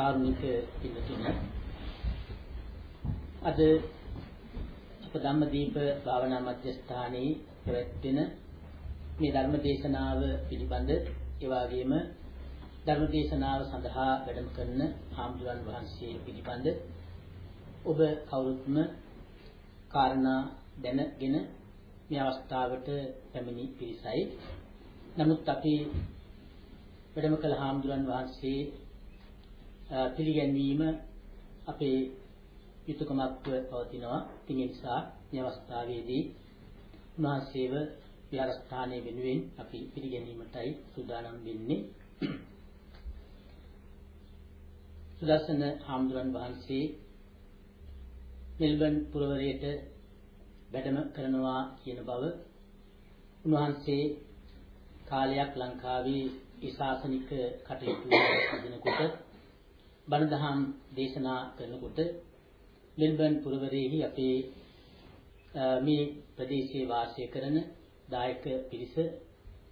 කාරුණික පිළිතුන අද අප ධම්මදීප භාවනා මධ්‍යස්ථානයේ පැවැත්වෙන මේ ධර්ම දේශනාව පිළිබඳ ඒ වගේම ධර්ම දේශනාව සඳහා වැඩම කරන ආම්දුරන් වහන්සේ පිළිබඳ ඔබ කවුරුත්ම කාරණා දැනගෙන මේ අවස්ථාවට පැමිණි පිරිසයි. නමුත් අපි වැඩම කළ හාමුදුරන් වහන්සේ පිළිගැන්වීම අපේ යුතුයකමක්ව පවතිනවා. ඉතින් ඒ නිසා මේ අවස්ථාවේදී උන්වහන්සේව විහාරස්ථානයේ වෙනුවෙන් අපි පිළිගැනීමටයි සූදානම් වෙන්නේ. සුදස්සන හාමුදුරන් වහන්සේ මෙල්බන් පුරවරයට වැඩම කරනවා කියන බව උන්වහන්සේ කාලයක් ලංකාවේ ශාසනික කටයුතු කරනකොට බණදහම් දේශනා කරනකොට මෙල්බන් පුරවරයේහි අපේ මේ ප්‍රදේශයේ වාසය කරන දායක පිරිස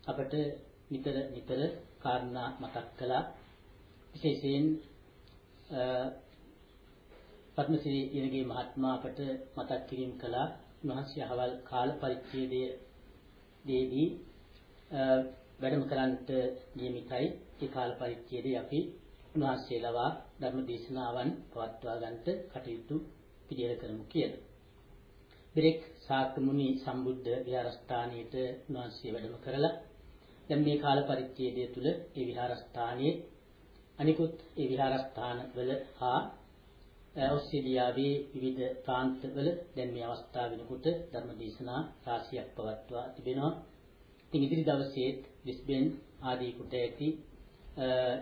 අපට නිතර නිතර කාරණා මතක් කළා. විශේෂයෙන් පද්මසිරි ඉරගේ මහත්මයා අපට මතක් කිරීම කළා. උන්වහන්සේ අහවල් කාල පරිච්ඡේදයේදී වැඩම කරන්නට නියමිතයි. ඒ කාල පරිච්ඡේදයේ අපි උන්වහන්සේ ලවා ධර්ම දේශනාවන් පවත්වා ගන්නට කටයුතු පිළියෙල කරමු කියලා. බෙරෙක් ශාක්‍ය මුනි සම්බුද්ධ විහාරස්ථානයේට උන්වහන්සේ වැඩම කරලා දැන් මේ කාල පරිච්ඡේදය තුල ඒ විහාරස්ථානයේ අනිකුත් ඒ විහාරස්ථාන වල හා ඔස්ට්‍රේලියාවේ විවිධ ප්‍රාන්තවල දැන් මේ අවස්ථාව වෙනකොට ධර්ම දේශනා රාශියක් පවත්වා තිබෙනවා. ඉතින් ඉදිරි දවසේ බ්‍රිස්බේන් ආදී කොට ඇති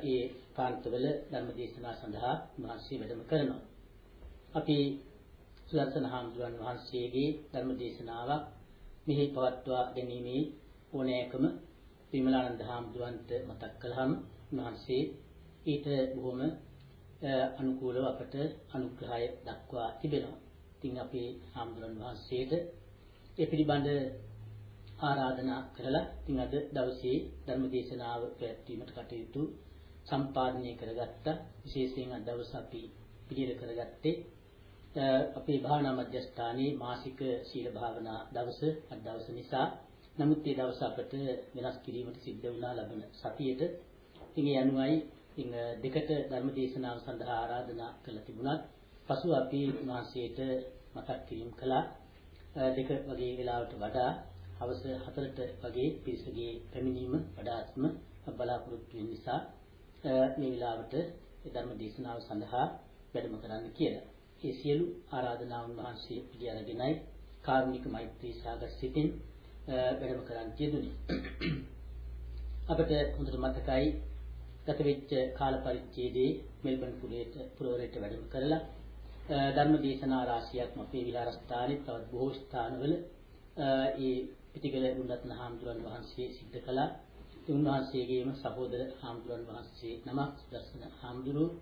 ඒ ප්‍රාන්තවල ධර්ම දේශනා සඳහා මහන්සිය වැඩම කරනවා. අපි සුදර්ශන හාමුදුරන් වහන්සේගේ ධර්ම දේශනාවක් මෙහි පවත්වා ගැනීමේ ඕනෑකම විමලානන්ද හාමුදුරන්ට මතක් කළාම උන්වහන්සේ ඊට බොහොම අනුකූලව අපට අනුග්‍රහය දක්වා තිබෙනවා. ඉතින් අපි හාමුදුරන් වහන්සේට ඒ පිළිබඳ ආරාධනා කරලා ඉතින් අද දවසේ ධර්ම දේශනාව පැවැත්වීමට කටයුතු සම්පාදනය කරගත්තා. විශේෂයෙන් අද දවස් අපි පිළියෙල කරගත්තේ අපේ භාවනා මධ්‍යස්ථානයේ මාසික සීල භාවනා දවස අද දවස නිසා. නමුත් මේ දවස අපට වෙනස් කිරීමට සිද්ධ වුණා ලබන සතියේට. ඉතින් ඒ අනුවයි ඉතින් දෙකට ධර්ම දේශනාව සඳහා ආරාධනා කළ තිබුණත් පසු අපි මාසයට මතක් කිරීම කළා. දෙක වගේ වෙලාවට වඩා හවස 4ට වගේ පිරිසගේ පැමිණීම වඩාත්ම බලාපොරොත්තු වෙන නිසා මේ වෙලාවට ධර්ම දේශනාව සඳහා වැඩම කරන්න කියලා. ඒ සියලු ආරාධනාවන් වහන්සේ පිළි අරගෙනයි කාරුණික මෛත්‍රී සාගර සිටින් වැඩම කරන්න යෙදුනේ. අපිට හොඳට මතකයි ගත වෙච්ච කාල පරිච්ඡේදයේ මෙල්බන් පුරේට පුරවරයට වැඩම කරලා ධර්ම දේශනා රාශියක්ම අපේ විහාරස්ථානයේ තවත් බොහෝ ස්ථානවල ඒ පිටිගල ගුණරත්න හාමුදුරන් වහන්සේ සිද්ධ කළා. උන්වහන්සේගේම සහෝදර හාමුදුරන් වහන්සේ නමක් දර්ශන හාමුදුරුවෝ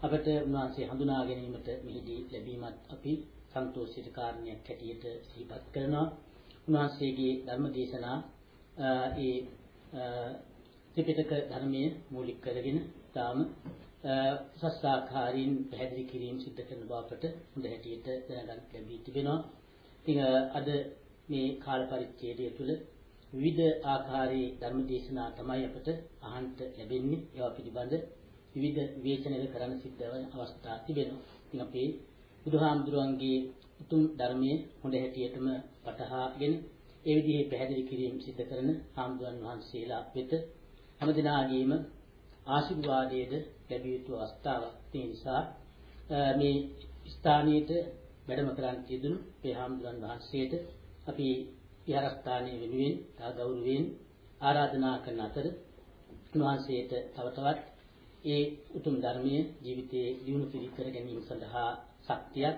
අපට උන්වහන්සේ හඳුනා ගැනීමට මෙහිදී ලැබීමත් අපි සන්තෝෂිත කාරණයක් හැටියට සිහිපත් කරනවා. උන්වහන්සේගේ ධර්ම දේශනා ඒ ත්‍රිපිටක ධර්මයේ මූලික කරගෙන තාම සස්සාකාරීන් පැහැදිලි කිරීම සිදු කරන බව අපට හොඳ හැටියට දැනගන්න ලැබී තිබෙනවා. ඉතින් අද මේ කාල පරිච්ඡේදය තුළ විවිධ ආකාරයේ ධර්ම දේශනා තමයි අපට අහන්න ලැබෙන්නේ. ඒවා පිළිබඳ විවිධ විවේචනය කරන්න සිද්ධ වෙන අවස්ථා තිබෙනවා. ඉතින් අපේ බුදුහාමුදුරන්ගේ උතුම් ධර්මයේ හොඳ හැටියටම පටහාගෙන ඒ විදිහේ පැහැදිලි කිරීම සිදු කරන හාමුදුරන් වහන්සේලා වෙත හැමදිනාගේම ආශිර්වාදයේද ලැබිය යුතු අවස්ථාවක්. ඒ නිසා මේ ස්ථානයේට වැඩම කරන් තියදුණු මේ හාමුදුරන් වහන්සේට අපි විහාරස්ථානයේ වෙනුවෙන් තා ගෞරවයෙන් ආරාධනා කරන අතර උන්වහන්සේට තව තවත් ඒ උතුම් ධර්මයේ ජීවිතයේ දියුණු පිරි කර ගැනීම සඳහා ශක්තියක්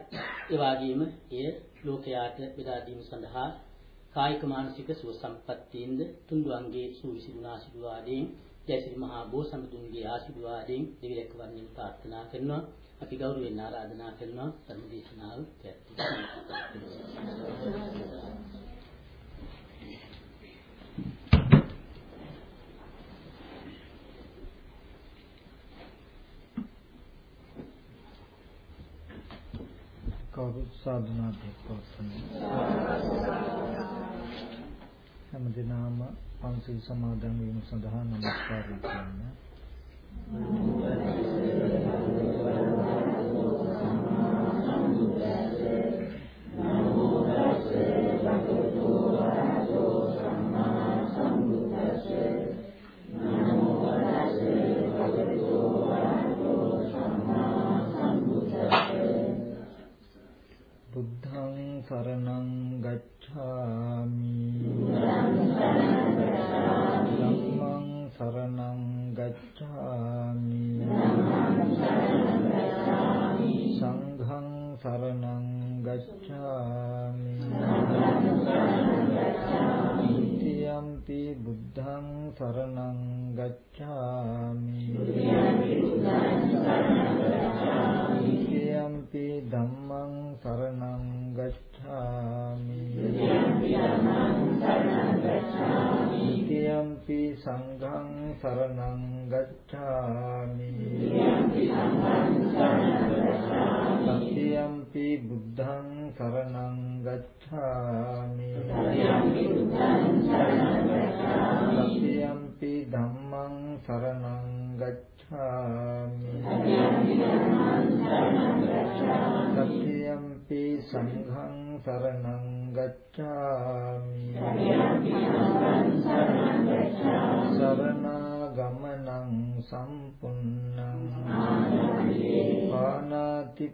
ඒ වගේම එය ලෝකයාට බෙදා දීම සඳහා කායික මානසික සුව සම්පත්තියින්ද තුන්දුවන්ගේ සූවිසිරුණ ආශිර්වාදයෙන් ජයසිරි මහා බෝසත්තුන්ගේ ආශිර්වාදයෙන් දෙවිලක් වර්ණින් ප්‍රාර්ථනා කරනවා. අපි ගෞරවයෙන් ආරාධනා කරනවා ධර්ම දේශනාව පැවැත්වීමට. කවුරුත් සාධනාවක් පවත්වන්නේ හැම දිනම පන්සිල් සමාදන් වීම සඳහා शरणं गच्छामि।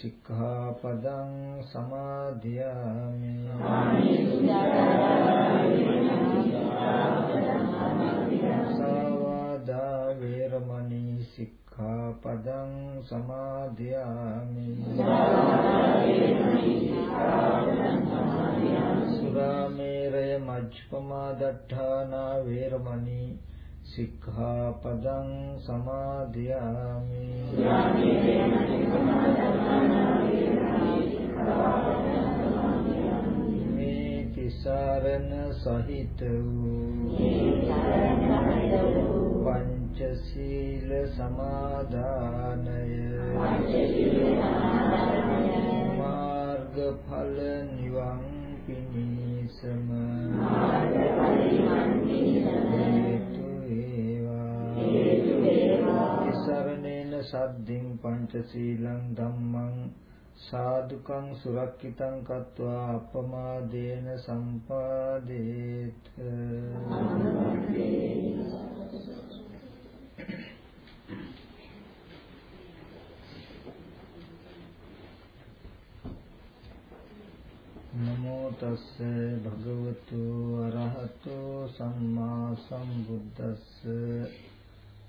සික්ඛාපදං සමාදියාමි සාවාදා වේරමණී සික්ඛාපදං සමාදියාමි සුරාමේරය මජ්ක්‍ධිමා දට්ඨානා වේරමණී සික්ඛාපදං සමාදියාමි මේ තිසරණ සහිත වූ පංචශීල සමාදානය මාර්ගඵල නිවන් පිණිසම මාර්ගඵල නිවන් පිණිසම නමස්කාර කරනවා සීලං ධම්මං සාදුකං සුරක්කිතං කତ୍වා අපමාදේන සම්පාදේත. නමෝ තස්ස භගවතු අරහතෝ සම්මා සම්බුද්දස්ස.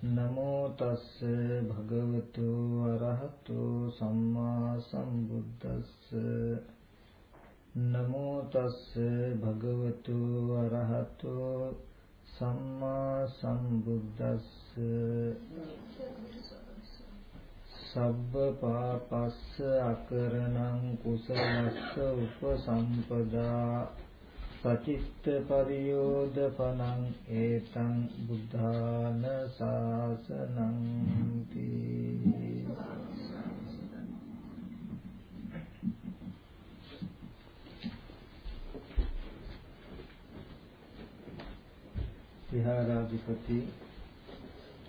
නමෝ තස්ස භගවතු අරහතු සම්මා සම්බුද්දස්ස. නමෝ තස්ස භගවතු අරහතු සම්මා සම්බුද්දස්ස. සබ්බ පාපස්ස අකරණං කුසලස්ස උපසම්පදා. සචිත්ත පරියෝදපනං ඒතං බුද්ධාන සාසනං තී විහාරාධිපති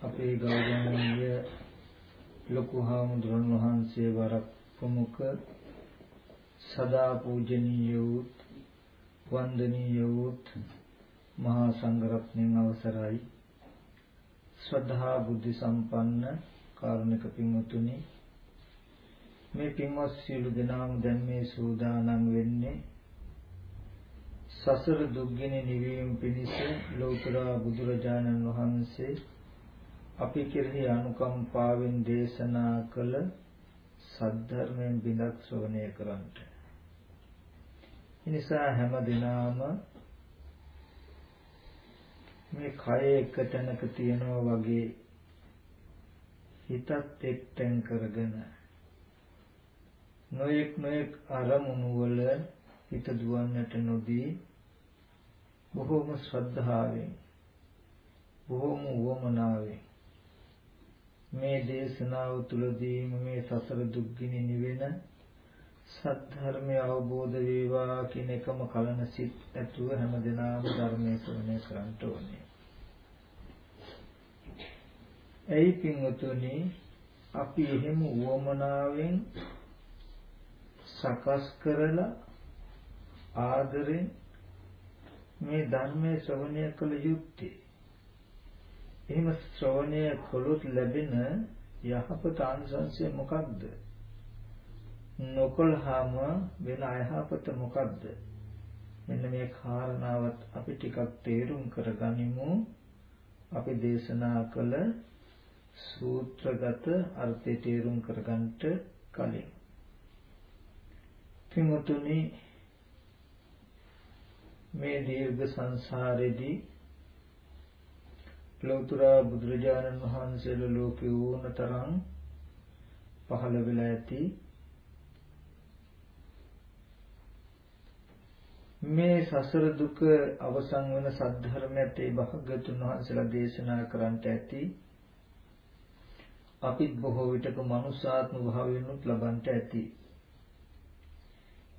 අපේ ගෞරවනීය ලොකු හාමුදුරන් වහන්සේ වරක් ප්‍රමුඛ සදා පූජනීය වූ වන්දනීය වූත් මහා සංඝරත්නයන් අවසරයි. ශ්‍රද්ධා බුද්ධ සම්පන්න කාරුණික පින්වතුනි මේ පින්වත් සියලු දෙනාම දැන් මේ සූදානම් වෙන්නේ සසර දුක්ගෙන නිවීම පිණිස ලෞතර බුදුරජාණන් වහන්සේ අපි කෙරෙහි අනුකම්පාවෙන් දේශනා කළ සද්ධර්මයෙන් බිඳක් ශ්‍රවණය කරන්ට එනිසා හැම දිනම මේ කය එක තැනක තියනවා වගේ හිතත් එක්තෙන් කරගෙන නොයෙක් නොයෙක් අරමුණු වල හිත දුවන්නට නොදී බොහෝම ශ්‍රද්ධාවෙන් බොහෝම වමනාවෙන් මේ දේශනාව තුළදීම මේ සසර දුක්ගිනි නිවෙන සත්‍ය අවබෝධ වේවා කියන එකම කලන සිත් ඇතුව හැමදෙනාම ධර්මයේ ශ්‍රවණය කරන්න ඕනේ. එයි පින්වතුනි අපි එහෙම උවමනාවෙන් සකස් කරලා ආදරෙන් මේ ධර්මයේ ශ්‍රවණය කළ යුත්තේ. එහෙම ශ්‍රවණය කළොත් ලැබෙන යහපත ආනිසංසය මොකක්ද? නොකළාම වෙන අයහපත මොකක්ද? මෙන්න මේ කාරණාවත් අපි ටිකක් තේරුම් කරගනිමු. අපි දේශනා කළ සූත්‍රගත අර්ථය තේරුම් කරගන්නට කලින්. පින්වතුනි මේ දීර්ඝ සංසාරෙදී ලෞතර බුදුරජාණන් වහන්සේලා ලෝකේ වුණ තරම් පහළ වෙලා ඇති මේ සසර දුක අවසන් වෙන සද්ධර්මයත් ඒ භාග්‍යතුන් වහන්සේලා දේශනා කරන්නට ඇති. අපිත් බොහෝ විටක මනුෂ්‍යාත්ම භාවයෙන්ුත් ලබන්නට ඇති.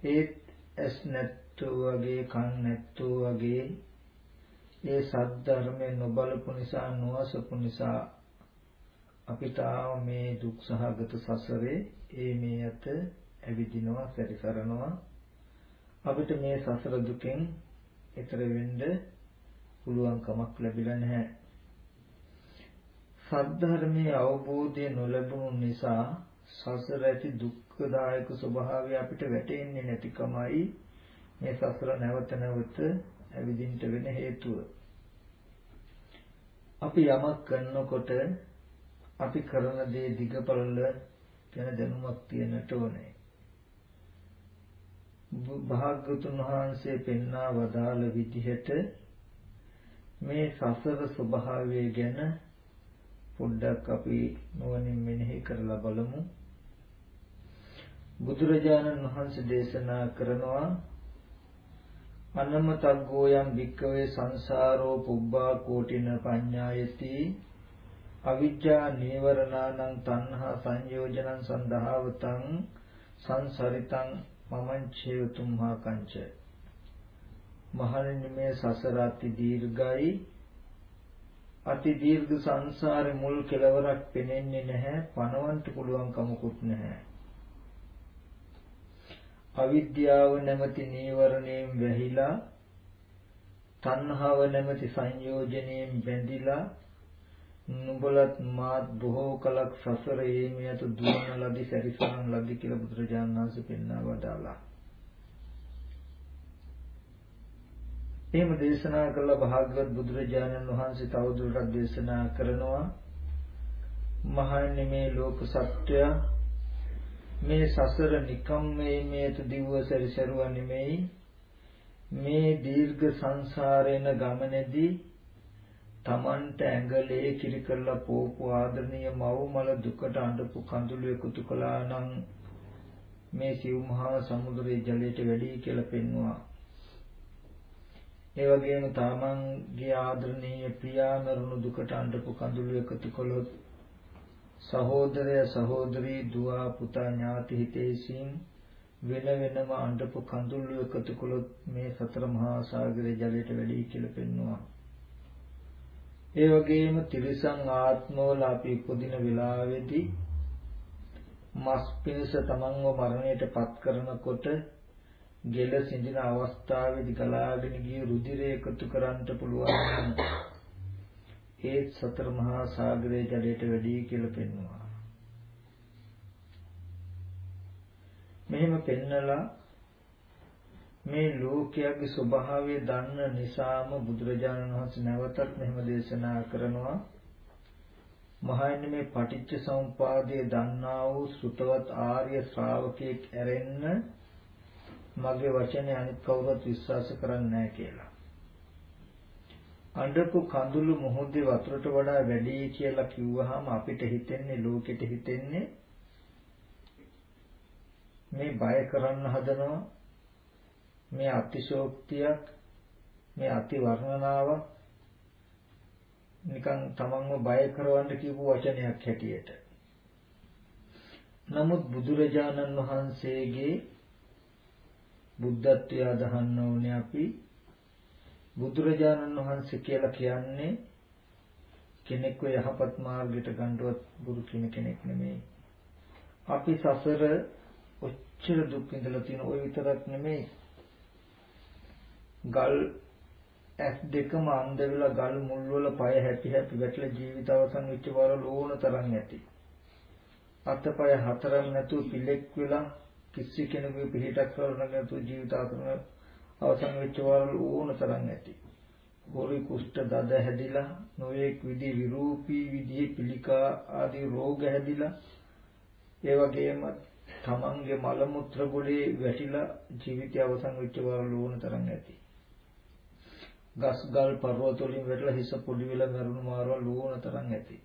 ඒත් ඇස් නැත්තෝ වගේ කන් නැත්තෝ වගේ ඒ සද්ධර්මයේ නොබලපු නිසා නොවසපු නිසා අපිට මේ දුක් සහගත සසරේ ඒ මේ යත ඇවිදිනවා සැරිසරනවා. අපිට මේ සසර දුකෙන් ඈතර වෙන්න පුළුවන් කමක් ලැබිලා නැහැ. සද්ධර්මයේ අවබෝධය නොලැබුණු නිසා සසර ඇති දුක්ඛදායක ස්වභාවය අපිට වැටෙන්නේ නැතිකමයි මේ සසර නැවත නැවත ඇවිදින්න වෙන හේතුව. අපි යමක් කරනකොට අපි කරන දේ දිගපළල ගැන දැනුමක් තියෙන්නට ඕනේ. භාග්‍යතුන් වහන්සේ පෙන්වා වදාළ විදිහට මේ සසර ස්වභාවය ගැන පොඩ්ඩක් අපි නොවනින් මෙනෙහි කරලා බලමු. බුදුරජාණන් වහන්සේ දේශනා කරනවා අනමතග්ගෝ යම් වික්කවේ සංසාරෝ පුබ්බා කෝටින පඤ්ඤායති අවිජ්ජා නීවරණානං තණ්හා සංයෝජනං සන්දහවතං සංසරිතං මමං චේතුම්හා කංච මහණෙනි මේ සසර අති දීර්ඝයි. අති දීර්ඝ සංසාරේ මුල් කෙලවරක් පෙනෙන්නේ නැහැ. පණවන්න පුළුවන් කමකුත් නැහැ. අවිද්‍යාව නැමැති නීවරණයෙන් වැහිලා තණ්හාව නැමැති සංයෝජනයෙන් බැඳිලා නුඹලත් මාත් බොහෝ කලක් සසරේ මෙයට දුවන ලදි සැරිසරන ලදි කියලා බුදුරජාණන් වහන්සේ පෙන්වා වදාලා. එහෙම දේශනා කළ භාග්‍යවත් බුදුරජාණන් වහන්සේ තවදුරටත් දේශනා කරනවා මහන්නේ මේ ලෝක සත්‍යය මේ සසර නිකම් මේ මේත දිව්ව සැරිසරුවා නෙමෙයි මේ දීර්ඝ සංසාරේන ගමනේදී තමන්ට ඇඟලේ කිරි කරලා පෝපු ආදරණීය මව් මල දුකට අඬපු කඳුළු එකතු කළා නම් මේ සිව් මහා සමුද්‍රයේ ජලයට වැඩි කියලා පෙන්වුවා. ඒ වගේම තමන්ගේ ආදරණීය ප්‍රියා මරුණු දුකට අඬපු කඳුළු එකතු කළොත් සහෝදරය සහෝදරී දුව පුතා ඥාති හිතේසින් වෙන වෙනම අඬපු කඳුළු එකතු කළොත් මේ සතර මහා සාගරයේ ජලයට වැඩි කියලා පෙන්වුවා. ඒ වගේම තිරිසන් ආත්මවල අපි උපදින වෙලාවේදී මස් පිණිස තමන්ව මරණයට පත් කරනකොට ගෙල සිඳින අවස්ථාවේදී ගලාගෙන ගිය රුධිරය එකතු කරන්නට පුළුවන් ඒත් සතර මහා සාගරයේ ජලයට වැඩි කියලා පෙන්වනවා. මෙහෙම පෙන්නලා මේ ලෝකයේ ස්වභාවය දන්න නිසාම බුදුරජාණන් වහන්සේ නැවතත් මෙහෙම දේශනා කරනවා මහන්නේ මේ පටිච්ච සමුපාදයේ දන්නා වූ සුතවත් ආර්ය ශ්‍රාවකෙක් ඇරෙන්න මගේ වචනේ අනිත් කවුරුත් විශ්වාස කරන්නේ නැහැ කියලා. අඬපු කඳුළු මොහොතේ වතුරට වඩා වැඩි කියලා කිව්වහම අපිට හිතෙන්නේ ලෝකෙට හිතෙන්නේ මේ බය කරන්න හදනවා මේ අතිශෝක්තියක් මේ අති වර්ණනාවක් නිකන් තමන්ව බය කරවන්න කියපු වචනයක් හැටියට. නමුත් බුදුරජාණන් වහන්සේගේ බුද්ධත්වය අදහන්න ඕනේ අපි බුදුරජාණන් වහන්සේ කියලා කියන්නේ කෙනෙක්ව යහපත් මාර්ගයට ගන්නවත් බුදු කියන කෙනෙක් නෙමෙයි. අපි සසර ඔච්චර දුක් විඳලා තියෙන ওই විතරක් නෙමෙයි. ගල් ඇස් දෙකම අන්ධ වෙලා ගල් මුල් වල පය හැපි හැපි වැටලා ජීවිත අවසන් වෙච්ච වරල ඕන තරම් ඇති. අතපය හතරක් නැතුව පිලෙක් වෙලා කිසි කෙනෙකුගේ පිළිටක් කරන්න නැතුව ජීවිත අවසන් වෙච්ච වරල ඕන තරම් ඇති. හොරි කුෂ්ඨ දද හැදිලා නොයෙක් විදි විරූපී විදිහේ පිළිකා ආදී රෝග හැදිලා ඒ වගේම තමන්ගේ මල මුත්‍ර ගොලේ වැටිලා ජීවිතය අවසන් වෙච්ච වරල ඕන තරම් ඇති. ගස් ගල් පර්වත වලින් වැටලා හිස පොඩි වෙලා මරුණු මාරවල් ඕන තරම් ඇති.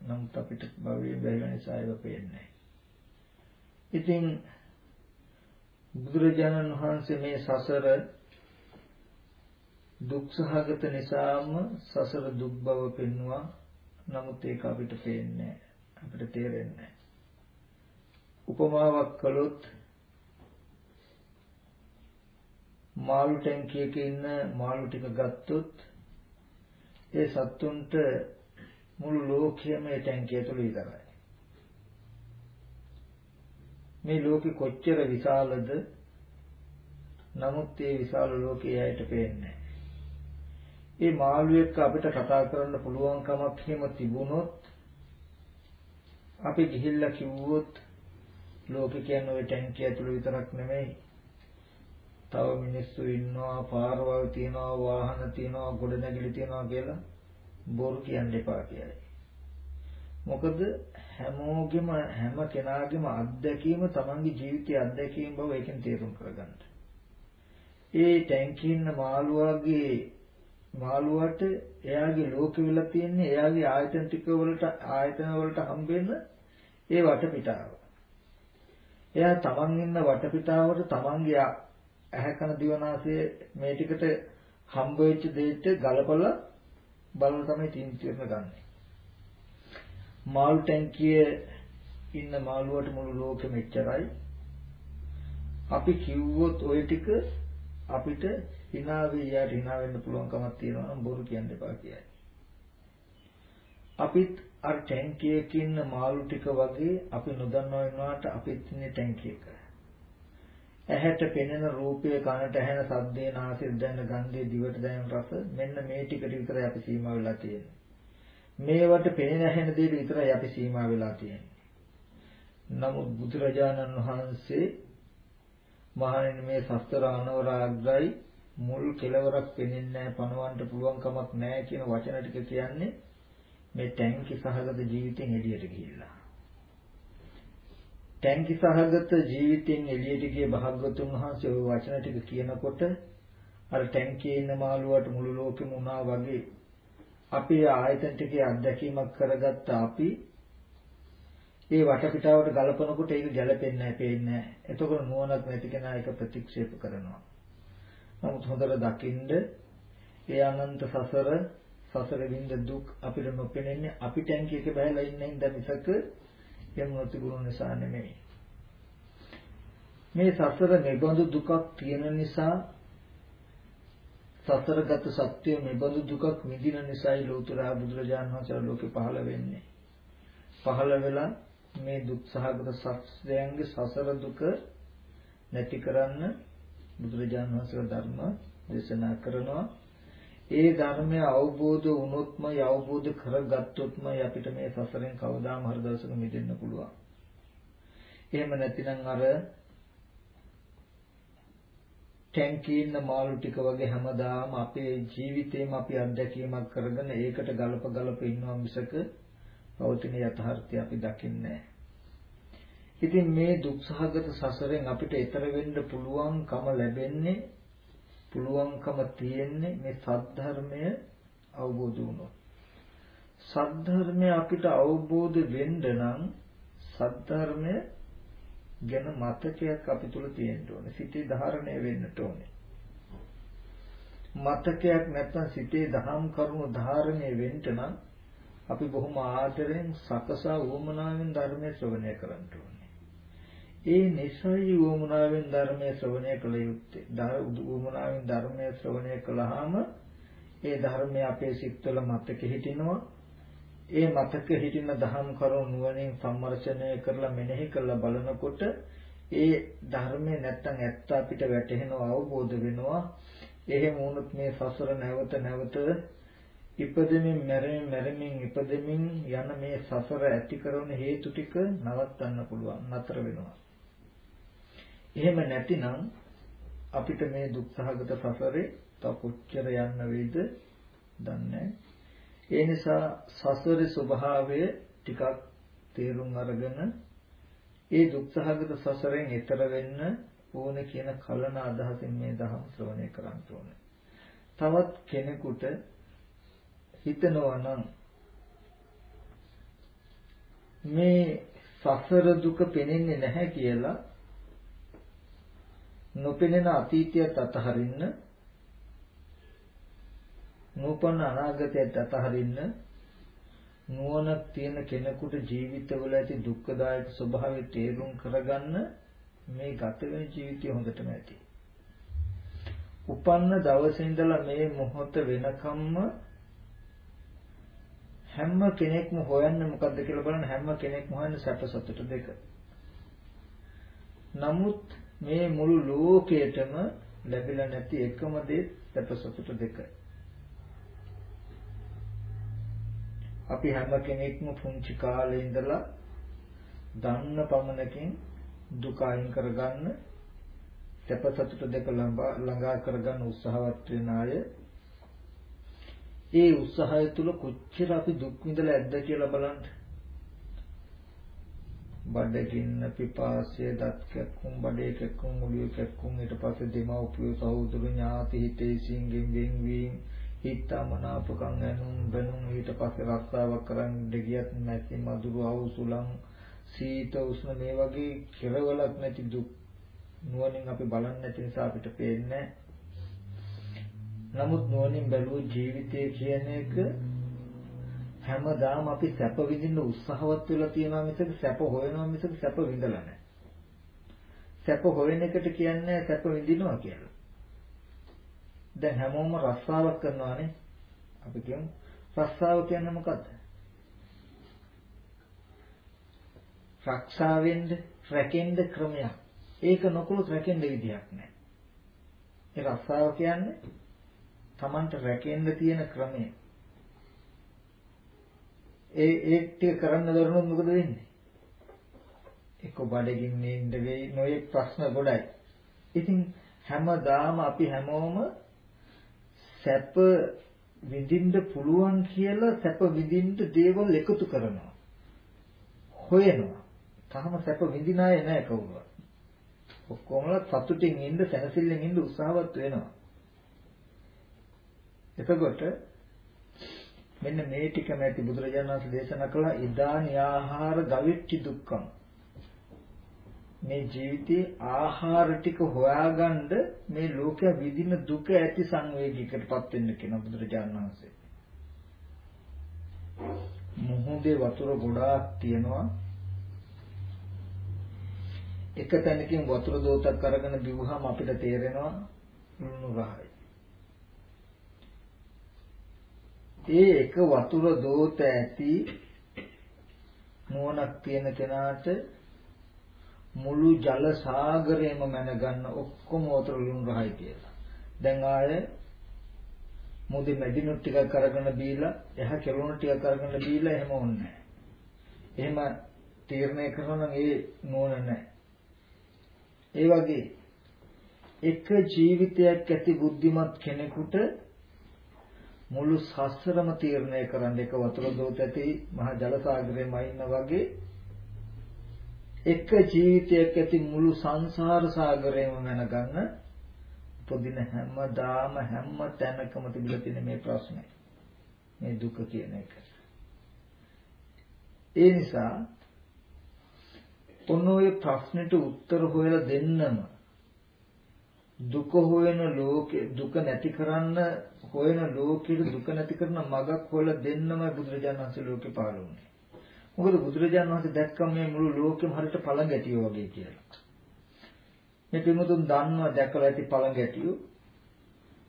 නමුත් අපිට භවයේ බැහැලා නිසා ඒව පේන්නේ ඉතින් බුදුරජාණන් වහන්සේ මේ සසර දුක්සහගත නිසාම සසර දුක් බව පෙන්වුවා. නමුත් ඒක අපිට පේන්නේ අපිට තේරෙන්නේ උපමාවක් කළොත් මාළු ටැංකියක ඉන්න මාළු ටික ගත්තොත් ඒ සත්තුන්ට මුළු ලෝකයම ඒ ටැංකිය තුල විතරයි. මේ ලෝකෙ කොච්චර විශාලද? නමුත් ඒ විශාල ලෝකයේ ඇයට පේන්නේ ඒ මාළු එක්ක අපිට කතා කරන්න පුළුවන්කමක් හිම තිබුණොත් අපි ගිහිල්ලා කිව්වොත් ලෝකෙ කියන්නේ ওই ටැංකිය ඇතුළේ විතරක් නෙමෙයි. තව මිනිස්සු ඉන්නවා පාරවල් තියනවා වාහන තියනවා ගොඩනැගිලි තියනවා කියලා බොරු කියන්න එපා කියයි. මොකද හැමෝගෙම හැම කෙනාගේම අත්දැකීම තමන්ගේ ජීවිතයේ අත්දැකීම් බව ඒකෙන් තේරුම් කරගන්න. ඒ ටැංකිය ඉන්න මාළුවාගේ මාළුවාට එයාගේ ලෝකෙ වෙලා තියෙන්නේ එයාගේ ආයතන ටික වලට ආයතන වලට හම්බෙන්න ඒ වටපිටාව. එයා තමන් ඉන්න වටපිටාවට තමන්ගේ ඇහැ කන දිවනාසය මේ ටිකට හම්බ වෙච්ච දෙයට ගලපලා බලන තමයි තීන්දුව ගන්න. මාළු ටැංකියේ ඉන්න මාළුවට මුළු ලෝකෙම එච්චරයි. අපි කිව්වොත් ওই ටික අපිට hina වෙයි යාට hina වෙන්න පුළුවන් කමක් තියෙනවා නම් බොරු කියන්න එපා කියයි. අපිත් අර ටැංකියක ඉන්න මාළු ටික වගේ අපි නොදන්නවා වෙනාට අපිත් ඉන්නේ ටැංකියක. ඇහැට පෙනෙන රූපය කනට ඇහෙන සද්දේ නාසයෙන් දැනෙන ගන්ධය දිවට දැනෙන රස මෙන්න මේ ටිකට විතරයි අපි සීමා වෙලා තියෙන්නේ. මේවට පෙනෙන ඇහෙන දේට විතරයි අපි සීමා වෙලා තියෙන්නේ. නමුත් බුදුරජාණන් වහන්සේ මහණෙනි මේ සස්තර අනවරාග්‍රයි මුල් කෙලවරක් පෙනෙන්නේ නැහැ පණවන්න පුළුවන් කමක් නැහැ කියන වචන ටික කියන්නේ මේ ටැංකි සහගත ජීවිතෙන් එළියට ගිහිල්ලා. ටැංකි සහගත ජීවිතෙන් එළියට ගිය භාග්‍යවතුන් වහන්සේ ওই වචන ටික කියනකොට අර ටැංකියේ ඉන්න මාළුවාට මුළු ලෝකෙම උනා වගේ අපි ආයතන ටිකේ අත්දැකීමක් කරගත්ත අපි ඒ වටපිටාවට ගලපනකොට ඒක ගැලපෙන්නේ නැහැ, පේන්නේ නැහැ. එතකොට නුවණක් නැති කෙනා ඒක ප්‍රතික්ෂේප කරනවා. නමුත් හොඳට දකින්ද ඒ අනන්ත සසර සසර විඳ දුක් අපිට නොපෙනෙන්නේ අපි ටැංකි එක බහැලා ඉන්න හින්දා මිසක එහෙම නොතිබුණු නිසා නෙමෙයි. මේ සසර නිබඳු දුකක් තියෙන නිසා සසරගත සත්‍ය නිබඳු දුකක් විඳින නිසායි ලෝතර බුදුරජාණන් වහන්සේ ලෝකේ පහළ වෙන්නේ. පහළ වෙලා මේ දුක් සහගත සත්‍යයන්ගේ සසර දුක නැති කරන්න බුදුරජාණන් වහන්සේ ධර්ම දේශනා කරනවා. ඒ ධර්මය අවබෝධ වුණොත්මයි අවබෝධ කරගත්තොත්මයි අපිට මේ සසරෙන් කවදාම හරි දවසක මිදෙන්න පුළුවන්. එහෙම නැතිනම් අර ටැංකියේ ඉන්න මාළු ටික වගේ හැමදාම අපේ ජීවිතේම අපි අත්දැකීමක් කරගෙන ඒකට ගලප ගලප ඉන්නවා මිසක පවතින යථාර්ථය අපි දකින්නේ ඉතින් මේ දුක්සහගත සසරෙන් අපිට ඈතර වෙන්න පුළුවන්කම ලැබෙන්නේ පුළුවන්කම තියෙන්නේ මේ සද්ධර්මය අවබෝධ වුණොත් සද්ධර්මය අපිට අවබෝධ වෙන්න නම් සද්ධර්මය ගැන මතකයක් අපි තුල තියෙන්න ඕනේ. සිතේ ධාරණය වෙන්නට ඕනේ. මතකයක් නැත්නම් සිතේ දහම් කරුණු ධාරණය වෙන්න නම් අපි බොහොම ආදරෙන් සකසා වුමනාවෙන් ධර්මයේ ශ්‍රවණය කරන්න ඕනේ. ඒ නිසයි වුමනාවෙන් ධර්මයේ ශ්‍රවණය කළ යුත්තේ. වුමනාවෙන් ධර්මයේ ශ්‍රවණය කළාම ඒ ධර්මය අපේ සිත්වල මතක හිටිනවා. ඒ මතක හිටින දහම් කරුණු නුවණින් සම්මර්ෂණය කරලා මෙනෙහි කරලා බලනකොට ඒ ධර්මයේ නැත්තම් ඇත්ත අපිට වැටහෙනවා අවබෝධ වෙනවා. එහෙම වුණොත් මේ සසර නැවත නැවත ඉපදෙමින් මැරෙමින් මැරෙමින් ඉපදෙමින් යන මේ සසර ඇති කරන හේතු ටික නවත්තන්න පුළුවන් නතර වෙනවා. එහෙම නැතිනම් අපිට මේ දුක්සහගත සසරේ තව කොච්චර යන්න වෙයිද දන්නේ ඒ නිසා සසරේ ස්වභාවය ටිකක් තේරුම් අරගෙන ඒ දුක්සහගත සසරෙන් එතර වෙන්න ඕන කියන කලන අදහසින් මේ දහම් ශ්‍රවණය කරන්න ඕනේ. තවත් කෙනෙකුට හිතනවා නම් මේ සසර දුක පෙනෙන්නේ නැහැ කියලා නොපෙනෙන අතීතයත් අතහරින්න නූපන්න අනාගතයත් අතහරින්න නුවණක් තියෙන කෙනෙකුට ජීවිතවල ඇති දුක්ඛදායක ස්වභාවය තේරුම් කරගන්න මේ ගත වෙන ජීවිතය හොඳටම ඇති. උපන්න දවසේ ඉඳලා මේ මොහොත වෙනකම්ම හැම කෙනෙක්ම හොයන්නේ මොකද්ද කියලා බලන්න හැම කෙනෙක්ම හොයන්නේ සැප සතුට දෙක. නමුත් මේ මුළු ලෝකයටම ලැබිලා නැති එකම දේ සැප සතුට දෙකයි. අපි හැම කෙනෙක්ම පුංචි කාලේ ඉඳලා දන්න පමණකින් දුක අයින් කරගන්න සැප සතුට දෙක ළඟා කරගන්න උත්සාහවත් වෙන අය ඒ උත්සාහය තුල කොච්චර අපි දුක් විඳලා ඇද්ද කියලා බලන්න. බඩගින්න පිපාසය දත් කැක්කුම් බඩේ කැක්කුම් මුලිය කැක්කුම් ඊට පස්සේ දෙමව්පිය සහෝදරු ඥාති හිතේසින් ගෙන් වීම හිතමනාපකම් ඇනුම් බැනුම් ඊට පස්සේ රස්සාවක් කරන්න ගියත් නැති මధుර අවුසුලන් සීත උෂ්ණ මේ වගේ කෙරවලක් නැති දුක් නුවණින් අපි බලන්නේ නැති නිසා අපිට පේන්නේ නමුත් නුවණින් බැලුව ජීවිතය කියන එක හැමදාම අපි සැප විඳින්න උත්සාහවත් වෙලා තියෙනවා මිසක සැප හොයනවා මිසක සැප විඳලා නැහැ. සැප හොයන එකට කියන්නේ සැප විඳිනවා කියලා. දැන් හැමෝම රස්සාවක් කරනවානේ. අපි කියමු රස්සාව කියන්නේ මොකද්ද? රක්ෂාවෙන්ද රැකෙන්න ක්‍රමයක්. ඒක නොකළොත් රැකෙන්න විදියක් නැහැ. ඒ රස්සාව කියන්නේ Tamanට රැකෙන්න තියෙන ක්‍රමය. ඒ ඒ ටික කරන්න දරුණොත් මොකද වෙන්නේ? එක්ක බඩගින්නේ ඉඳ වෙයි නොයේ ප්‍රශ්න ගොඩයි. ඉතින් හැමදාම අපි හැමෝම සැප විඳින්න පුළුවන් කියලා සැප විඳින්න දේවල් එකතු කරනවා. හොයනවා. තාම සැප විඳින අය නැහැ කවුරුවත්. ඔක්කොමලා සතුටින් ඉන්න සැනසෙල්ලෙන් ඉන්න උත්සාහවත් වෙනවා. එතකොට මෙන්න මේ ටිකම ඇති බුදුරජාණන් වහන්සේ දේශනා කළා ඉදානි ආහාර ගවිච්චි දුක්ඛම් මේ ජීවිතේ ආහාර ටික හොයාගන්න මේ ලෝකය විඳින දුක ඇති සංවේගයකටපත් වෙන්න කියන බුදුරජාණන් වහන්සේ. මොහොතේ වතුර ගොඩාක් තියෙනවා. එක තැනකින් වතුර දෝතක් අරගෙන බිව්වහම අපිට තේරෙනවා ලුණු රහයි ඒ එක වතුර දෝත ඇති නුවණක් තියෙන කෙනාට මුළු ජල සාගරයම මැනගන්න ඔක්කොම වතුර ලුණු රහයි කියලා. දැන් ආය මොදි මැදිනු ටිකක් අරගෙන බීලා එහ කෙලුණු ටිකක් අරගෙන බීලා එහෙම ඕනේ එහෙම තීරණය කරනවා නම් ඒ නෝන නැහැ. ඒ වගේ එක ජීවිතයක් ඇති බුද්ධිමත් කෙනෙකුට මුළු සසරම තීරණය කරන්න එක වතුර දෝත ඇති මහ ජල සාගරෙම ඉන්න වගේ එක ජීවිතයක් ඇති මුළු සංසාර සාගරයම මැනගන්න උපදින හැමදාම හැම තැනකම තිබිලා තියෙන මේ ප්‍රශ්නේ. මේ දුක කියන එක. ඒ නිසා ඔන්න ඔය ප්‍රශ්නෙට උත්තර හොයලා දෙන්නම දුක හොයන ලෝකේ දුක නැති කරන්න හොයන ලෝකෙට දුක නැති කරන මගක් හොයලා දෙන්නම බුදුරජාණන් වහන්සේ ලෝකේ පහළ වුණේ. මොකද බුදුරජාණන් වහන්සේ දැක්කම මේ මුළු ලෝකෙම හරියට පළඟැටියෝ වගේ කියලා. මේ පිමුතුන් දන්නවා දැකලා ඇති පළඟැටියෝ.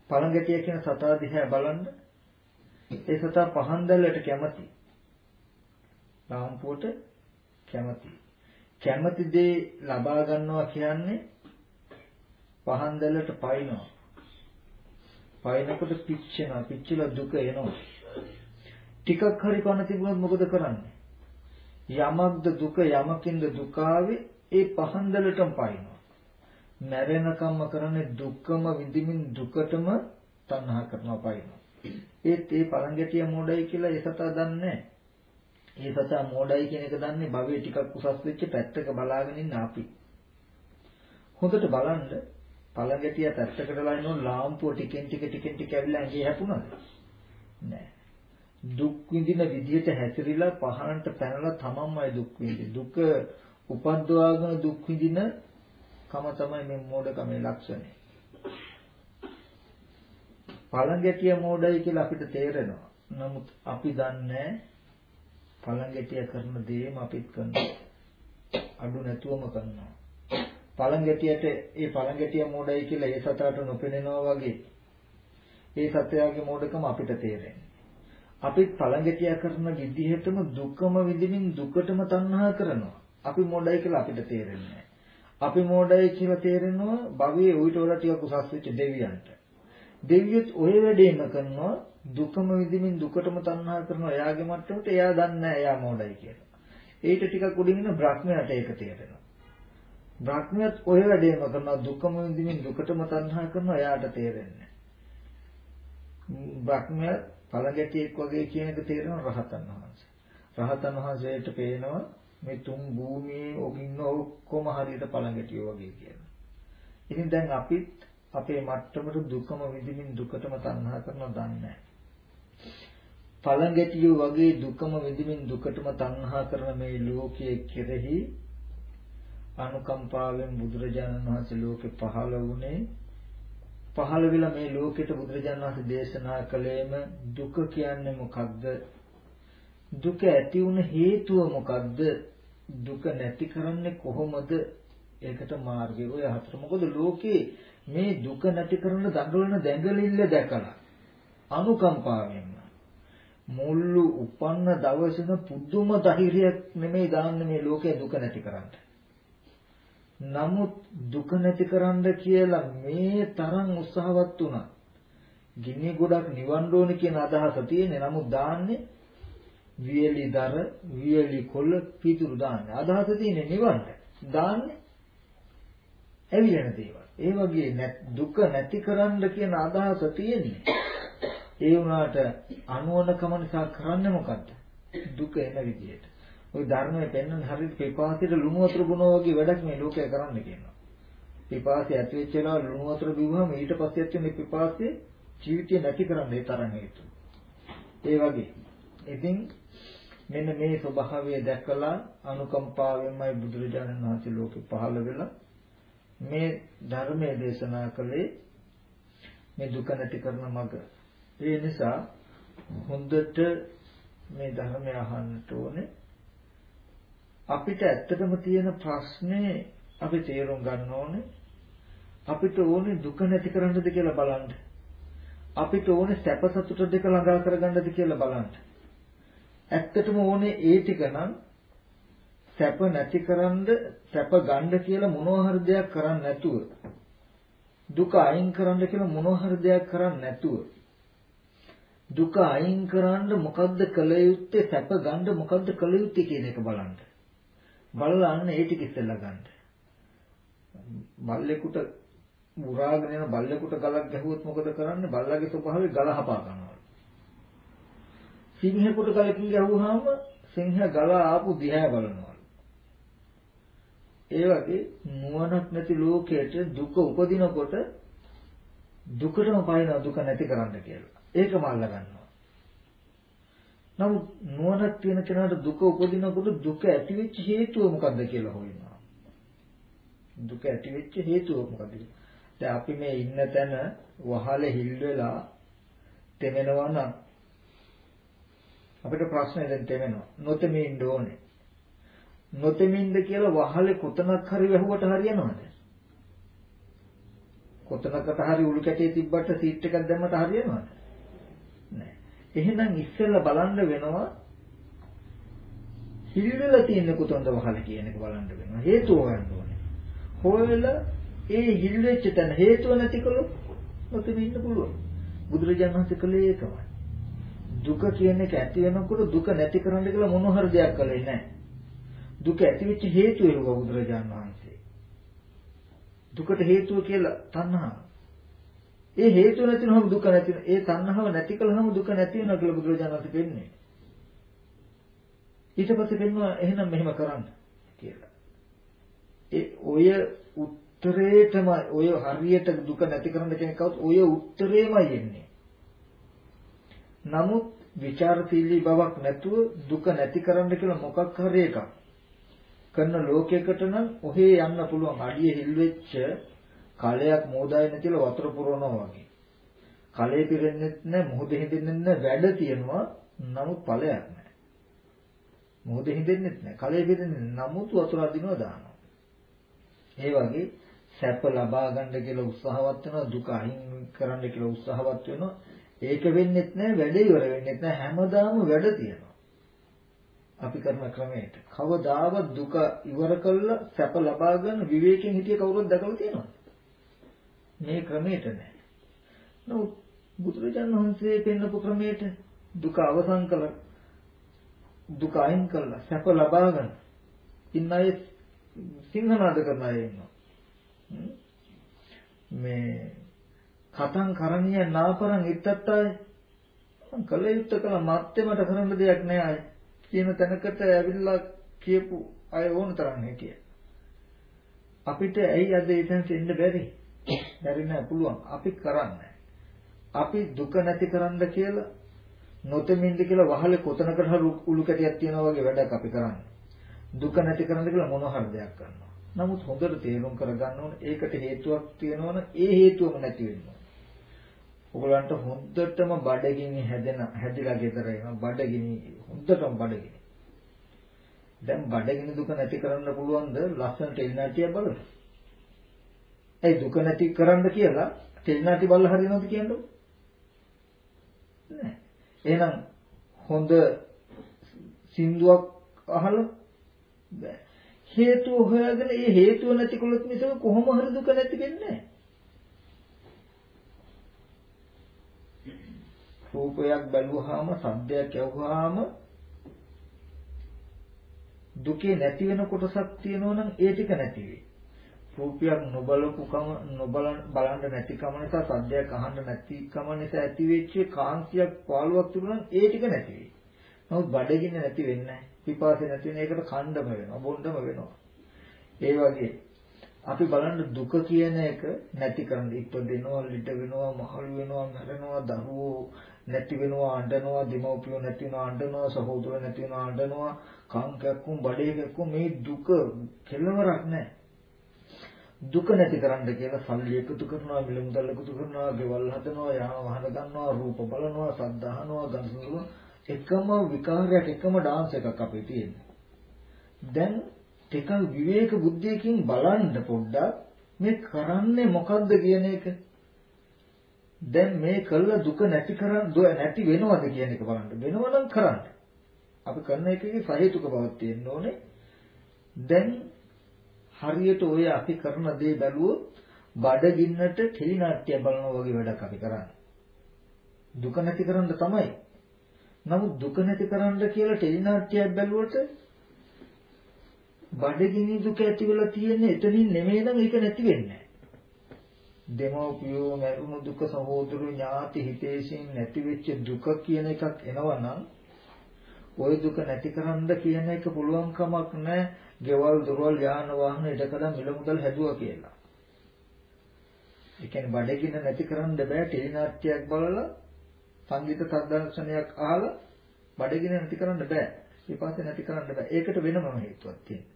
පළඟැටිය කියන සතා දිහා බලන්න ඒ සතා පහන් දැල්ලට කැමති. ලාම්පුවට කැමති. කැමති දේ ලබා ගන්නවා කියන්නේ පහන් දැල්ලට පයින්නවා. පයින්නකොට පිච්චෙනවා. පිච්චිලා දුක එනවා. ටිකක් හරි කන තිබුණොත් මොකද කරන්නේ? යමක්ද දුක යමකින්ද දුක ඒ පහන් දැල්ලටම පයින්නවා. මැරෙනකම්ම කරන්නේ දුක්කම විඳිමින් දුකටම තණ්හා කරනවා පයින්නවා. ඒත් ඒ පළඟැටිය මොඩයි කියලා ඒ සතා දන්නේ ඒ සතා මොඩයි කියන එක දන්නේ භවයේ ටිකක් උසස් වෙච්ච පැත්තක බලාගෙන ඉන්න අපි. හොඳට බලන්න පළඟැටිය පැත්තකටලා ඉන්නොත් ලාම්පුව ටිකෙන් ටික ටිකෙන් ටික ඇවිල්ලා ඇඟේ හැපුණාද? නෑ. දුක් විඳින විදියට හැසිරීලා පහනට පැනලා තමන්මයි දුක් විඳින්නේ. දුක උපද්දවාගෙන දුක් විඳින කම තමයි මේ මෝඩකමේ ලක්ෂණය. පළඟැටිය මෝඩයි කියලා අපිට තේරෙනවා. නමුත් අපි දන්නේ පළඟැටිය කරන දේම අපිත් කරනවා. අඩු නැතුවම කරනවා. පළඟැටියට ඒ පළඟැටිය මෝඩයි කියලා ඒ සතාට නොපෙනෙනවා වගේ ඒ සත්‍යයේ මෝඩකම අපිට තේරෙන්නේ. අපිත් පළඟැටිය කරන විදිහටම දුකම විඳින්මින් දුකටම තණ්හා කරනවා. අපි මෝඩයි කියලා අපිට තේරෙන්නේ අපි මෝඩයි කියලා තේරෙනවා භවයේ ඌට වඩා ටිකක් උසස් වෙච්ච දෙවියන්ට. දෙවියොත් ඔය වැඩේම කරනවා දුකම විඳින්මින් දුකටම තණ්හා කරනවා එයාගේ මට්ටමට එයා දන්නේ නැහැ එයා මෝඩයි කියලා. ඊට ටිකක් උඩින් ඉන්න බ්‍රහ්මයාට ඒක තේරෙනවා. බ්‍රහ්මයාත් ඔය වැඩේම කරනවා දුකම විඳින්මින් දුකටම තණ්හා කරනවා එයාට තේරෙන්නේ බ්‍රහ්මයා පළගැටියෙක් වගේ කියන එක තේරෙනවා රහතන් වහන්සේ. රහතන් වහන්සේට පේනවා මේ තුන් භූමියේ ඔකින්න ඔක්කොම හරියට පළගැටියෝ වගේ කියලා. ඉතින් දැන් අපිත් අපේ මට්ටමට දුකම විඳින්න දුකටම තණ්හා කරන දන්නේ පළඟැටියෝ වගේ දුකම විඳින්න දුකටම තණ්හා කරන මේ ලෝකයේ කෙරෙහි අනුකම්පාවෙන් බුදුරජාණන් වහන්සේ ලෝකෙ පහළ වුණේ. පහළ වෙලා මේ ලෝකෙට බුදුරජාණන් වහන්සේ දේශනා කළේම දුක කියන්නේ මොකක්ද දුක ඇති වුණ හේතුව මොකක්ද දුක නැති කරන්නේ කොහොමද? ඒකට මාර්ගය ඔය හතර. මොකද ලෝකේ මේ දුක නැති කරන දඟලන දැඟලිල්ල දැකලා අනුකම්පාවෙන් මුල්ලු උපන්න දවසේම පුදුම ධෛර්යයක් නෙමෙයි දාන්නේ මේ ලෝකයේ දුක නැති කරන්න. නමුත් දුක නැති කරන්න කියලා මේ තරම් උත්සාහවත් වුණා. ගිනි ගොඩක් නිවන්න ඕන කියන අදහස තියෙන්නේ. නමුත් දාන්නේ වියලි දර, වියලි කොළ පිටුරු දාන්නේ. අදහස තියෙන්නේ නිවන්න. දාන්නේ ඇවිලෙන දේවල්. ඒ වගේ දුක නැති කරන්න කියන අදහස තියෙන්නේ. ඒ වුණාට අනුවණකම නිසා කරන්නේ මොකද්ද? දුක එන විදියට. ওই ධර්මයේ පෙන්වන හරියට පිපාසයට ලුණු වතුර බොනවා වගේ වැඩක් මේ ලෝකේ කරන්න කියනවා. පිපාසය ඇති වෙච්ච වෙලාව ලුණු වතුර බිව්වම ඊට පස්සේ ඇති වෙන පිපාසය ජීවිතය නැති කරන්න ඒ තරම් හේතු. ඒ වගේ. ඉතින් මෙන්න මේ ස්වභාවය දැකලා අනුකම්පාවෙන්මයි බුදුරජාණන් වහන්සේ ලෝකෙ පහළ වෙලා මේ ධර්මයේ දේශනා කළේ මේ දුක නැති කරන මඟ. ඒ නිසා හොඳට මේ ධර්මය අහන්නට ඕනේ. අපිට ඇත්තටම තියෙන ප්‍රශ්නේ අපි තේරුම් ගන්න ඕනේ. අපිට ඕනේ දුක නැති කරන්නද කියලා බලන්න. අපිට ඕනේ සැප සතුට දෙක ළඟා කරගන්නද කියලා බලන්න. ඇත්තටම ඕනේ ඒ ටික නම් සැප නැතිකරන්න සැප ගන්න කියලා මොනවා හරි දෙයක් කරන්නේ නැතුව දුක අයින් කරන්න කියලා මොනවා හරි දෙයක් කරන්නේ නැතුව දුක අයින් කරන්න මොකද්ද කළ යුත්තේ සැප ගන්න මොකද්ද කළ යුත්තේ කියන එක බලන්න. බලලා අන්න ඒ ටික ඉස්සෙල්ලා ගන්න. බල්ලෙකුට මුරාගෙන යන බල්ලෙකුට ගලක් ගැහුවොත් මොකද කරන්නේ? බල්ලගේ ස්වභාවය ගල හපා ගන්නවා. සිංහෙකුට ගලකින් ගැහුවාම සිංහ ගල ආපු දිහා බලනවා. ඒ වගේ නුවණක් නැති ලෝකයට දුක උපදිනකොට දුකටම පයින්නවා දුක නැති කරන්න කියලා. ඒකම අල්ල ගන්නවා. නමුත් නුවණක් තියෙන කෙනාට දුක උපදිනකොට දුක ඇති වෙච්ච හේතුව මොකද්ද කියලා හොයනවා. දුක ඇති වෙච්ච හේතුව මොකද්ද? දැන් අපි මේ ඉන්න තැන වහලේ හිල් වෙලා තෙමෙනවා නම් අපිට ප්‍රශ්නේ දැන් තෙමෙනවා. නොතෙමී ඉන්න ඕනේ. නොතෙමින්ද කියලා වහලේ කොතනක් හරි වැහුවට හරියනවද? කොතනකට හරි උළු කැටේ තිබ්බට සීට් එකක් දැම්මට හරියනවද? නෑ. එහෙනම් ඉස්සෙල්ලා බලන්න වෙනවා හිරිවල තියෙන කොතනද වහල කියන එක බලන්න වෙනවා. හේතුව හොයන්න ඕනේ. හොයලා ඒ හිල් වෙච්ච තැන හේතුව නැතිකොලොත් නොතෙමි ඉන්න පුළුවන්. බුදුරජාණන් වහන්සේ කළේ ඒකමයි. දුක කියන එක ඇති වෙනකොට දුක නැති කරන්න කියලා මොන හරි දෙයක් කළේ නැහැ. දුක ඇතිවෙච්ච හේතුව ඒවා බුදුරජාණන් වහන්සේ. දුකට හේතුව කියලා තණ්හාව. ඒ හේතු නැතිනම් දුක නැති වෙන. ඒ තණ්හාව නැති කළාම දුක නැති වෙනවා කියලා බුදුරජාණන් වහන්සේ පෙන්නේ. ඊට පස්සේ පෙන්වනවා එහෙනම් මෙහෙම කරන්න කියලා. ඒ ඔය උත්තරේටම ඔය හරියට දුක නැති කරන්න කියන කවුත් ඔය උත්තරේමයි එන්නේ. නමුත් ਵਿਚාරශීලී බවක් නැතුව දුක නැති කරන්න කියලා මොකක් හරි එකක් කරන ලෝකයකට නම් ඔහේ යන්න පුළුවන් අඩිය හිල් වෙච්ච කලයක් මෝදාය නැතිලා වතුර පුරවනවා වගේ. කලේ පිරෙන්නෙත් නැහැ මොහොතේ හිඳින්නෙත් නැහැ වැඩ තියෙනවා නමුත් ඵලයක් නැහැ. මොහොතේ හිඳින්නෙත් නැහැ කලේ පිරෙන්නේ නමුත් වතුර අදිනවා දානවා. ඒ වගේ සැප ලබා ගන්න කියලා උත්සාහවත් වෙනවා දුක අයින් කරන්න කියලා උත්සාහවත් වෙනවා ඒක වෙන්නෙත් නැහැ වැඩ ඉවර වෙන්නෙත් නැහැ හැමදාම වැඩ තියෙනවා. අපි කරන ක්‍රමයට කවදාවත් දුක ඉවර කළා සැප ලබා ගන්න විවේකයෙන් හිටිය කවුරුත් දැකලා තියෙනවද මේ ක්‍රමයට නෑ. නමුත් බුදුරජාණන් වහන්සේ පෙන්නපු ක්‍රමයට දුක අවසන් කළ දුක අයින් කළා සැප ලබා ගන්න ඉන්න අය සිංහනාද කරන අය ඉන්නවා. මේ කතං කරණීය නාපරං ඉත්තත්තාය කල යුත්තේ කළ මත්තේ මට කරන්න දෙයක් නෑ අය. කියන තැනකට ඇවිල්ලා කියපු අය ඕන තරම් හිටිය. අපිට ඇයි අද එතනට එන්න බැරි? බැරි නෑ පුළුවන්. අපි කරන්නේ. අපි දුක නැති කරන්න කියලා නොතෙමින්ද කියලා වහලේ කොතනකට හරි උළු කැටියක් තියනවා වගේ වැඩක් අපි කරන්නේ. දුක නැති කරන්න කියලා මොන හරි දෙයක් කරනවා. නමුත් හොඳට තේරුම් කරගන්න ඕනේ ඒකට හේතුවක් තියෙනවනේ ඒ හේතුවම නැති වෙනවා. ඔයගලන්ට හොඳටම බඩගිනි හැදෙන හැදිලා ගෙදර එනවා බඩගිනි හොඳටම බඩගිනි. දැන් බඩගිනි දුක නැති කරන්න පුළුවන්ද ලස්සන ටෙලිනාටිය බලන්න. ඒ දුක නැති කරන්න කියලා ටෙලිනාටි බලලා හරියනවද කියන්නේ? නෑ. එහෙනම් හොඳ සින්දුවක් අහලා බෑ. හේතුව හොයාගෙන ඒ හේතුව නැති කළොත් මිසක කොහොම හරි දුක නැති වෙන්නේ නෑ. රූපයක් බැලුවාම සද්දයක් ඇහුවාම දුකේ නැති වෙන කොටසක් තියෙනවා නම් ඒ ටික නැති වෙයි. රූපයක් නොබලපුකම නොබලන බලන්න නැතිකම නිසා සද්දයක් අහන්න නැතිකම නිසා ඇති වෙච්ච කාන්තියක් පාළුවක් තිබුණා නම් ඒ ටික නැති වෙයි. නමුත් බඩගින්න නැති වෙන්නේ නැහැ. පිපාසය නැති වෙන එකට කණ්ඩම වෙනවා, බොණ්ඩම වෙනවා. ඒ වගේ අපි බලන්න දුක කියන එක නැති කරන්න ඉපදෙනවා, ලිට වෙනවා, මහලු වෙනවා, මැරෙනවා, දරුවෝ නැති වෙනවා අඬනවා දෙමව්පියෝ නැති වෙනවා අඬනවා සහෝදරයෝ නැති වෙනවා අඬනවා කාංකයක්කුම් බඩේකක්කුම් මේ දුක කෙලවරක් නැහැ දුක නැති කරන්න කියලා සල්ලි එකතු කරනවා මිල මුදල් එකතු කරනවා ගෙවල් හදනවා යාන වහන ගන්නවා රූප බලනවා සද්ද අහනවා ගන්සුනවා එකම විකාරයක් එකම ඩාන්ස් එකක් අපේ තියෙන්නේ දැන් ටිකක් විවේක බුද්ධියකින් බලන්න පොඩ්ඩක් මේ කරන්නේ මොකද්ද කියන එක දැන් මේ කළ දුක නැති කරන් නැති වෙනවද කියන එක බලන්න. වෙනවනම් කරන්න. අපි කරන එකේ සහේතුක බවක් තියෙන්න ඕනේ. දැන් හරියට ඔය අපි කරන දේ බැලුවොත් බඩගින්නට ටෙලි නාට්‍ය බලනවා වගේ වැඩක් අපි කරන්නේ. දුක නැති කරන්න තමයි. නමුත් දුක නැති කරන්න කියලා ටෙලි නාට්‍යයක් බැලුවට බඩගිනි දුක ඇති වෙලා තියෙන්නේ එතනින් නෙමෙයි නම් ඒක නැති වෙන්නේ දෙමව්පියෝ මරුණු දුක සහෝදරු ඥාති හිතේසින් නැති වෙච්ච දුක කියන එකක් එනවනම් ওই දුක නැති කරන්න කියන එක පුළුවන් කමක් නැහැ. ගෙවල් දොරවල් යාන වාහන ඉඩකඩම් මිල මුදල් හැදුවා කියලා. ඒ කියන්නේ බඩගින්න නැති කරන්න බෑ ටෙලි නාට්‍යයක් බලලා සංගීත සම්දර්ශනයක් අහලා බඩගින්න නැති කරන්න බෑ. පිපාසය නැති කරන්න බෑ. ඒකට වෙනම හේතුවක් තියෙනවා.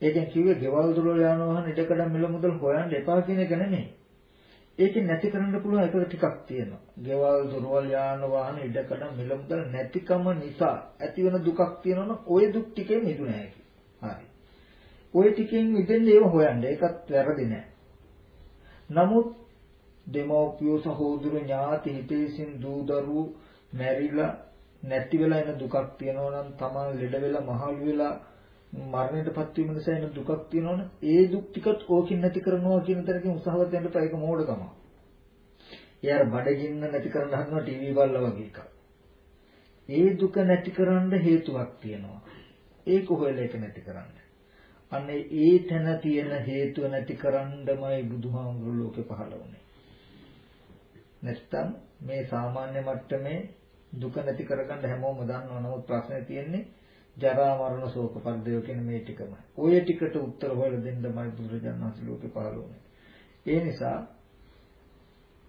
ඒකෙන් කිව්වේ ගෙවල් දොරවල් යාන වාහන ඉඩකඩම් මිල මුදල් හොයන්න එපා කියන එක නෙමෙයි. ඒකෙන් නැති කරන්න පුළුවන් එක ටිකක් තියෙනවා. ගෙවල් දොරවල් යාන වාහන ඉඩකඩම් මිල මුදල් නැතිකම නිසා ඇතිවන දුකක් තියෙනවනම් ওই දුක් ටිකෙන් මිදුණ හැකියි. හරි. ওই ටිකෙන් මිදෙන්න ඒව හොයන්න. ඒකත් වැරදි නෑ. නමුත් දෙමෝපියෝ සහෝදර ඥාති හිතේසින් දූ දරුවෝ මැරිලා නැති වෙලා එන දුකක් තියෙනවා නම් තමන් ලෙඩ වෙලා මහලු වෙලා මරණයටපත් වීම නිසා එන දුකක් තියෙනවනේ ඒ දුක් ටිකත් ඕකින් නැති කරනවා කියන තරකින් උත්සාහවත් වෙන්න එපා ඒක මෝඩකම. යාර බඩගින්න නැති කරන්න හදනවා ටීවී බලලා වගේ එකක්. ඒ දුක නැති කරන්න හේතුවක් තියෙනවා. ඒක හොයලා ඒක නැති කරන්න. අනේ ඒ තැන තියෙන හේතුව නැති කරන්නමයි බුදුහාමුදුරු ලෝකේ පහළ වුනේ. නැත්තම් මේ සාමාන්‍ය මට්ටමේ දුක නැති කරගන්න හැමෝම දන්නවා. නමුත් ප්‍රශ්නේ තියෙන්නේ ජරා මරණ ශෝක පරිදේව කියන මේ ටිකම. ඔය ටිකට උත්තර හොයලා දෙන්නමයි බුදුරජාණන් වහන්සේ ලෝකේ පහළ වුනේ. ඒ නිසා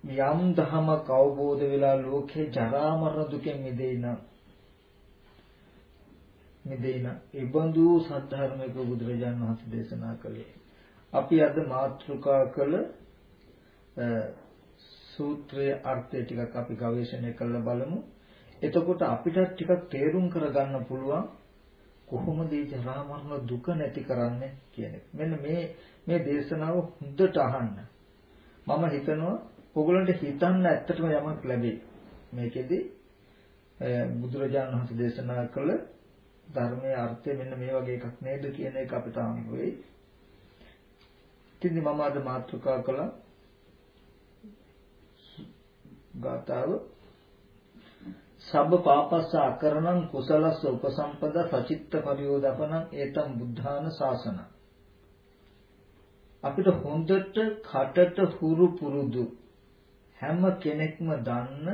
යම් ධමක අවබෝධ වෙලා ලෝකේ ජරා මරණ දුකෙන් මිදෙන්න මිදෙන්න ඉබඳු සද්ධර්මයක බුදුරජාණන් වහන්සේ දේශනා කළේ. අපි අද මාතෘකා කළ සූත්‍රයේ අර්ථය ටිකක් අපි ගවේෂණය කරලා බලමු. එතකොට අපිට ටිකක් තේරුම් කරගන්න පුළුවන් කොහොමද මේ ජරා මරණ දුක නැති කරන්නේ කියන එක. මෙන්න මේ මේ දේශනාව හොඳට අහන්න. මම හිතනවා ඔයගලන්ට හිතන්න ඇත්තටම යමක් ලැබෙයි. මේකෙදි බුදුරජාණන් වහන්සේ දේශනා කළ ධර්මයේ අර්ථය මෙන්න මේ වගේ එකක් නේද කියන එක අපිට හම්බ වෙයි. ඉතින් මම අද මාතෘකා කළා ගාතාව සබ්බ පාපස්ස අකරණං කුසලස්ස උපසම්පද සචිත්ත පරියෝදපනං ඒතම් බුද්ධාන ශාසන අපිට හොඳට කටට හුරු පුරුදු හැම කෙනෙක්ම දන්න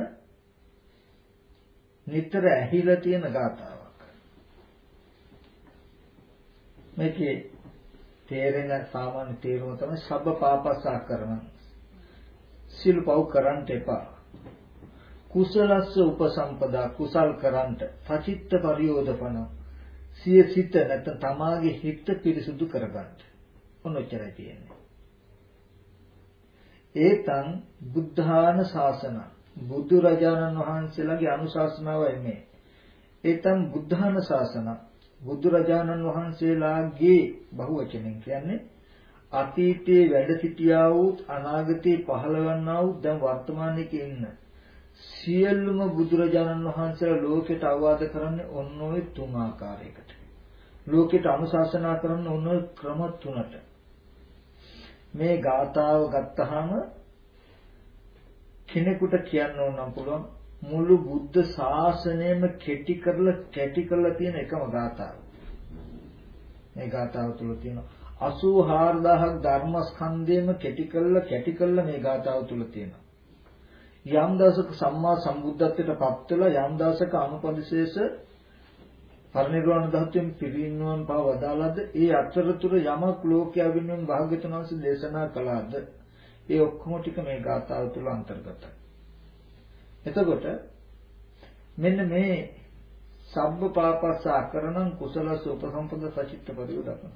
නිතර ඇහිලා තියෙන ගාතාවක්. මේකේ තේරෙන සාමාන්‍ය තේරුම තමයි සබ්බ පාපස්ස අකරණං සිල් පව් කරන්න එපා. කුසලස්ස උපසම්පදා කුසල් කරන්ට සචිත්ත පරියෝධපන සිය සිත නැත්නම් තමාගේ හිත පිරිසුදු කරගන්න. ඔන්නොච්චරයි තියෙන්නේ. ඒතං බුද්ධාන ශාසන බුදු රජාණන් වහන්සේලාගේ අනුශාසනාවයි මේ. ඒතං බුද්ධාන ශාසන බුදු රජාණන් වහන්සේලාගේ බහුවචනෙන් කියන්නේ අතීතයේ වැඩ සිටියා වූ අනාගතයේ පහළවන්නා වූ දැන් වර්තමානයේ ඉන්න සියලුම බුදුරජාණන් වහන්සේලා ලෝකෙට අවවාද කරන්නේ ඔන්න ඔය තුන් ආකාරයකට. ලෝකෙට අනුශාසනා කරන්නේ ඔන්න ඔය ක්‍රම තුනට. මේ ගාථාව ගත්තාම කෙනෙකුට කියන්න ඕන නම් පුළුවන් මුළු බුද්ධ ශාසනයම කෙටි කරලා කැටි කරලා තියෙන එකම ගාථාව. මේ ගාථාව තුල තියෙන 84000ක් ධර්මස්කන්ධයම කෙටි කරලා කැටි කරලා මේ ගාථාව තුල තියෙනවා. යම් දවසක සම්මා සම්බුද්ධත්වයට පත් වෙලා යම් දවසක අනුපදිශේෂ පරිනිර්වාණ ධාතුවෙන් පිරිනිවන් පාව වදාළාද ඒ අතරතුර යමක් ලෝකයා වෙනුවෙන් භාග්‍යතුන් වහන්සේ දේශනා කළාද ඒ ඔක්කොම ටික මේ ගාථාව තුල අන්තර්ගතයි. එතකොට මෙන්න මේ සබ්බ පාපස්ස අකරණං කුසලස උපසම්පද සචිත්ත පරිවදපන.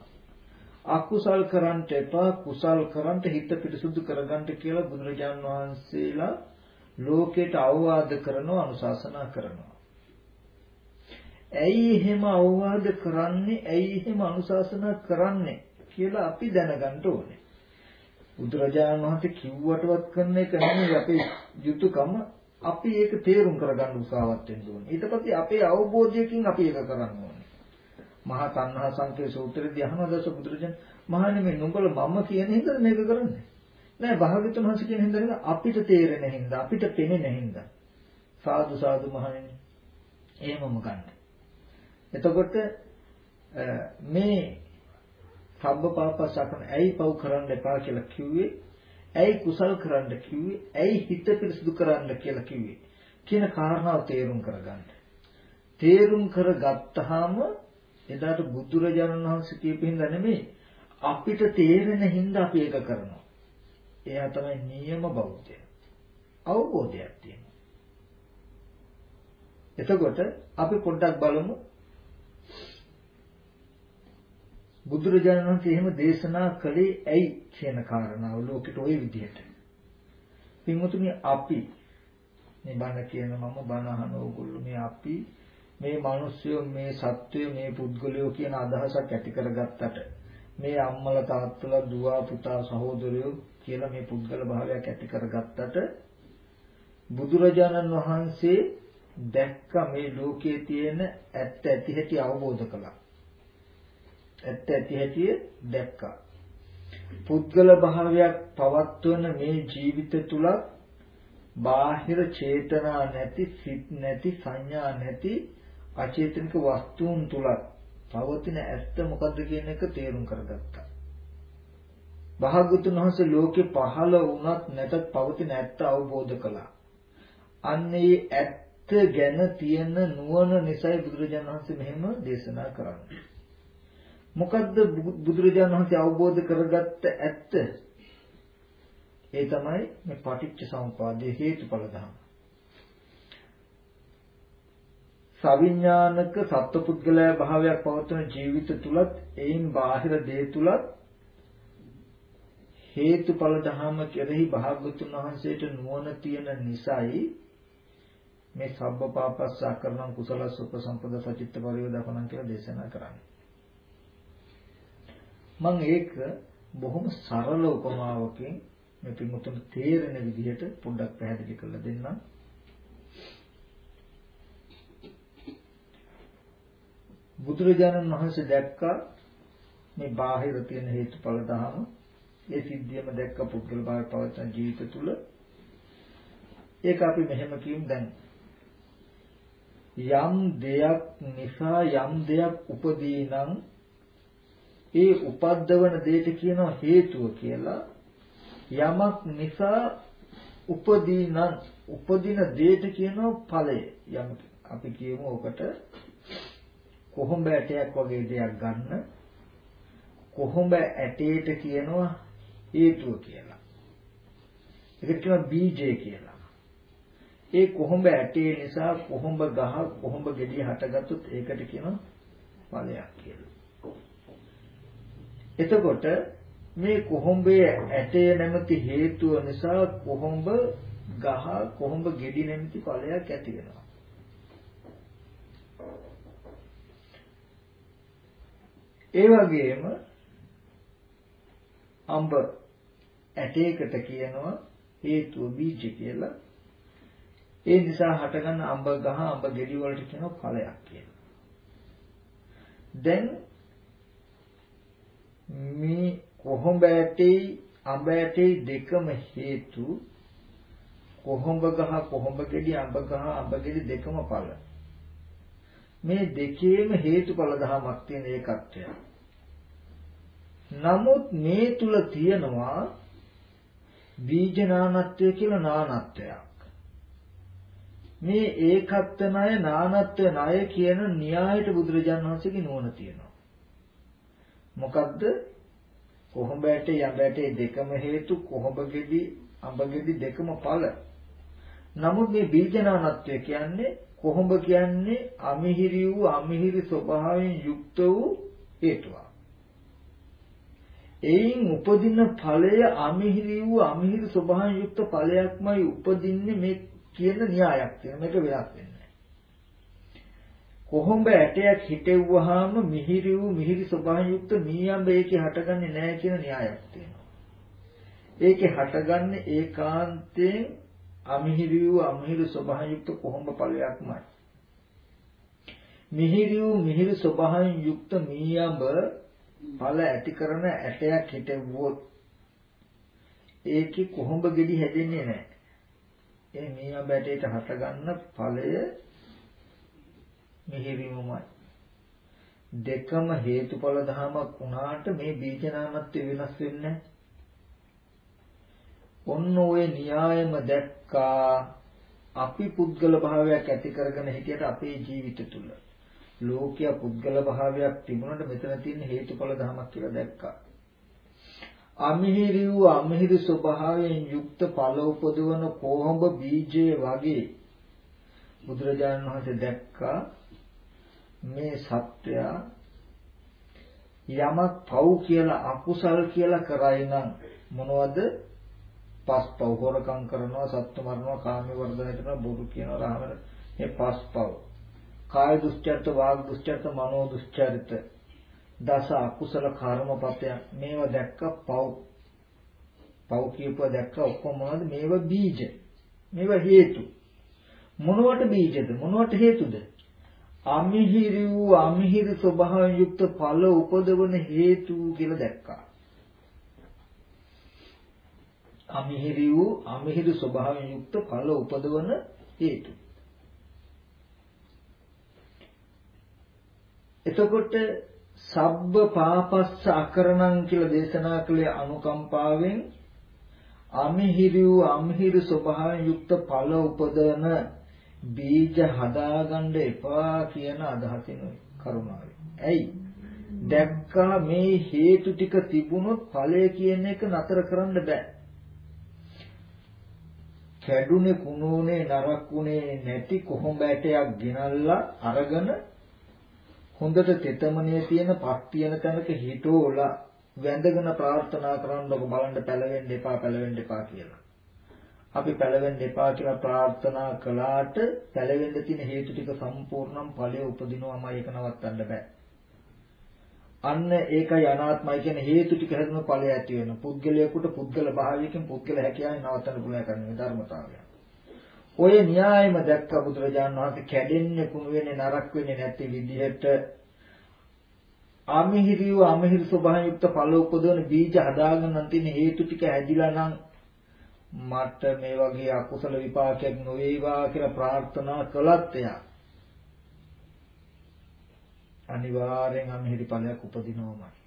අකුසල් කරන්ට එපා කුසල් කරන්ට හිත පිරිසුදු කරගන්න කියලා බුදුරජාන් වහන්සේලා ලෝකයට අවවාද කරනවා අනුශාසනා කරනවා. ඇයි එහෙම අවවාද කරන්නේ? ඇයි එහෙම අනුශාසනා කරන්නේ කියලා අපි දැනගන්න ඕනේ. බුදුරජාණන් වහන්සේ කිව්වටවත් කරන එක නෙමෙයි අපේ යුතුයකම අපි ඒක තේරුම් කරගන්න උත්සාහවත් වෙන්න ඕනේ. ඊට පස්සේ අපේ අවබෝධයකින් අපි ඒක කරන්න ඕනේ. මහා තණ්හා සංකේ සූත්‍රයේදී අහනවා දැස බුදුරජාණන් මහන්නේ මේ නුඹලා මම කියන හින්දා මේක කරන්නේ. නෑ භාග්‍යතුන් වහන්සේ කියන හින්දා නෙවෙයි අපිට තේරෙන හින්දා අපිට පෙනෙන හින්දා සාදු සාදු මහණෙනි එහෙමම ගන්න. එතකොට මේ සබ්බ පාපසකන ඇයි පව් කරන්න එපා කියලා කිව්වේ ඇයි කුසල් කරන්න කිව්වේ ඇයි හිත පිරිසුදු කරන්න කියලා කිව්වේ කියන කාරණාව තේරුම් කරගන්න. තේරුම් කරගත්තාම එදාට බුදුරජාණන් වහන්සේ කියපු හින්දා නෙමෙයි අපිට තේරෙන හින්දා අපි ඒක කරනවා. එයා තමයි නියම බෞද්ධය. අවබෝධයක් තියෙනවා. එතකොට අපි පොඩ්ඩක් බලමු බුදුරජාණන් වහන්සේ එහෙම දේශනා කළේ ඇයි කියන කාරණාව ලෝකෙට ওই විදිහට. පින්වතුනි අපි මේ බණ කියන මම බණ අහන ඕගොල්ලෝ මේ අපි මේ මිනිස්සු මේ සත්වය මේ පුද්ගලයෝ කියන අදහසක් ඇති කරගත්තට මේ අම්මලා තාත්තලා දුව පුතා සහෝදරයෝ කියලා මේ පුද්ගල භාවයක් ඇති කරගත්තට බුදුරජාණන් වහන්සේ දැක්ක මේ ලෝකයේ තියෙන ඇත්ත ඇති හැටි අවබෝධ කළා. ඇත්ත ඇති හැටි දැක්කා. පුද්ගල භාවයක් පවත්වන මේ ජීවිත තුලත් බාහිර චේතනා නැති සිත් නැති සංඥා නැති අචේතනික වස්තුන් තුලත් පවතින ඇත්ත මොකද්ද කියන එක තේරුම් කරගත්තා. භාගතුන් වහන්සේ ලෝකේ පහළ වුණත් නැතත් පවතින ඇත්ත අවබෝධ කළා. අන්නේ ඇත්ත ගැන තියෙන නුවණ නිසායි බුදුරජාණන් වහන්සේ මෙහෙම දේශනා කරන්නේ. මොකද්ද බුදුරජාණන් වහන්සේ අවබෝධ කරගත්ත ඇත්ත? ඒ තමයි මේ පටිච්ච සමුපාදයේ හේතුඵල ධර්ම. සවිඥානික සත්පුද්ගලයා භාවයක් පවත්වන ජීවිත තුලත් එයින් බාහිර දේ තුලත් හේතුඵල ධර්ම කෙරෙහි භාග්‍යතුන් වහන්සේට නුවණ තියෙන නිසායි මේ සබ්බ පාපස්සා කරන කුසල සුපසම්පද සචිත්ත පරිවදපණන් කියලා දේශනා කරන්නේ. මම ඒක බොහොම සරල උපමාවකින් මේ පිටුතුන් තේරෙන විදිහට පොඩ්ඩක් පැහැදිලි කරලා දෙන්නම්. බුදුරජාණන් වහන්සේ දැක්කා මේ බාහිර තියෙන හේතුඵල ධහම ඒ සිද්ධියම දැක්ක පුද්ගල භාවය පවත්වන ජීවිත තුල ඒක අපි මෙහෙම කියමු දැන්. යම් දෙයක් නිසා යම් දෙයක් උපදී නම් ඒ උපද්දවන දෙයට කියනවා හේතුව කියලා. යමක් නිසා උපදී නම් උපදින දෙයට කියනවා ඵලය. යම් අපි කියමු ඔකට කොහොඹ ඇටයක් වගේ දෙයක් ගන්න. කොහොඹ ඇටයට කියනවා හේතුව කියලා. ඒකට කියනවා බීජය කියලා. ඒ කොහොඹ ඇටේ නිසා කොහොඹ ගහ කොහොඹ ගෙඩිය හටගත්තොත් ඒකට කියනවා ඵලයක් කියලා. එතකොට මේ කොහොඹේ ඇටය නැමැති හේතුව නිසා කොහොඹ ගහ කොහොඹ ගෙඩි නැමැති ඵලයක් ඇති වෙනවා. ඒ වගේම අඹ ඇටයකට කියනවා හේතුව බීජ කියලා. ඒ නිසා හටගන්න අඹ ගහ අඹ ගෙඩි වලට කියනවා ඵලයක් කියලා. දැන් මේ කොහොඹ ඇටේ අඹ ඇටේ දෙකම හේතු කොහොඹ ගහ කොහොඹ ගෙඩි අඹ ගහ අඹ ගෙඩි දෙකම ඵල. මේ දෙකේම හේතුඵල ධමයක් තියෙන ඒකත්වය. නමුත් මේ තුල තියෙනවා බීජ නානත්වය කියලා නානත්වයක්. මේ ඒකත්ව ණය නානත්ව ණය කියන න්‍යායට බුදුරජාණන් වහන්සේගේ නුවණ තියෙනවා. මොකද්ද? කොහොඹ ඇටේ යඹ ඇටේ දෙකම හේතු කොහොඹ ගෙඩි අඹ ගෙඩි දෙකම ඵල. නමුත් මේ බීජනානත්වය කියන්නේ කොහොඹ කියන්නේ අමිහිරි වූ අමිහිරි ස්වභාවයෙන් යුක්ත වූ හේතුවක්. එයින් උපදින ඵලය අමිහිරි වූ අමිහිරි ස්වභාවයෙන් යුක්ත ඵලයක්මයි උපදින්නේ මේ කියන න්‍යායක් තියෙනවා. මේක වෙනස් වෙන්නේ කොහොඹ ඇටයක් හිටෙව්වහම මිහිරි වූ මිහිරි ස්වභාවයෙන් යුක්ත මීයඹ ඒකේ හටගන්නේ නැහැ කියන න්‍යායක් තියෙනවා. ඒකේ හටගන්නේ ඒකාන්තයෙන් අමිහිරි වූ අමිහිරි ස්වභාවයෙන් යුක්ත කොහොඹ ඵලයක්මයි. මිහිරි වූ මිහිරි ස්වභාවයෙන් යුක්ත මීයඹ ඵල ඇති කරන ඇටයක් හිටෙව්වොත් ඒකේ කොහොඹ ගෙඩි හැදෙන්නේ නැහැ. ඒ මීයඹ ඇටයට හටගන්න ඵලය මිහිරිමමයි. දෙකම හේතුඵල ධමයක් වුණාට මේ බීජනාමත්වය වෙනස් වෙන්නේ ඔන්න ඔය න්‍යායම දැක්කා අපි පුද්ගල භාවයක් ඇති කරගෙන හිටියට අපේ ජීවිත තුල ලෝකීය පුද්ගල භාවයක් තිබුණාට මෙතන තියෙන හේතුඵල ධමයක් කියලා දැක්කා. අමිහිරි වූ අමිහිරි ස්වභාවයෙන් යුක්ත ඵල උපදවන කොහොඹ බීජය වගේ බුදුරජාණන් වහන්සේ දැක්කා මේ සත්‍යය යමක් පව් කියලා අකුසල් කියලා කරයි නම් මොනවද? පස්පව් හොරකම් කරනවා සත්තු මරනවා කාම වර්ධනය කරනවා බොරු කියනවා රාමර මේ පස්පව් කාය දුස්චරිත වාග් දුස්චරිත මනෝ දුස්චරිත. දස අකුසල කර්මපතය. මේවා දැක්ක පව්. පව් කියපුවා දැක්ක ඔක්කොම මොනවද? මේවා බීජ. මේවා හේතු. මොනවට බීජද? මොනවට හේතුද? අමිහිරි වූ අමිහිරි ස්වභාවයෙන් යුක්ත ඵල උපදවන හේතු කියලා දැක්කා. අමිහිරි වූ අමිහිරි ස්වභාවයෙන් යුක්ත ඵල උපදවන හේතු. එතකොට සබ්බ පාපස්ස අකරණං කියලා දේශනා කළේ අනුකම්පාවෙන් අමිහිරි වූ අමිහිරි ස්වභාවයෙන් යුක්ත ඵල උපදවන බීජ හදාගන්න එපා කියන අදහසින් කරුණාවෙන්. ඇයි? දැක්කා මේ හේතු ටික තිබුණොත් ඵලය කියන එක නතර කරන්න බෑ. කැඩුනේ කුණුනේ නරකුනේ නැති කොහොඹ ඇටයක් ගෙනල්ලා අරගෙන හොඳට තෙතමනේ තියෙන පස් තියෙන තැනක හිටෝලා වැඳගෙන ප්‍රාර්ථනා කරනකොට බලන්න පැලවෙන්න එපා පැලවෙන්න එපා කියලා. අපි පැලවෙන්න එපා කියලා ප්‍රාර්ථනා කළාට පැලවෙන්න තියෙන හේතු ටික සම්පූර්ණම් ඵලයේ උපදිනවමයි ඒක නවත්තන්න බෑ. අන්න ඒකයි අනාත්මයි කියන හේතු ටික හැදුන ඵලය ඇති වෙන. පුද්ගලයාට පුද්ගල භාවයකින් පුද්ගල හැකියාවෙන් නවත්තන්න පුළුවන් කරන ධර්මතාවය. ඔය න්‍යායම දැක්ක බුදුරජාණන් වහන්සේ කැඩෙන්නේ කුණු වෙන්නේ නරක වෙන්නේ නැති විදිහට අමිහිරිව අමිහිරි ස්වභාවයෙන් යුක්ත ඵල උපදවන බීජ හදාගන්න තියෙන හේතු ටික ඇදිලා නම් මට මේ වගේ අකුසල විපාකයක් නොවේවා කියලා ප්‍රාර්ථනා කළත් එයා අනිවාර්යෙන් අමිහිරි ඵලයක් උපදිනවමයි.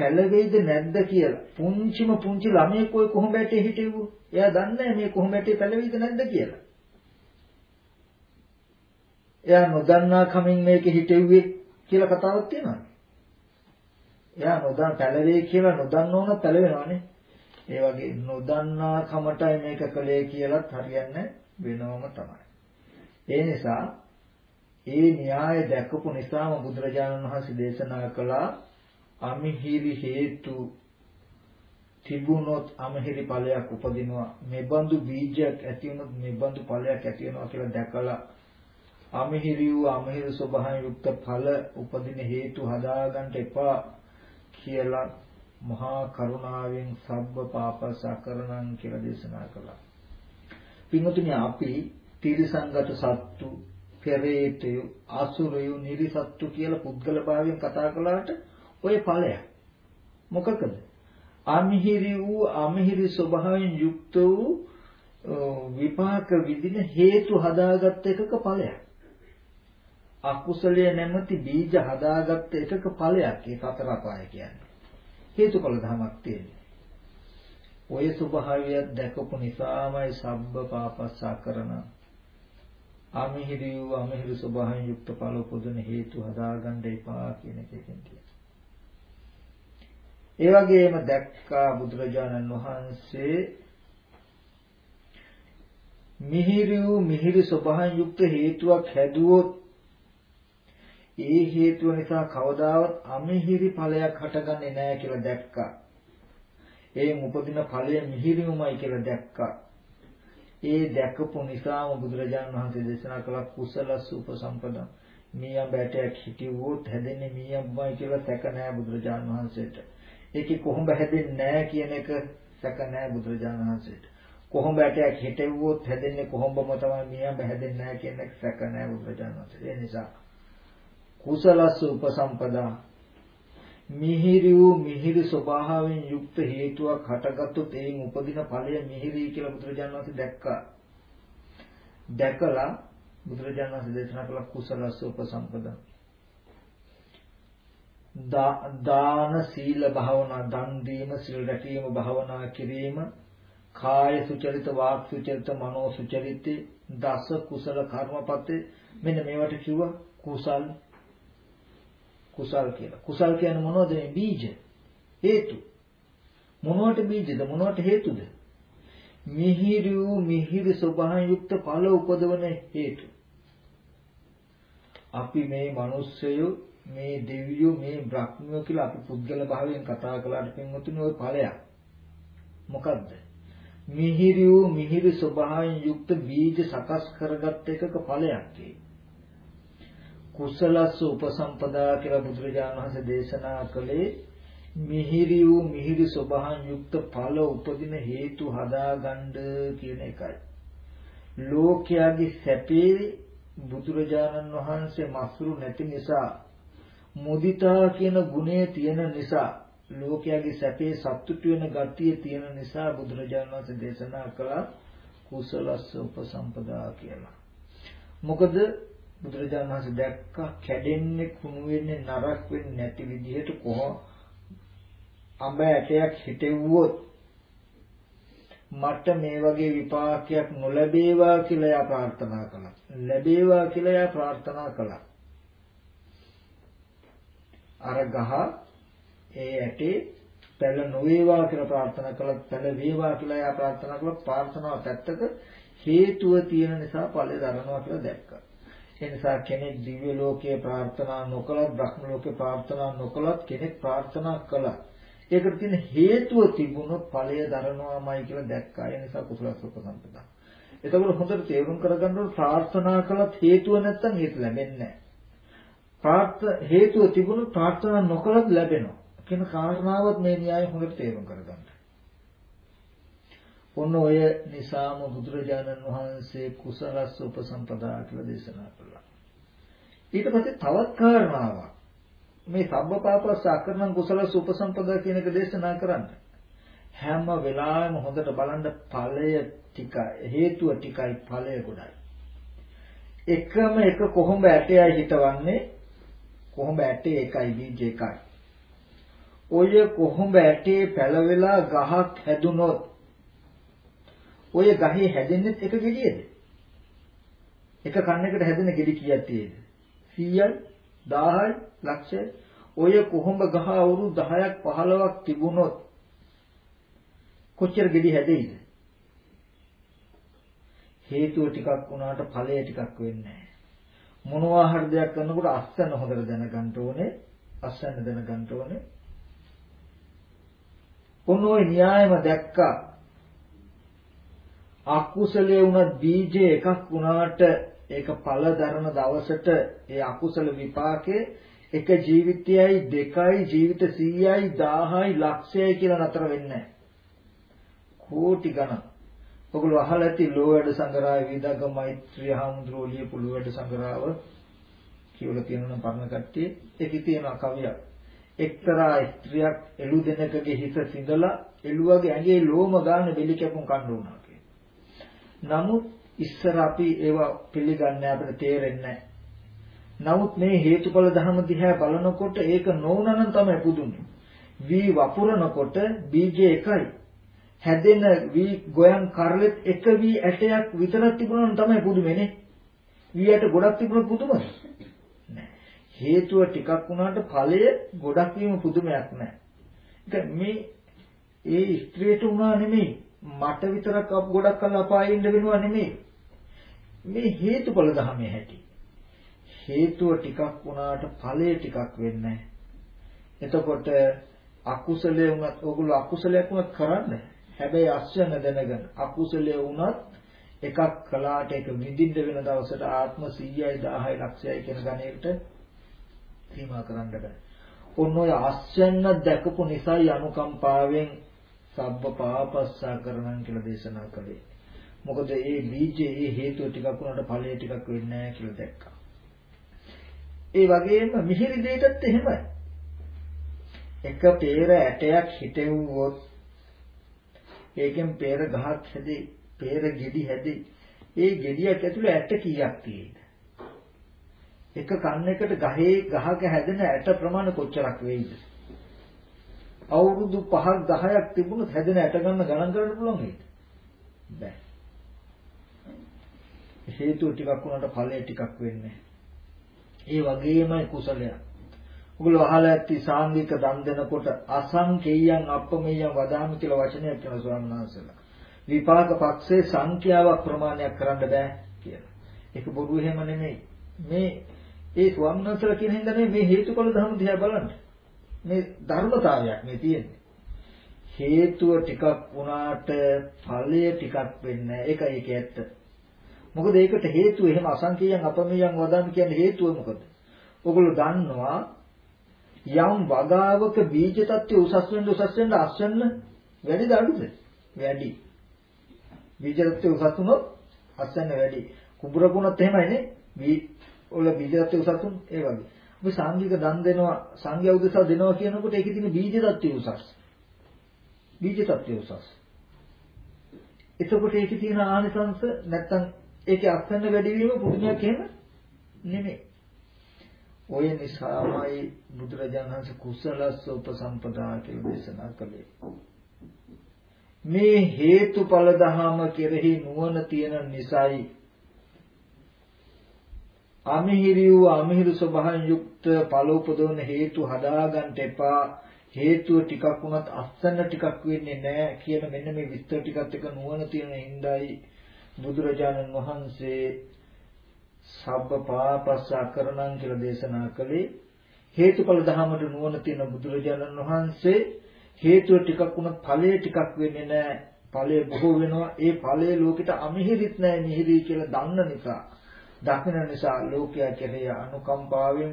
පැලවෙයිද නැද්ද කියලා පුංචිම පුංචි ළමයෙක් ඔය කොහොම බැටේ හිටෙව්වෝ. එයා දන්නේ මේ කොහොම බැටේ පැලවෙයිද නැද්ද කියලා. එයා නොදන්නා කමින් මේක හිටෙව්වේ කියලා කතාවක් තියෙනවා. එයා නොදන්න පැලවේ කියලා නොදන්නවම පැලවෙනවානේ. ඒ වගේ නොදන්නා කමටයි මේක කළේ කියලත් හරියන්නේ වෙනවම තමයි. ඒ නිසා ඒ න්‍යාය දැකපු නිසාම බුදුරජාණන් වහන්සේ දේශනා කළා අමිහිරි හේතු තිබුණොත් අමහිරි ඵලයක් උපදිනවා මෙබඳු බීජයක් ඇති වුණොත් මෙබඳු ඵලයක් ඇති වෙනවා කියලා දැකලා අමහිරි වූ අමහිරි ස්වභාවයෙන් යුක්ත ඵල උපදින හේතු හදාගන්න එපා කියලා මහා කරුණාවෙන් සබ්බ පාපසකරණං කියලා දේශනා කළා. පින්වතුනි අපි තිරිසංගත සත්තු, පෙරේතයෝ, අසුරයෝ, නිරිසත්තු කියලා පුද්ගල භාවයෙන් කතා කළාට ඔය ඵලයක්. මොකකද? අමිහිරි වූ අමිහිරි ස්වභාවයෙන් යුක්ත වූ විපාක විදින හේතු හදාගත් එකක ඵලයක්. අකුසලයේ නැමැති බීජ හදාගත් එකක ඵලයක් ඒ සතර අපාය කියන්නේ. හේතුඵල ධමයක් තියෙන්නේ. ඔය ස්වභාවය දැකපු නිසාමයි සබ්බ පාපස්සා කරන අමිහිරි වූ අමිහිරි ස්වභාවයෙන් යුක්ත ඵල උපදින හේතු හදාගන්න එපා කියන එකෙන් තියෙනවා. ඒ වගේම දැක්කා බුදුරජාණන් වහන්සේ මිහිරි වූ මිහිරි ස්වභාවයෙන් යුක්ත හේතුවක් හැදුවොත් ඒ හේතුව නිසා කවදාවත් අමිහිරි ඵලයක් හටගන්නේ නැහැ කියලා දැක්කා. ඒ උපදින ඵලය මිහිරිමයි කියලා දැක්කා. ඒ දැකපු නිසාම බුදුරජාණන් වහන්සේ දේශනා කළ කුසල සුපසම්පදා මීයම් බැටයක් හිටියොත් හැදෙන්නේ මීයම්මයි කියලා සැක නැහැ බුදුරජාණන් වහන්සේට. ඒකේ කොහොම හැදෙන්නේ නැහැ කියන එක සැක නැහැ බුදුරජාණන් වහන්සේට. කොහොම බැටයක් හිටෙව්වොත් හැදෙන්නේ කොහොමම තමයි මීයම් හැදෙන්නේ නැහැ කියන එක සැක නැහැ බුදුරජාණන් වහන්සේ. ඒ නිසා කුසලස්ස උපසම්පදා මිහිරි වූ මිහිරි ස්වභාවයෙන් යුක්ත හේතුවක් හටගත්තොත් එයින් උපදින ඵලය මිහිරි කියලා බුදුරජාණන් වහන්සේ දැක්කා. දැකලා බුදුරජාණන් වහන්සේ දේශනා කළ කුසලස්ස උපසම්පදා. දාන සීල භාවනා දන් දීම සිල් රැකීම භාවනා කිරීම කාය සුචරිත වාක් සුචරිත මනෝ සුචරිත දස කුසල කර්මපතේ මෙන්න මේවට කිව්වා කුසල් කුසල් කියලා. කුසල් කියන්නේ මොනවද මේ බීජ? හේතු. මොනවට බීජද? මොනවට හේතුද? මිහිරි වූ මිහිරි ස්වභාවයෙන් යුක්ත ඵල උපදවන හේතු. අපි මේ මිනිස්සයෝ මේ දෙවියෝ මේ බ්‍රහ්මියෝ කියලා අපි පුද්ගල භාවයෙන් කතා කළාට පින්වතුනි ওই ඵලයක්. මොකද්ද? මිහිරි වූ මිහිරි ස්වභාවයෙන් යුක්ත බීජ සකස් කරගත් එකක ඵලයක් ඒ. කුසලස්ස උපසම්පදා කියලා බුදුරජාණන් වහන්සේ දේශනා කළේ මිහිරි වූ මිහිරි ස්වභාවයෙන් යුක්ත ඵල උපදින හේතු හදාගන්න කියන එකයි. ලෝකයාගේ සැපේ බුදුරජාණන් වහන්සේ මස්රු නැති නිසා මුදිතා කියන ගුණය තියෙන නිසා ලෝකයාගේ සැපේ සතුටු වෙන ගතිය තියෙන නිසා බුදුරජාණන් වහන්සේ දේශනා කළා කුසලස්ස උපසම්පදා කියලා. මොකද බුදුරජාණන් වහන්සේ දැක්ක කැඩෙන්නේ කුණු වෙන්නේ නරක වෙන්නේ නැති විදිහට කොහොම අඹ ඇටයක් හිටෙව්වොත් මට මේ වගේ විපාකයක් නොලැබේවා කියලා යා ප්‍රාර්ථනා කළා. ලැබේවා කියලා යා ප්‍රාර්ථනා කළා. අර ගහ ඒ ඇටේ පැල නොවේවා කියලා ප්‍රාර්ථනා කළා. පැල වේවා කියලා යා ප්‍රාර්ථනා කළා. ප්‍රාර්ථනාව පැත්තක හේතුව තියෙන නිසා ඵලය දරනවා කියලා දැක්කා. ඒ නිසා කෙනෙක් දිව්‍ය ලෝකයේ ප්‍රාර්ථනා නොකලත් බ්‍රහ්ම ලෝකේ ප්‍රාර්ථනා නොකලත් කෙනෙක් ප්‍රාර්ථනා කළා. ඒකට තියෙන හේතුව තිබුණොත් ඵලය දරනවාමයි කියලා දැක්කා. ඒ නිසා කුසල සුපසම්පදා. එතකොට හොඳට තේරුම් කරගන්න ඕන ප්‍රාර්ථනා කළත් හේතුව නැත්තම් ඒක ලැබෙන්නේ නැහැ. ප්‍රාර්ථ හේතුව තිබුණොත් ප්‍රාර්ථනා නොකලත් ලැබෙනවා. කියන කාරණාවත් මේ න්‍යාය හොඳට තේරුම් කරගන්න. ඔන්න ඔය නිසාම බුදුරජාණන් වහන්සේ කුසලස්ස උපසම්පදා කියලා දේශනා කළා. ඊට පස්සේ තවත් කාරණාවක් මේ සබ්බපාපස්ස අකරණ කුසල සුපසම්පදා කියන එක දේශනා කරන්න. හැම වෙලාවෙම හොඳට බලන්න ඵලය ටිකයි හේතුව ටිකයි ඵලය ගොඩයි. එකම එක කොහොඹ ඇටයයි හිටවන්නේ කොහොඹ ඇටේ එකයි බීජ එකයි. ඔය කොහොඹ ඇටේ පැලවෙලා ගහක් හැදුනොත් ඔය ගහේ හැදෙන්නේ එක ගෙඩියද? එක කන්නකට හැදෙන ගෙඩි කීයක් තියෙද? 100යි 1000යි ලක්ෂය ඔය කොහොඹ ගහ අවුරුදු 10ක් 15ක් තිබුණොත් කොච්චර ගෙඩි හැදෙයිද හේතුව ටිකක් වුණාට ඵලය ටිකක් වෙන්නේ මොනවා හරි දෙයක් කරනකොට අස්සන හොඳට දැනගන්න ඕනේ. අස්සන්න දැනගන්න ඕනේ. ඔන්න ඔය න්‍යායම දැක්කා? අකුසලයේ වුණත් බීජ එකක් වුණාට ඒක ඵල දරන දවසට ඒ අකුසල විපාකේ එක ජීවිතයයි දෙකයි ජීවිත 100යි 1000යි ලක්ෂයයි කියලා නතර වෙන්නේ කෝටි ගණන්. ඔගොල්ලෝ අහලා ඇති ලෝවැඩ සංගරාය විදග්ග මෛත්‍රිය හාමුදුරුවෝ ලියපු ලෝවැඩ සංගරාව කියලා තියෙනවා පරණ කට්ටිය. ඒකේ තියෙන කවියක්. එක්තරා ස්ත්‍රියක් එළු දෙනකගේ හිස සිඳලා එළුවගේ ඇඟේ ලෝම ගන්න බෙලි කැපුම් කන්න උනා නමුත් ඉස්සර අපි ඒවා පිළිගන්නේ අපිට තේරෙන්නේ නමුත් මේ හේතුඵල ධර්ම දිහා බලනකොට ඒක නොවුනනම් තමයි පුදුන්නේ. වී වපුරනකොට බීජ එකයි. හැදෙන වී ගොයන් කරලෙත් එක වී ඇටයක් විතරක් තිබුණා නම් තමයි පුදුමනේ. වී ඇට ගොඩක් තිබුණොත් පුදුමද? හේතුව ටිකක් වුණාට ඵලය ගොඩක් වීම පුදුමයක් නෑ. ඒක මේ ඒ ස්ත්‍රියට උනා නෙමෙයි මට විතරක් ගොඩක් කල් අපායේ ඉන්න වෙනවා නෙමෙයි. මේ හේතුඵල ධර්මයේ හැටි. හේතුව ටිකක් වුණාට ඵලය ටිකක් වෙන්නේ එතකොට අකුසලයේ වුණත් ඕගොල්ලෝ අකුසලයක් වුණත් කරන්න. හැබැයි අස්වැන්න දැනගන්න. අකුසලයේ වුණත් එකක් කළාට ඒක විඳින්න වෙන දවසට ආත්ම 100යි 1000යි ලක්ෂයයි කියන ගණයට සීමා කරන්න බෑ. ඔන්න ඔය අස්වැන්න දැකපු නිසායි අනුකම්පාවෙන් සබ්බ පාපස්සා කරනන් කියලා දේශනා කළේ. මොකද ඒ බීජේ ඒ හේතුව ටිකක් උනට ඵලය ටිකක් වෙන්නේ නැහැ කියලා දැක්කා. ඒ වගේම මිහිරි දෙයටත් එහෙමයි. එක peer ඇටයක් හිටෙව්වොත් ඒකෙන් peer ගහක් හැදේ, peer ගෙඩි හැදේ. ඒ ගෙඩියක් ඇතුලේ ඇට කීයක් තියෙයිද? එක කන්නයකට ගහේ ගහක හැදෙන ඇට ප්‍රමාණය කොච්චරක් වෙයිද? අවුරුදු 5ක් 10ක් තිබුණොත් හැදෙන ඇට ගන්න ගණන් කරන්න පුළුවන් නේද? බෑ. හේතුව ටිකක් වුණාට ඵලය ටිකක් වෙන්නේ. ඒ වගේමයි කුසලය. ඔගොල්ලෝ අහලා ඇති සාංගික දන් දෙනකොට අසංකේයයන් අප්පමෙයයන් වදාමි කියලා වචනයක් කියන ස්වාමීන් වහන්සේලා. විපාක පක්ෂේ සංඛ්‍යාවක් ප්‍රමාණයක් කරන්න බෑ කියලා. ඒක බොරු එහෙම නෙමෙයි. මේ ඒ ස්වර්ණතර කියන හින්දා මේ හේතුඵල ධර්ම දිහා බලන්න. මේ ධර්මතාවයක් මේ තියෙන්නේ. හේතුව ටිකක් වුණාට ඵලය ටිකක් වෙන්නේ ඒකයි ඒක ඇත්ත. මොකද ඒකට හේතුව එහෙම අසංකේයයන් අපමෙයන් වදන් කියන්නේ හේතුව මොකද? ඔගොල්ලෝ දන්නවා යම් වගාවක බීජ තත්ත්වය උසස් වෙන්න උසස් වෙන්න අස් වෙන්න වැඩිද අඩුද? වැඩි. බීජ තත්ත්වය උසස් වුණොත් අස් වෙන්න වැඩි. කුඹරකුණත් එහෙමයිනේ. බී වල බීජ තත්ත්වය උසස් වුණ ඒ වගේ. අපි සංඝික දන් දෙනවා සංඝයා උදෙසා දෙනවා කියනකොට ඒකේ තියෙන බීජ තත්ත්වය උසස්. බීජ තත්ත්වය උසස්. එතකොට ඒකේ තියෙන ආනිසංශ නැත්තම් ඒකේ අස්වැන්න වැඩි වීම පුණ්‍යයක් එහෙම නෙමෙයි. ඔය නිසාමයි බුදුරජාණන් වහන්සේ කුසලස්ස උපසම්පදා කියලා දේශනා කළේ. මේ හේතුඵල ධහම කෙරෙහි නුවණ තියෙන නිසායි අමිහිරි වූ අමිහිරි ස්වභාවයෙන් යුක්ත ඵල උපදවන හේතු හදාගන්න එපා හේතුව ටිකක් වුණත් අස්සන්න ටිකක් වෙන්නේ නැහැ කියන මෙන්න මේ විස්තර ටිකත් එක නුවණ තියෙන හිඳයි බුදුරජාණන් වහන්සේ සබ්බ පාපස්ස අකරණං කියලා දේශනා කළේ. හේතුඵල ධහමට නුවණ තියෙන බුදුරජාණන් වහන්සේ. හේතුව ටිකක් වුණත් ඵලය ටිකක් වෙන්නේ නැහැ. ඵලය බොහෝ වෙනවා. ඒ ඵලය ලෝකෙට අමිහිරිත් නැහැ මිහිරි කියලා දන්න නිසා. දකින නිසා ලෝකයා කෙරෙහි අනුකම්පාවෙන්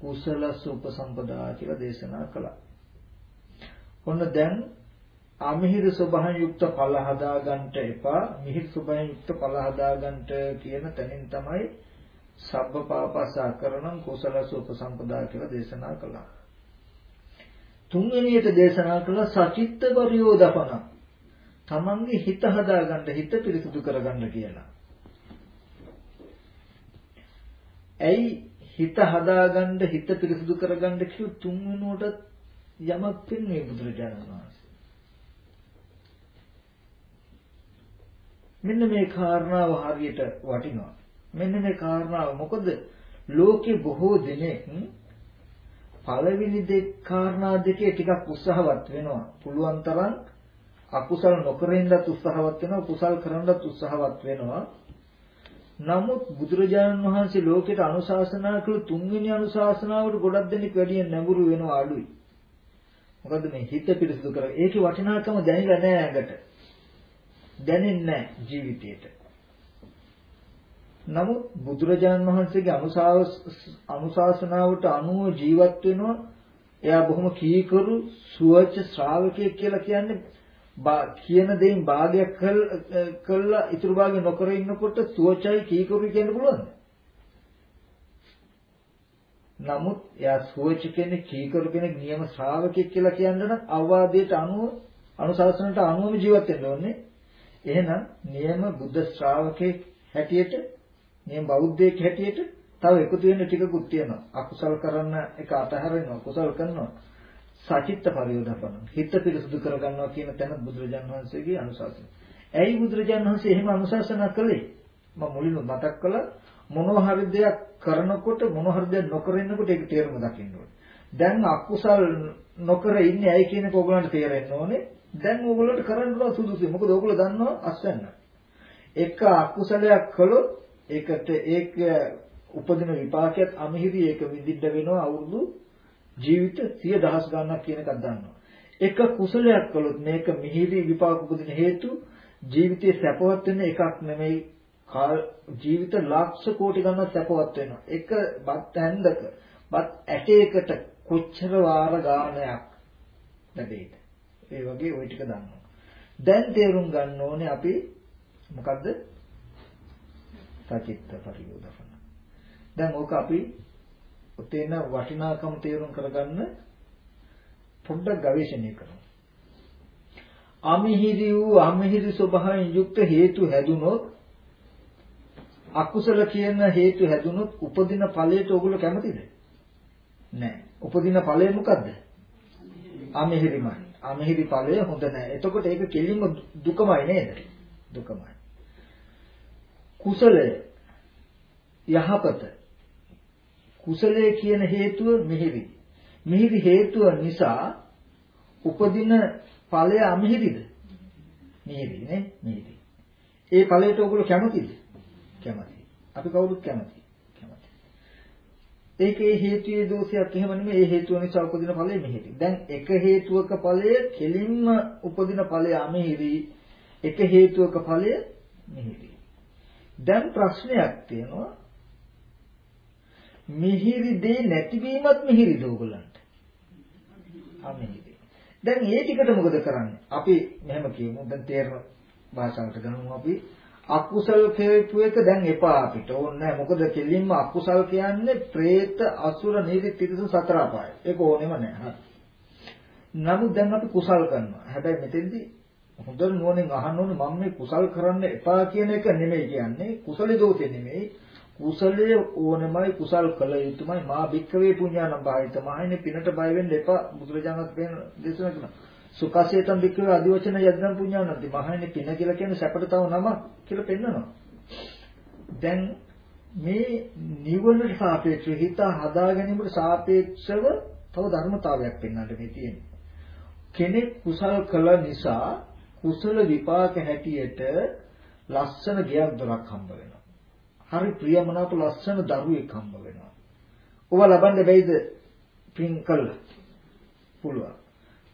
කුසල සුපසම්පදා කියලා දේශනා කළා. ඔන්න දැන් අමිහිර ස්වභාවයෙන් යුක්ත ඵල හදා ගන්නට එපා. මිහිර ස්වභාවයෙන් යුක්ත ඵල හදා ගන්නට කියන තැනින් තමයි සබ්බ පාපසා කරණං කුසල සුපසම්පදා කියලා දේශනා කළා. තුන්වෙනියට දේශනා කළ සචිත්ත පරියෝදපන. තමන්ගේ හිත හදාගන්න හිත පිරිසිදු කරගන්න කියලා. ඇයි හිත හදාගන්න හිත පිරිසිදු කරගන්න කිව්ව තුන් වෙනුවට යමක් පෙන්වන්නේ බුදුරජාණන් වහන්සේ. මෙන්න මේ කාරණාව හරියට වටිනවා. මෙන්න මේ කාරණාව මොකද ලෝකේ බොහෝ දෙනෙක් පළවෙනි දෙක කාරණා දෙකේ ටිකක් උත්සාහවත් වෙනවා. පුළුවන් තරම් අකුසල නොකරින්නත් උත්සාහවත් වෙනවා, කුසල් කරන්නත් උත්සාහවත් වෙනවා. නමුත් බුදුරජාණන් වහන්සේ ලෝකෙට අනුශාසනා කළ තුන්වෙනි අනුශාසනාවට ගොඩක් දෙනෙක් වැඩි නැඹුරු වෙනවා අඩුයි. මොකද මේ හිත පිරිසිදු කර ඒකේ වටිනාකම දැනෙලා නැහැ ඇඟට. දැනෙන්නේ නැහැ ජීවිතේට. නමුත් බුදුරජාණන් වහන්සේගේ අනුශාසනාවට අනුව ජීවත් වෙනවා එයා බොහොම කීකරු සුවච ශ්‍රාවකයෙක් කියලා කියන්නේ කියන දේෙන් භාගයක් කළා ඉතුරු භාගය නොකර ඉන්නකොට සුවචයි කීකරු කියන්න පුළුවන්ද? නමුත් එයා සුවච කෙනෙක් කීකරු කෙනෙක් නියම ශ්‍රාවකෙක් කියලා කියන්න නම් අවවාදයට අනුව අනුශාසනයට අනුවම ජීවත් වෙන්න ඕනේ. එහෙනම් නියම බුද්ධ ශ්‍රාවකෙක් හැටියට නියම බෞද්ධයෙක් හැටියට තව එකතු වෙන්න ටිකකුත් තියෙනවා. අකුසල් කරන්න එක අතහැරෙනවා කුසල් කරනවා. සචිත්ත පරියෝධපන හිත පිරිසුදු කරගන්නවා කියන තැන බුදුරජාණන් වහන්සේගේ අනුශාසන. ඇයි බුදුරජාණන් වහන්සේ එහෙම අනුශාසනා කළේ? මම මුලින්ම මතක් කළා මොනවා හරි දෙයක් කරනකොට මොනවා හරි දෙයක් නොකර ඉන්නකොට ඒක තේරුම දකින්න ඕනේ. දැන් අකුසල් නොකර ඉන්නේ ඇයි කියන එක ඕගොල්ලන්ට තේරෙන්න ඕනේ. දැන් ඕගොල්ලන්ට කරන්න පුළුවන් සුදුසුයි. මොකද ඕගොල්ලෝ දන්නවා අස්වැන්න. එක අකුසලයක් කළොත් ඒකට ඒක උපදින විපාකයක් අමිහිරි ඒක විඳින්න වෙනවා අවුරුදු ජීවිත 10000 ගණනක් කියන එකක් දන්නවා. එක කුසලයක් කළොත් මේක මිහිරි විපාක උපදින හේතු ජීවිතයේ සැපවත් වෙන එකක් නෙමෙයි ජීවිත ලක්ෂ කෝටි ගණන් සැපවත් වෙනවා. එක බත් හැන්දක බත් ඇටයකට කොච්චර වාර ගානයක් ලැබෙයිද? ඒ වගේ ওই ටික දන්නවා. දැන් තේරුම් ගන්න ඕනේ අපි මොකද්ද? සචිත්ත පරියෝධන. දැන් ඕක අපි උතේන වටිනාකම තේරුම් කරගන්න පොඩ්ඩක් ගවේෂණය කරමු. අමිහිරි වූ අමිහිරි ස්වභාවයෙන් යුක්ත හේතු හැදුනොත් අකුසල කියන හේතු හැදුනොත් උපදින ඵලයට ඔයගොල්ලෝ කැමතිද? නැහැ. උපදින ඵලය මොකද්ද? අමිහිරිමයි. අමිහිරි ඵලය හොඳ නැහැ. එතකොට ඒක කෙලින්ම දුකමයි නේද? දුකමයි. කුසලය යහපත කුසලයේ කියන හේතුව මිහිරි. මිහිරි හේතුව නිසා උපදින ඵලය අමිහිරිද? මිහිරි නේ මිහිරි. ඒ ඵලයට ඔයගොල්ලෝ කැමතිද? කැමති. අපි කවුරුත් කැමති. කැමති. ඒකේ හේතුයේ දෝෂයක් එහෙම නෙමෙයි ඒ හේතුව නිසා උපදින ඵලය මෙහෙරි. දැන් එක හේතුවක ඵලය කෙලින්ම උපදින ඵලය අමෙහිරි එක හේතුවක ඵලය මෙහෙරි. දැන් ප්‍රශ්නයක් තියෙනවා මිහිරි දේ නැතිවීමත් මිහිරිද ඕගලන්ට? අමිහිරි. දැන් ඒ ටිකට මොකද කරන්නේ? අපි මෙහෙම කියමු. දැන් තේරෙන භාෂාවට ගමු අපි අකුසල හේතු එක දැන් එපා අපිට ඕනේ නැහැ. මොකද කෙලින්ම අකුසල් කියන්නේ പ്രേත අසුර නිරි තිරසු සතර අපාය. ඒක ඕනෙම නැහැ. නමුත් දැන් අපි කුසල් කරනවා. හැබැයි මෙතෙන්දී හොඳට නුවණින් අහන්න ඕනේ මම මේ කුසල් කරන්න එපා කියන එක නෙමෙයි කියන්නේ. කුසල දෝෂේ නෙමෙයි. කුසලයේ ඕනමයි කුසල් කළ යුතුමයි මා භික්කවේ පුඤ්ඤානම් භාවිත මහන්නේ පිනට බය වෙන්න එපා බුදුරජාණන් වහන්සේ දේශනා කරනවා සුඛසේතම් භික්කවේ අදිවචන යද්දම් පුඤ්ඤානන්ති මහන්නේ පින කියලා කියන්නේ සැපට තව නම කියලා පෙන්නනවා දැන් මේ නිවනට සාපේක්ෂව හිත හදා ගැනීමට සාපේක්ෂව තව ධර්මතාවයක් පෙන්වන්නට මේ තියෙන්නේ කෙනෙක් කුසල් කළ නිසා කුසල විපාක හැටියට ලස්සන ගයක් දොරක් හම්බ වෙනවා හරි ප්‍රියමනාප ලස්සන දරුවෙක් හම්බ වෙනවා. ඔබ ලබන්න බැයිද පින් කළා? පුළුවන්.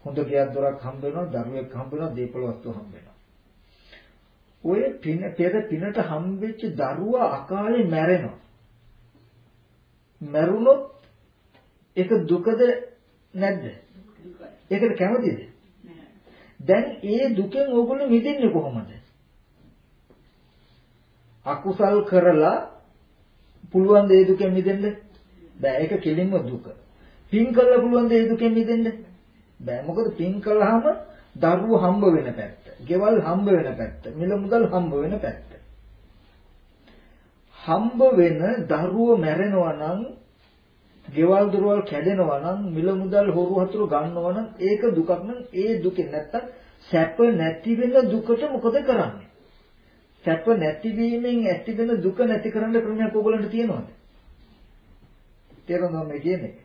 හොඳ ගෙයක් දොරක් හම්බ වෙනවා, දරුවෙක් හම්බ වෙනවා, දීපල වස්තු හම්බ වෙනවා. ඔය පින පෙර පිනට හම්බෙච්ච දරුවා අකාලේ මැරෙනවා. මැරුණොත් ඒක දුකද නැද්ද? ඒකට කැමතිද? දැන් ඒ දුකෙන් ඕගොල්ලෝ මිදෙන්නේ කොහොමද? අකුසල් කරලා පුළුවන් දේ දුකෙන් මිදෙන්න බෑ ඒක කෙලින්ම දුක. පින් කළා පුළුවන් දේ දුකෙන් මිදෙන්න බෑ. මොකද පින් කළාම දරුවෝ හම්බ වෙන පැත්ත, ගෙවල් හම්බ වෙන පැත්ත, මිල මුදල් හම්බ වෙන පැත්ත. හම්බ වෙන දරුවෝ මැරෙනවා නම් ගෙවල් දොරවල් කැඩෙනවා නම් මිල මුදල් හොරු හතුරු ගන්නවා නම් ඒක දුකක් නම් ඒ දුකෙන් නැත්තම් සැප නැති වෙන දුකට මොකද කරන්නේ? සැප නැතිවීමෙන් ඇතිවෙන දුක නැති කරන්න ක්‍රමයක් ඕගොල්ලන්ට තියෙනවද? තේරුණාද මේ කියන්නේ?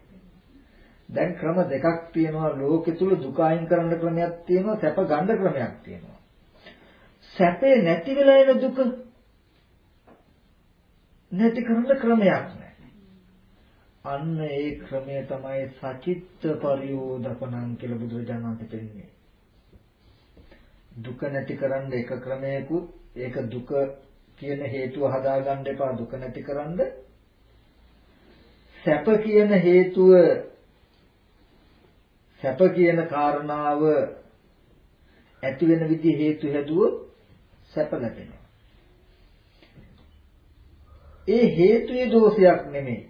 දැන් ක්‍රම දෙකක් තියෙනවා ලෝකෙ තුල දුක අයින් කරන්න ක්‍රමයක් තියෙනවා සැප ගන්න ක්‍රමයක් තියෙනවා. සැපේ නැති වෙලා එන දුක නැති කරන්න ක්‍රමයක් නැහැ. අන්න ඒ ක්‍රමය තමයි සචිත්ත පරියෝදපණං කියලා බුදුරජාණන් වහන්සේ පෙන්නන්නේ. දුක නැති කරන්න එක ක්‍රමයකුත් ඒක දුක කියන හේතුව හදාගන්න එපා දුක නැතිකරන්න සැප කියන හේතුව සැප කියන කාරණාව ඇති වෙන විදිහ හේතු හැදුවොත් සැප ලැබෙනවා ඒ හේතුයේ දෝෂයක් නෙමෙයි.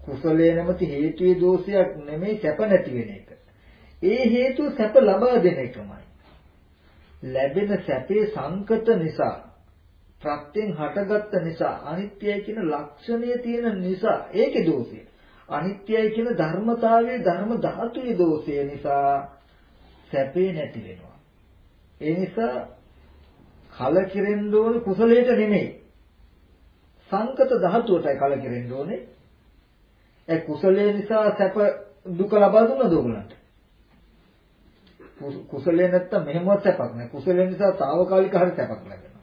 කුසලයේ නැමැති හේතුයේ දෝෂයක් නෙමෙයි සැප නැති වෙන එක. ඒ හේතුව සැප ලබා දෙන එකමයි. ලැබෙන සැපේ සංකත නිසා ප්‍රත්‍යයෙන් හටගත්ත නිසා අනිත්‍යයි කියන ලක්ෂණය තියෙන නිසා ඒකේ දෝෂය. අනිත්‍යයි කියන ධර්මතාවයේ ධර්ම ධාතුයේ දෝෂය නිසා සැපේ නැති වෙනවා. ඒ නිසා කලකිරෙන්න ඕනේ කුසලයට නෙමෙයි. සංකත ධාතුවටයි කලකිරෙන්න ඕනේ. ඒ කුසලයේ නිසා සැප දුක ලබා දුන්නද ඔයගලන්ට? කුසලයේ නැත්තම් මෙහෙමවත් සැපක් නැහැ. කුසලයෙන් නිසා తాවකාලික හරි සැපක් ලැබෙනවා.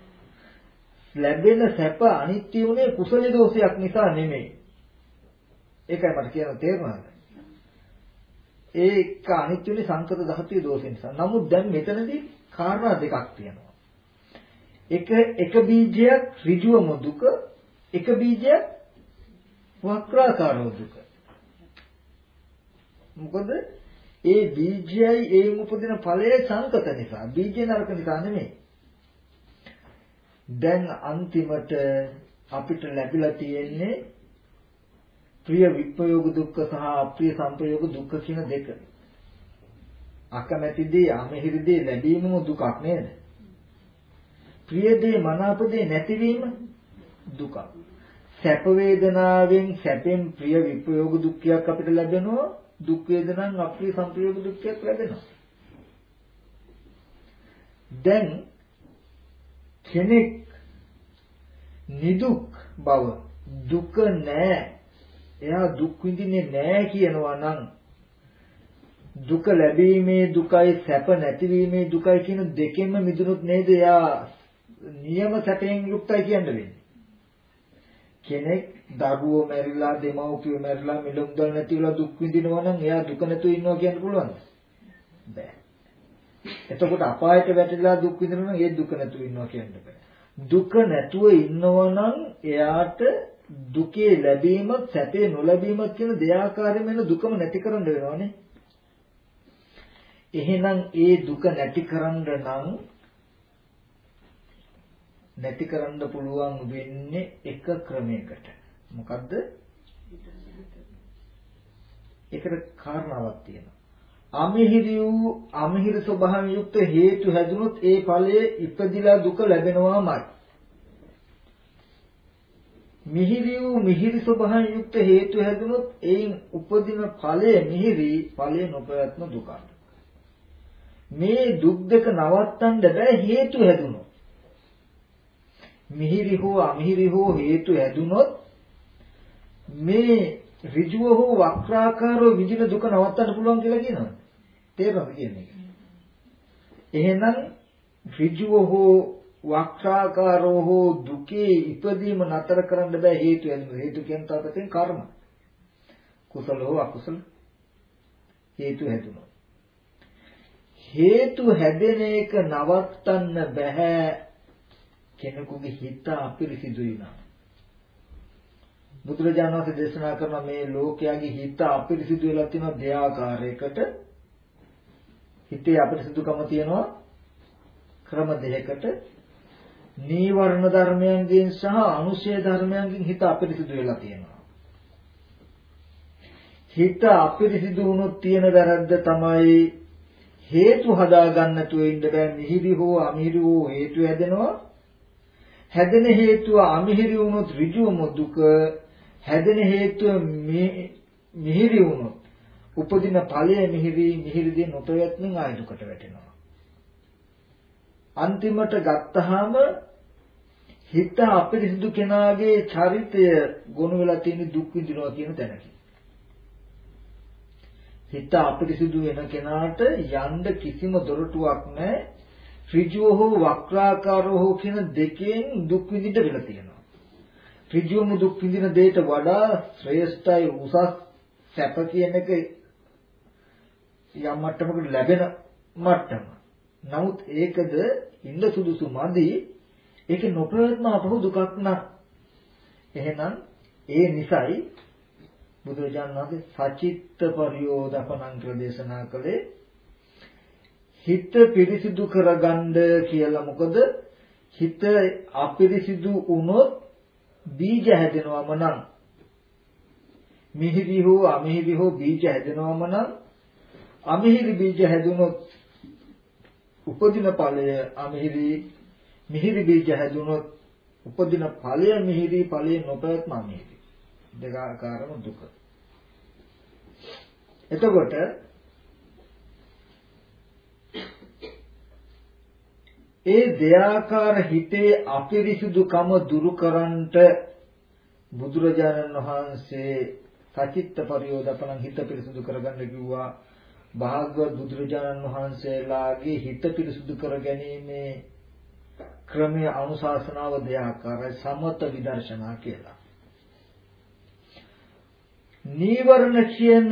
ලැබෙන සැප අනිත්‍ය උනේ කුසල දෝෂයක් නිසා නෙමෙයි. ඒකයි මට කියන්න තේරුණාද? ඒක අනිත්‍යනේ සංකත ධාතුවේ දෝෂ නිසා. නමුත් දැන් මෙතනදී කාරණා දෙකක් තියෙනවා. එක එක බීජයක් ඍජුවම දුක, එක බීජයක් වක්‍රාකාරව දුක. මොකද ඒ බීජයයි ඒන් උපදින ඵලයේ සංකත නිසා බීජේ නරක නිසා නෙමෙයි. දැන් අන්තිමට අපිට ලැබිලා තියෙන්නේ ප්‍රිය විප්‍රයෝග දුක්ඛ සහ අප්‍රිය සංප්‍රයෝග දුක්ඛ කියන දෙක. අකමැති දේ අමහිරි දේ ලැබීමම දුකක් නේද? ප්‍රිය දේ මනාප දේ නැතිවීම දුකක්. සැප වේදනාවෙන් සැපෙන් ප්‍රිය විප්‍රයෝග දුක්ඛයක් අපිට ලැබෙනවා දුක් වේදනන් අප්‍රිය සංප්‍රයෝග දුක්ඛයක් ලැබෙනවා. දැන් කෙනෙක් නිදුක් බව දුක නෑ එයා දුක් විඳින්නේ නෑ කියනවා නම් දුක ලැබීමේ දුකයි සැප නැතිවීමේ දුකයි කියන දෙකෙන්ම මිදුණුත් නේද එයා නියම සැපයෙන් යුක්තයි කියන්න වෙන්නේ කෙනෙක් දරුවෝ මැරිලා දෙමව්පියෝ මැරිලා මිලමුදල් නැතිවලා දුක් විඳිනවා නම් එයා දුක නැතුව ඉන්නවා කියන්න පුළුවන්ද? බෑ. එතකොට අපායට වැටිලා දුක් විඳිනවා නම් ඒ දුක නැතුව ඉන්නවා කියන්න බෑ. දුක නැතුව ඉන්නවා නම් එයාට දුකේ ලැබීමත් සැපේ නොලැබීමත් කියන දෙආකාරයෙන් වෙන දුකම නැති කරන්න වෙනවනේ. එහෙනම් ඒ දුක නැති කරන්න නම් නැති කරන්න පුළුවන් වෙන්නේ එක ක්‍රමයකට. මොකද්ද? ඒකට කාරණාවක් තියෙනවා. අමිහිරි වූ අමිහිරි ස්වභාවයෙන් යුක්ත හේතු හැදුනොත් ඒ ඵලයේ ඉපදිලා දුක ලැබෙනවාමයි. මිහිරි වූ මිහිරි ස්වභාවයෙන් යුක්ත හේතු හැදුනොත් එයින් උපදින ඵලය මිහිරි ඵලය නොපැවැත්ම දුකක්. මේ දුක් දෙක නවත්තන්න බෑ හේතු හැදුනොත්. මිහිරි හෝ අමිහිරි හෝ හේතු හැදුනොත් මේ ඍජුව හෝ වක්‍රාකාරව විදින දුක නවත්තන්න පුළුවන් කියලා කියනවා. තේරෙනවද කියන්නේ? එහෙනම් ඍජුව හෝ වක්‍රාකාරව හෝ දුකේ ඉපදීම නතර කරන්න බෑ හේතු හැදුනොත්. හේතු කියන තාපතෙන් කර්ම. කුසල හෝ අකුසල හේතු හැදුනොත්. හේතු හැදෙන එක නවත්තන්න බෑ කෙනෙකුගේ හිත අපිරිසිදුයි නම් බුදුරජාණන් වහන්සේ දේශනා කරන මේ ලෝකයාගේ හිත අපිරිසිදු වෙලා තියෙන දෙආකාරයකට හිතේ අපිරිසිදුකම තියෙනවා ක්‍රම දෙකකට නීවරණ ධර්මයන්ගෙන් සහ අනුශය ධර්මයන්ගෙන් හිත අපිරිසිදු වෙලා තියෙනවා. හිත අපිරිසිදු වුණොත් තියෙන වැරද්ද තමයි හේතු හදාගන්නතුව ඉන්න බෑ. මිහිරි හෝ අමිහිරි හෝ හේතු හැදෙනවා. හැදෙන හේතුව අමිහිරි වුණොත් ඍජුවම දුක. හැදෙන හේතුව මිහිරි වුණොත් උපදින ඵලය මිහිරි මිහිරිදී නොපැවැත්මෙන් ආය දුකට වැටෙනවා. අන්තිමට ගත්තාම හිත අපිරිසිදු කෙනාගේ චරිතය ගොනු වෙලා තියෙන දුක් විඳිනවා කියන තැනකින් හිත අපිරිසිදු වෙන කෙනාට යන්න කිසිම දොරටුවක් නැහැ ඍජුව හෝ වක්‍රාකාරව හෝ කියන දෙකෙන් දුක් විඳින්න වෙලා තියෙනවා. ඍජුවම දුක් විඳින දෙයට වඩා ශ්‍රේෂ්ඨයි උසස් සැප කියන එක යම් මට්ටමකට ලැබෙන මට්ටම. නමුත් ඒකද ඉන්න සුදුසු මදි ඒක නොප්‍රයත්න අපහු දුකක් නා. එහෙනම් ඒ නිසයි බුදුරජාණන් වහන්සේ සචිත්ත පරියෝදපණං කියලා දේශනා කළේ. හිත පිරිසිදු කරගන්න කියලා මොකද? හිත අපිරිසිදු වුණොත් බීජ හැදෙනවම නම්. මිහිරි හෝ අමිහිරි හෝ බීජ හැදෙනවම නම්. අමිහිරි බීජ හැදුනොත් උපදින ඵලය අමිහිරි මිහිරි බීජ හැදුනොත් උපදින ඵලය මිහිරි ඵලය නොපැවැත්ම අමිහිරි දෙකාකාරම දුක. එතකොට ඒ දෙයාකාර හිතේ අපිරිසුදුකම දුරු කරන්නට බුදුරජාණන් වහන්සේ සචිත්ත පරියෝදපණන් හිත පිරිසුදු කරගන්න කිව්වා. භාගවත් බුදුරජාණන් වහන්සේලාගේ හිත පිරිසුදු කර ගැනීමේ ක්‍රමයේ අනුශාසනාව දෙයාකාරයි සමත විදර්ශනා කියලා. නීවරණ කියන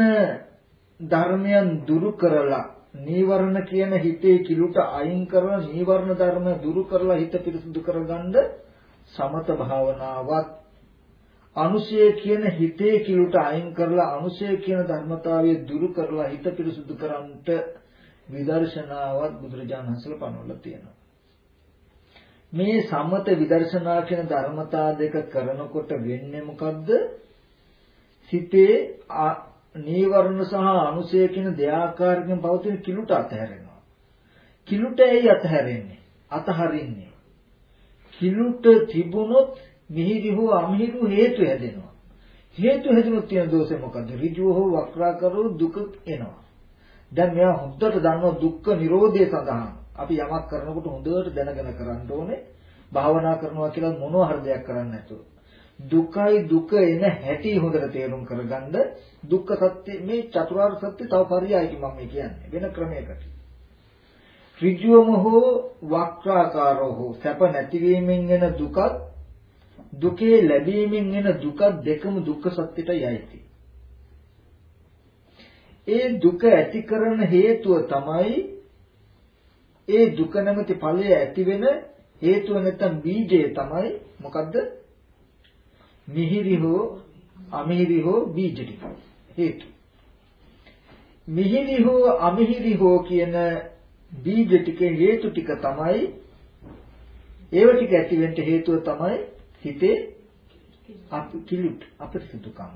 ධර්මයන් දුරු කරලා නීවරණ කියන හිතේ කිලුට අයින් කරලා නීවරණ ධර්ම දුරු කරලා හිත පිරිසුදු කරගන්න සමත භාවනාවත් අනුශය කියන හිතේ කිලුට අයින් කරලා අනුශය කියන ධර්මතාවය දුරු කරලා හිත පිරිසුදු කරන්නට විදර්ශනාවත් බුදුරජාණන් වහන්සේලා පනවලා තියෙනවා. මේ සමත විදර්ශනා කියන ධර්මතා දෙක කරනකොට වෙන්නේ මොකද්ද? සිතේ නීවරණ සහ අනුසය කියන දෙආකාරයෙන් පවතින කිලුට අතහැරෙනවා. කිලුට ඇයි අතහැරෙන්නේ? අතහරින්නේ. කිලුට තිබුණොත් මිහිරි හෝ අමිහිරි හේතු හැදෙනවා. හේතු හැදුනොත් තියෙන දෝෂය මොකද්ද? ඍජුව හෝ වක්‍රාකරව දුක එනවා. දැන් මෙයා හොඳට දන්නවා දුක්ඛ නිරෝධය සඳහා අපි යමක් කරනකොට හොඳට දැනගෙන කරන්න ඕනේ. භාවනා කරනවා කියලා මොනවා හරි දෙයක් කරන්නේ නැතුව. දුකයි දුක එන හැටි හොඳට තේරුම් කරගන්න දුක්ඛ සත්‍ය මේ චතුරාර්ය සත්‍ය තව පරියායකින් මම කියන්නේ වෙන ක්‍රමයකට. ඍජුවම හෝ වක්‍රාකාරෝ හෝ සැප නැතිවීමෙන් එන දුකත් දුකේ ලැබීමෙන් එන දුක දෙකම දුක්ඛ සත්‍යයටයි ඇති. ඒ දුක ඇති කරන හේතුව තමයි ඒ දුක නැමැති ඵලය ඇති වෙන හේතුව නැත්තම් බීජය තමයි මොකද්ද? මිහිරි හෝ අමිහිරි හෝ බීජ ටික. හේතු. මිහිරි හෝ අමිහිරි හෝ කියන බීජ ටික හේතු ටික තමයි ඒව ටික ඇති වෙන්න හේතුව තමයි හිතේ අපිලිට අපිරිසුදුකම.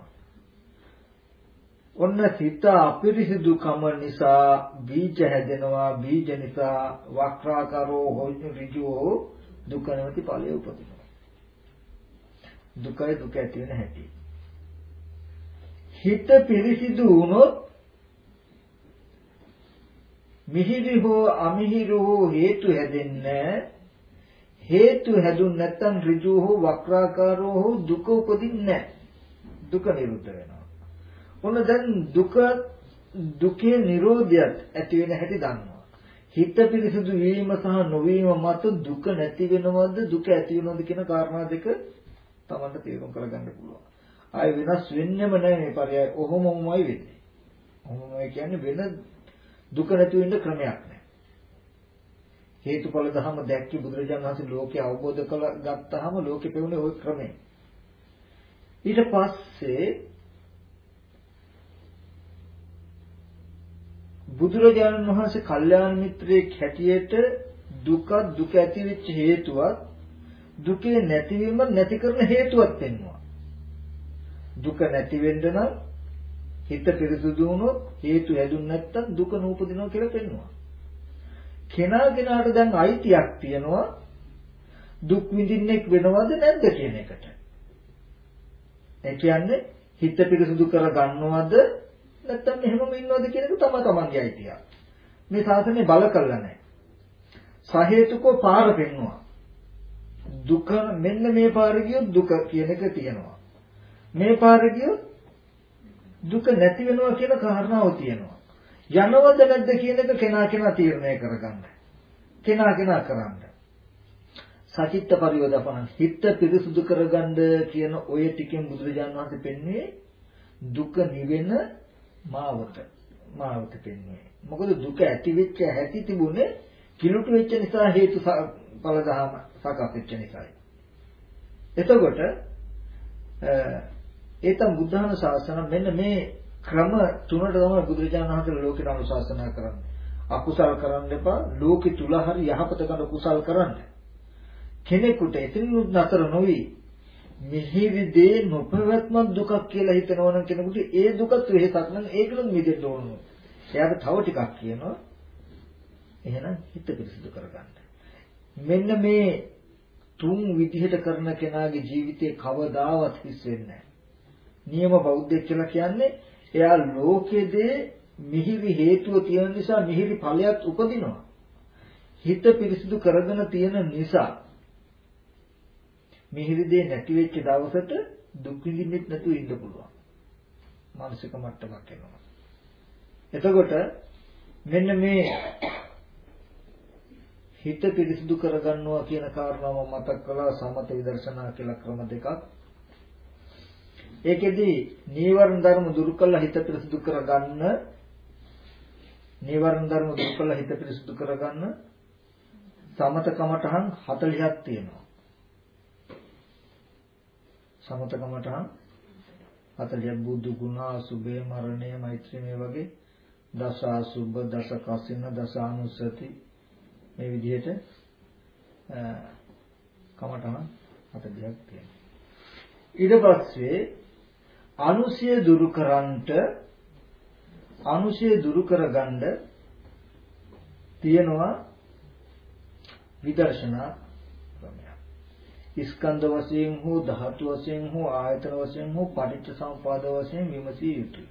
ඔන්න සිත අපිරිසිදුකම නිසා බීජ හැදෙනවා. බීජ නිසා වක්‍රාකාරෝ හොයි ඍජුව දුක නැති ඵලය උපදිනවා. දුකයි දුක ඇති වෙන හැටි. හිත පිරිසිදු වුණොත් මිහිරි හෝ අමිහිරි හෝ හේතු හැදෙන්නේ හේතු හැදුන් නැත්නම් ඍජු හෝ වක්‍රාකාරෝ හෝ දුක උපදින්නේ දුක නිරුද්ධ වෙනවා. ඔන්න දැන් දුක දුකේ Nirodhayat ඇති වෙන හැටි දන්නවා. හිත පිරිසුදු වීම සහ නොවීම මත දුක නැති වෙනවද දුක ඇති වෙනවද කියන කාරණා දෙක තමන්ට තේරුම් කරගන්න පුළුවන්. ආය වෙනස් වෙන්නෙම නැහැ මේ පරයය. ඔහොමමයි වෙන්නේ. ඔහොමයි කියන්නේ වෙන දුක නැති වෙන්න ක්‍රමයක් නැහැ. හේතුඵල ධර්ම දැක්කේ බුදුරජාණන් වහන්සේ ලෝකේ අවබෝධ කළ ගත්තාම ලෝකෙ පෙවුනේ ওই ක්‍රමය. ඊට පස්සේ බුදුරජාණන් වහන්සේ කල්යාණ මිත්‍රයෙක් හැටියට දුක දුක ඇති වෙච්ච හේතුවත් දුකේ නැතිවීම නැති කරන හේතුවක් පෙන්වනවා. දුක නැති වෙන්න නම් හිත පිරිසුදු වුණොත් හේතු හැදුන් නැත්තම් දුක නූපදිනවා කියලා පෙන්වනවා. කෙනා කෙනාට දැන් අයිතියක් තියනවා දුක් විඳින්නෙක් වෙනවද නැද්ද කියන එකට. ඒ කියන්නේ හිත පිරිසුදු කර ගන්නවද නැත්තම් මෙහෙමම ඉන්නවද කියන එක තම තමන්ගේ අයිතිය. මේ සාසනේ බල කළා නැහැ. සහේතුකෝ පාර පෙන්නවා. දුක මෙන්න මේ පාර ගියොත් දුක කියන එක තියෙනවා. මේ පාර ගියොත් දුක නැති වෙනවා කියන කාරණාව තියෙනවා. යනවද නැද්ද කියන එක කෙනා කෙනා තීරණය කරගන්න. කෙනා කෙනා කරන්න. සචිත්ත පරිවදපන හිත පිරිසුදු කරගන්න කියන ඔය ටිකෙන් බුදුරජාණන් වහන්සේ පෙන්වන්නේ දුක නිවෙන මාවත මාවත පෙන්වන්නේ. මොකද දුක ඇති වෙච්ච හැටි තිබුණේ කිලුට වෙච්ච නිසා හේතු ඵල දහම සකස් වෙච්ච නිසායි. එතකොට ඒතම් බුද්ධාන ශාසන මෙන්න මේ ක්‍රම තුනට තමයි බුදුරජාණන් වහන්සේ ලෝකෙට අනුශාසනා කරන්නේ. අකුසල් කරන්න එපා ලෝකෙ තුල හරි යහපත කරන කුසල් කරන්න. කෙනෙකුට එතනින් නතර නොවි මිහිරි දේ නොපවත්ම දුකක් කියලා හිතනවනම් කෙනෙකුට ඒ දුකත් වෙහසක් නම් ඒකලුත් මිදෙන්න ඕන. එයාට තව ටිකක් කියනවා. එහෙනම් හිත පිරිසිදු කරගන්න. මෙන්න මේ තුන් විදිහට කරන කෙනාගේ ජීවිතේ කවදාවත් හිස් වෙන්නේ නියම බෞද්ධයෙක් කියලා කියන්නේ එයා ලෝකයේදී මිහිරි හේතුව තියෙන නිසා මිහිරි ඵලයක් උපදිනවා. හිත පිරිසිදු කරගෙන තියෙන නිසා මිහිරි දේ නැති වෙච්ච දවසට දුක් විඳින්නෙත් නැතුව ඉන්න පුළුවන්. මානසික මට්ටමක් එනවා. එතකොට මෙන්න මේ හිත පිරිසිදු කරගන්නවා කියන කාරණාව මතක් කළා සමත විදර්ශනා කියලා ක්‍රම දෙකක්. ඒකෙදි නීවරණ ධර්ම දුරු කළා හිත පිරිසිදු කරගන්න නීවරණ ධර්ම දුරු කළා හිත පිරිසිදු කරගන්න සමත කමඨහන් 40ක් තියෙනවා. සමතකමටහන් 40ක් බුදු ගුණ අසුභය මරණය මෛත්‍රී මේ වගේ දස අසුභ දස කසින දස අනුසති මේ විදිහට කමටහන් 40ක් තියෙනවා. ඊට පස්සේ අනුසය දුරු කරන්ට අනුසය දුරු කරගන්න තියෙනවා විදර්ශනා ස්කන්ධ වශයෙන් හෝ ධාතු වශයෙන් හෝ ආයතන වශයෙන් හෝ පටිච්ච සමුපාද වශයෙන් විමසිය යුතුයි.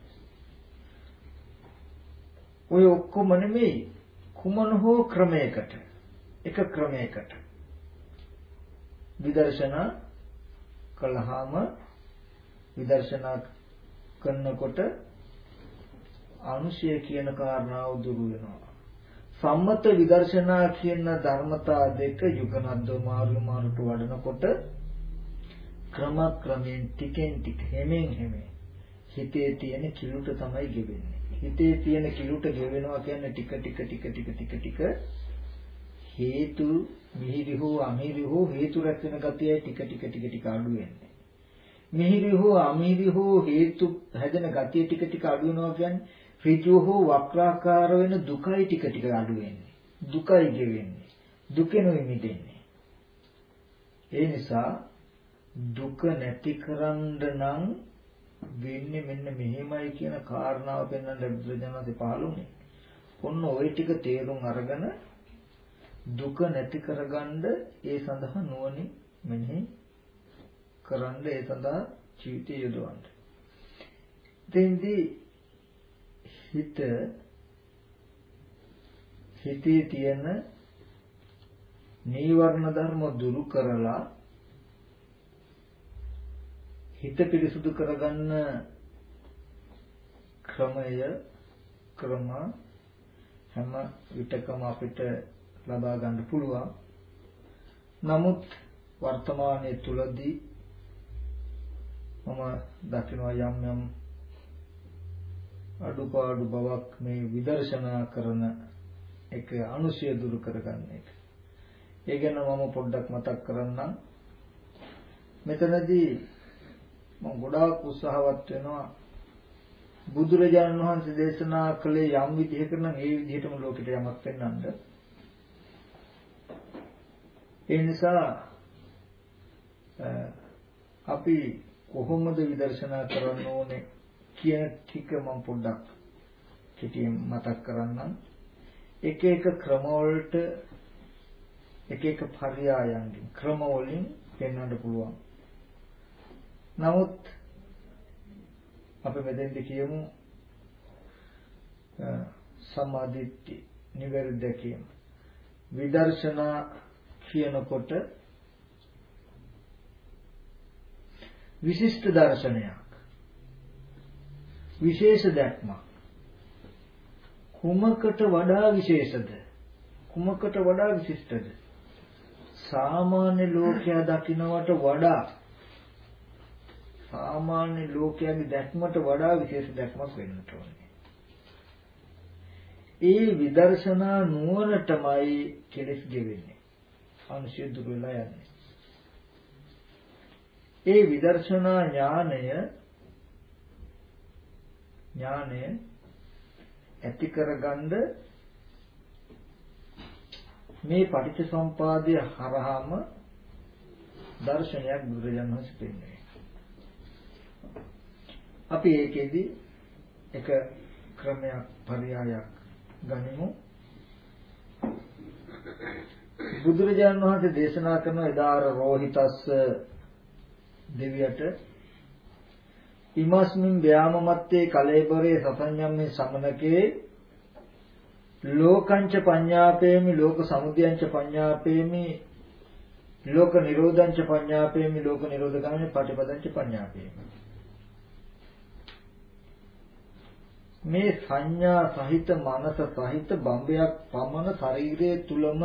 ඔය ඔක්කොම නෙමෙයි කුමන හෝ ක්‍රමයකට එක ක්‍රමයකට විදර්ශනා කළාම විදර්ශනා කරනකොට අනුශය කියන කාරණාව දුරු වෙනවා. සම්මත විදර්ශනා කියන ධර්මතා දෙක යුගනද්ද මාරු මාරුට වඩනකොට ක්‍රම ක්‍රමෙන් ටිකෙන් ටික හැමෙන් හැමෙන් හිතේ තියෙන කිලුට තමයි ගෙවෙන්නේ. හිතේ තියෙන කිලුට ගෙවෙනවා කියන්නේ ටික ටික ටික ටික ටික ටික හේතු මිහිරි හෝ අමිහිරි හෝ හේතු රැස් වෙන ගතියයි ටික ටික ටික ටික අඩු වෙන්නේ. මිහිරි හෝ අමිහිරි හෝ හේතු හැදෙන ගතිය ටික ටික අඩු වෙනවා කියන්නේ ඍජු හෝ වක්‍රාකාර වෙන දුකයි ටික ටික අඩු වෙන්නේ. දුකයි ගෙවෙන්නේ. දුකෙනුයි මිදෙන්නේ. ඒ නිසා දුක නැති කරන්න නම් වෙන්නේ මෙන්න මෙහෙමයි කියන කාරණාව පෙන්වන්න බුදුරජාණන්සේ පහළුනේ. ඔන්න ওই ටික තේරුම් අරගෙන දුක නැති කරගන්න ඒ සඳහා නුවණින් මෙනෙහි කරන්න ඒ සඳහා ජීවිතය යොදවන්න. දෙන්දී හිත හිතේ තියෙන නීවරණ ධර්ම දුරු කරලා හිත පිරිසුදු කරගන්න ක්‍රමය ක්‍රම හැම විටකම අපිට ලබා ගන්න පුළුවන්. නමුත් වර්තමානයේ තුලදී මම දකිනවා යම් යම් අඩුපාඩු බවක් මේ විදර්ශනා කරන එක අනුශය දුරු කරගන්න එක. ඒ ගැන මම පොඩ්ඩක් මතක් කරන්නම්. මෙතනදී මම ගොඩාක් උත්සාහවත් වෙනවා බුදුරජාණන් වහන්සේ දේශනා කළේ යම් විදිහකට නම් ඒ විදිහටම ලෝකෙට යමක් පෙන්වන්න. ඒ නිසා අපි කොහොමද විදර්ශනා කරන්න ඕනේ කියන ටික මම පොඩ්ඩක් කෙටියෙන් මතක් කරන්නම්. එක එක ක්‍රමවලට එක එක පරයයන්ගෙන් ක්‍රමවලින් පෙන්වන්න පුළුවන්. නමුත් අපි මෙතෙන්දි කියමු සමාධිත්‍ය නිවැරදි දැකීම විදර්ශනා කියනකොට විශිෂ්ට දර්ශනයක්. විශේෂ දැක්මක් කුමකට වඩා විශේෂද කුමකට වඩා විශිෂ්ටද සාමාන්‍ය ලෝකයා දකින්නවට වඩා සාමාන්‍ය ලෝකයාගේ දැක්මට වඩා විශේෂ දැක්මක් වෙන්න ඕනේ. ඒ විදර්ශනා නුවණටමයි කෙලෙස් ගෙවෙන්නේ. අනුශය දුර වෙලා යන්නේ. ඒ විදර්ශනා ඥානය ඥානය ඇති කරගන්න මේ පටිච්චසමුපාදය හරහාම දර්ශනයක් බුදුරජාණන් වහන්සේ පෙන්වන්නේ. අපි ඒකෙදි එක ක්‍රමයක් පරයයක් ගනිමු. බුදුරජාණන් වහන්සේ දේශනා කරන එදාර රෝහිතස්ස දෙවියට ඉමස්මින් ව්‍යාමමත්තේ කලේබරේ සසඤ්ඤම්මේ සමනකේ ලෝකංච පඤ්ඤාපේමි ලෝක සමුදයංච පඤ්ඤාපේමි ලෝක නිරෝධංච පඤ්ඤාපේමි ලෝක නිරෝධගාමී පටිපදංච පඤ්ඤාපේමි. මේ සංඥා සහිත මනස සහිත බම්බයක් පමණ ශරීරයේ තුලම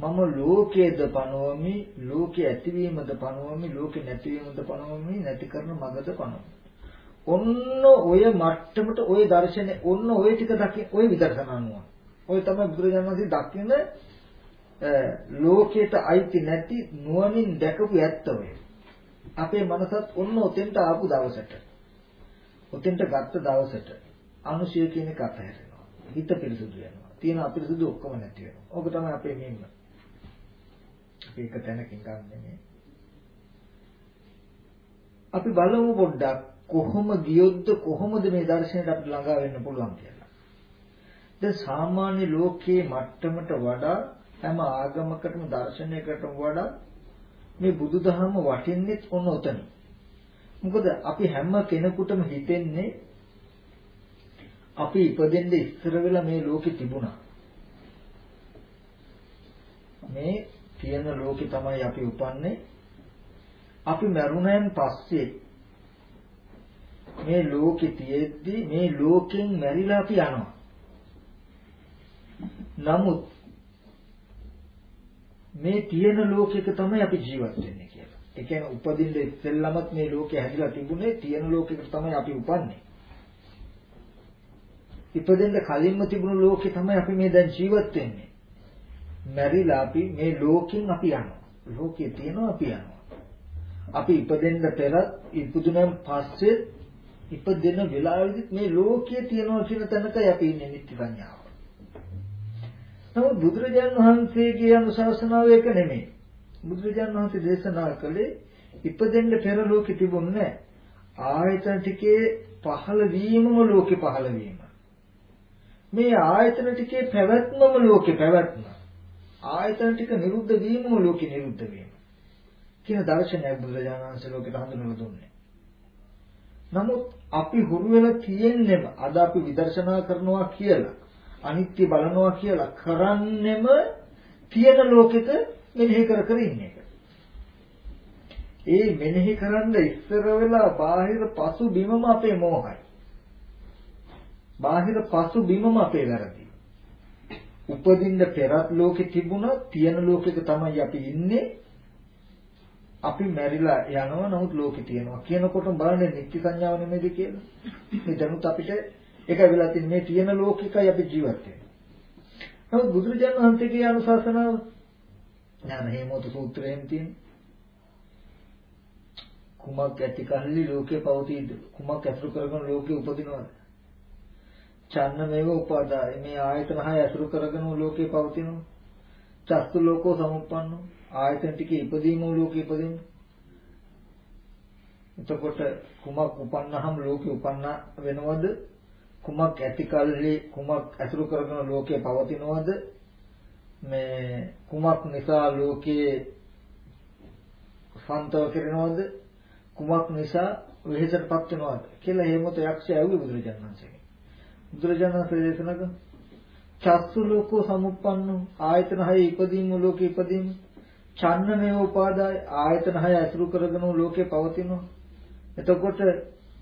මම ලෝකයේද පනවමි ලෝකයේ ඇතිවීමද පනවමි ලෝකේ නැතිවීමද පනවමි නැති කරන මගද පනවමි. ඔන්න ඔය මට්ටමට ඔය දර්ශනේ ඔන්න ඔය ටික දකින ඔය විදර්ශනානුව ඔය තමයි බුදුරජාණන් වහන්සේ දකින ලෝකයට අයිති නැති නුවණින් දැකපු ඇත්ත ඔය අපේ මනසත් ඔන්න ඔතෙන්ට ආපු දවසට. ඔතෙන්ට ගත්ත දවසට අනුශය කියන එක අතහැරෙනවා. හිත පිරිසුදු වෙනවා. තියෙන අපිරිසුදු ඔක්කොම නැති වෙනවා. ඕක තමයි අපේ මෙන්න අපි එක තැනකින් ගන්නෙ අපි බලමු පොඩ්ඩක් කොහොම ගියොත්ද කොහොමද මේ දර්ශනයට අපිට ළඟා වෙන්න පුළුවන් කියලා. දැන් සාමාන්‍ය ලෝකයේ මට්ටමට වඩා හැම ආගමකටම දර්ශනයකටම වඩා මේ බුදුදහම වටින්නේ ඔන්න ඔතන. මොකද අපි හැම කෙනෙකුටම හිතෙන්නේ අපි ඉපදෙන්න ඉස්සර වෙලා මේ ලෝකෙ තිබුණා. මේ තියෙන ලෝකෙ තමයි අපි උපන්නේ. අපි මරුණෙන් පස්සේ මේ ලෝකෙ තියෙද්දි මේ ලෝකෙන් මැරිලා අපි යනවා. නමුත් මේ තියෙන ලෝකෙක තමයි අපි ජීවත් වෙන්නේ කියලා. ඒ කියන්නේ උපදින්න ඉස්සෙල්ලමත් මේ ලෝකේ හැදිලා තිබුණේ තියෙන ලෝකයකට තමයි අපි උපන්නේ. ඉපදෙන්න කලින්ම තිබුණු ලෝකේ තමයි අපි මේ දැන් ජීවත් වෙන්නේ. මැරිලා අපි මේ ලෝකෙන් අපි යනවා. ලෝකේ තියෙනවා අපි යනවා. අපි ඉපදෙන්න පෙරත් ඉපදුනන් පස්සේ ඉපදෙන වෙලාවෙදිත් මේ ලෝකයේ තියෙනවා කියන තැනකයි අපි ඉන්නේ නිත්‍ය සංඥාව. නමුත් බුදුරජාණන් වහන්සේගේ අනුශාසනාව එක නෙමෙයි. බුදුරජාණන් වහන්සේ දේශනා කළේ ඉපදෙන්න පෙර ලෝකෙ තිබුණේ ආයතන ටිකේ පහළ වීමම ලෝකෙ පහළ වීම. මේ ආයතන ටිකේ පැවැත්මම ලෝකෙ පැවැත්ම. ආයතන ටික නිරුද්ධ වීමම ලෝකෙ නිරුද්ධ වීම. කියන දර්ශනයක් බුදුරජාණන් වහන්සේ ලෝකෙට හඳුන්වලා දුන්නේ. නමුත් අපි හුරු වෙලා තියෙන්නේම අද අපි විදර්ශනා කරනවා කියලා අනිත්‍ය බලනවා කියලා කරන්නෙම තියෙන ලෝකෙක මෙනෙහි කර කර ඉන්න එක. ඒ මෙනෙහි කරන්න ඉස්සර වෙලා බාහිර පසු බිමම අපේ මෝහයි. බාහිර පසු බිමම අපේ වැරදි. උපදින්න පෙරත් ලෝකෙ තිබුණා තියෙන ලෝකෙක තමයි අපි ඉන්නේ. අපි මැරිලා යනවා නමුත් ලෝකෙ තියෙනවා කියනකොට බලන්නේ නිත්‍ය සංඥාව නෙමෙයිද කියලා. මේ දැනුත් අපිට ඒකයි වෙලා තියෙන්නේ මේ තියෙන ලෝකිකයි අපි ජීවත් වෙන්නේ. නමුත් බුදුරජාණන් වහන්සේගේ අනුශාසනාව ඥාන හේමෝත සූත්‍රයෙන් තියෙන කුමක් ඇති කල්ලි ලෝකේ පවතීද කුමක් ඇසුරු කරගෙන ලෝකේ උපදිනවද චන්න මේව උපාදාය. මේ ආයතන හය ඇසුරු කරගෙන ලෝකේ පවතිනවා. චස්තු ලෝකෝ සමුප්පන්නෝ. ආයතන ටිකේ ඉපදීම ලෝකේ ඉපදීම එතකොට කුමක් උපන්නහම ලෝකේ උපන්න වෙනවද? කුමක් ඇති කල්හි කුමක් ඇසුරු කරගෙන ලෝකේ පවතිනවද? මේ කුමක් නිසා ලෝකයේ සන්තව කරනවද? කුමක් නිසා වෙහෙසටපත් වෙනවද? කියලා එහෙමත යක්ෂය ඇහුවේ බුදුරජාණන් වහන්සේගෙන් බුදුරජාණන් වහන්සේ දේශනා කළා. චස්සු ලෝකෝ සමුප්පන්නෝ. ආයතන හය ඉපදීම ලෝකේ ඉපදීම. ඡන්නමේ උපාදාය. ආයතන හය අසුරු කරගෙන ලෝකේ පවතිනවා. එතකොට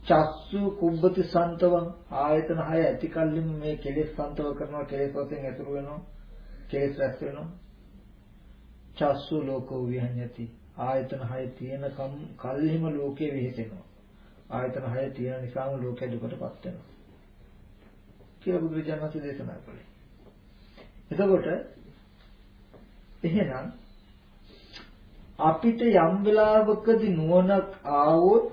චස්සු කුබ්බති සන්තවං. ආයතන හය ඇති කල්ලිම මේ කෙලෙස් සන්තව කරනවා. කෙලෙස් වශයෙන් ඇතුළු වෙනවා. කෙලෙස් රැස් වෙනවා. චස්සු ලෝකෝ විහඤ්ඤති. ආයතන හය තියෙන කල්ලිම ලෝකේ විහෙතෙනවා ආයතන හය තියෙන නිසාම ලෝකෙ දුකටපත් වෙනවා. කියලා බුදුරජාණන් වහන්සේ දේශනා කළේ එතකොට එහෙනම් අපිට යම් වෙලාවකදී නුවණක් ආවොත්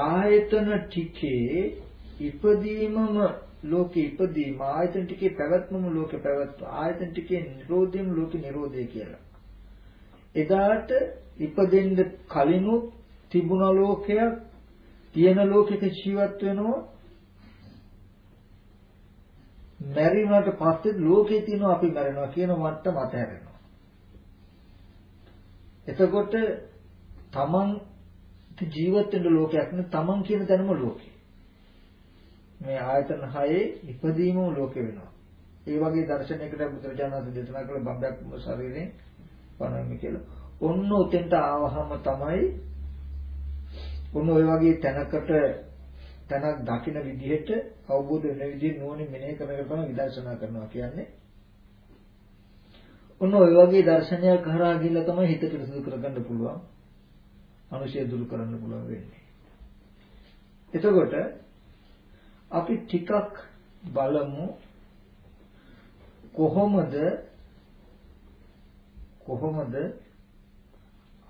ආයතන ටිකේ ඉපදීමම ලෝකේ ඉපදීම ආයතන ටිකේ පැවැත්මම ලෝකේ පැවැත්ම ආයතන ටිකේ නිරෝධයම ලෝකේ නිරෝධය කියලා. එදාට ඉපදෙන්න කලිනුත් තිබුණ ලෝකයක් තියෙන ලෝකෙක ජීවත් වෙනවා මැරිණාට පස්සේ ලෝකේ තියෙනවා අපි මැරෙනවා කියන මට්ටම අතහැරෙනවා. එතකොට තමන් ජීවත් වෙන්න ලෝකයක් නෙවෙයි තමන් කියන තැනම ලෝකේ. මේ ආයතන හයේ ඉපදීමම ලෝකෙ වෙනවා. ඒ වගේ දර්ශනයකට බුදුරජාණන් වහන්සේ දේශනා කළ බබ්බක්ම ශරීරයෙන් පනවන්නේ කියලා. ඔන්න උතෙන්ට ආවහම තමයි ඔන්න ඔය වගේ තැනකට තැනක් දකින විදිහට අවබෝධ වෙන විදිහ නුවණින් මෙනෙහි කරගෙන තමයි විදර්ශනා කරනවා කියන්නේ. ඔන්න ඔය වගේ දර්ශනයක් කරා ගිහිල්ලා තමයි හිත පිරිසුදු කරගන්න පුළුවන්. අනුශය දුරු කරන්න පුළුවන් වෙන්නේ. එතකොට අපි ටිකක් බලමු කොහොමද කොහොමද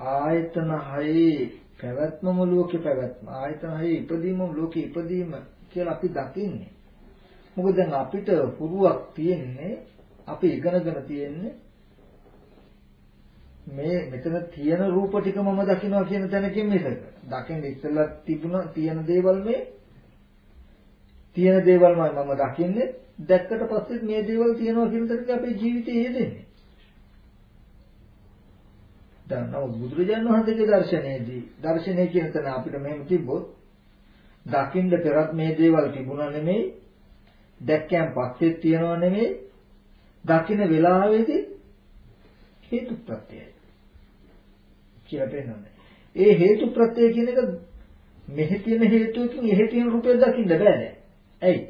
ආයතන හයේ පැවැත්මම ලෝකේ පැවැත්ම ආයතන හයේ ඉපදීමම ලෝකේ ඉපදීම කියලා අපි දකින්නේ. මොකද දැන් අපිට පුරුවක් තියෙන්නේ අපි ඉගෙනගෙන තියෙන්නේ මේ මෙතන තියෙන රූප ටික මම දකිනවා කියන තැනකින් මිසක දකින්න ඉස්සෙල්ලා තිබුණ තියෙන දේවල් මේ තියෙන දේවල්මයි මම දකින්නේ දැක්කට පස්සේ මේ දේවල් තියෙනවා කියන තැනක අපේ ජීවිතේ යෙදෙන්නේ. දැන් නමුත් බුදුරජාණන් වහන්සේගේ දර්ශනයේදී දර්ශනය කියන තැන අපිට මෙහෙම තිබ්බොත් දකින්න පෙරත් මේ දේවල් තිබුණා නෙමෙයි දැක්කයන් පස්සේ තියෙනවා නෙමෙයි දකින්න වෙලාවේදී හේතු ප්‍රත්‍යයයි කියලා පෙන්වන්නේ. ඒ හේතු ප්‍රත්‍යය කියන එක මෙහි තියෙන හේතුවකින් එහෙ තියෙන රූපය දකින්න බෑ නෑ. ඇයි?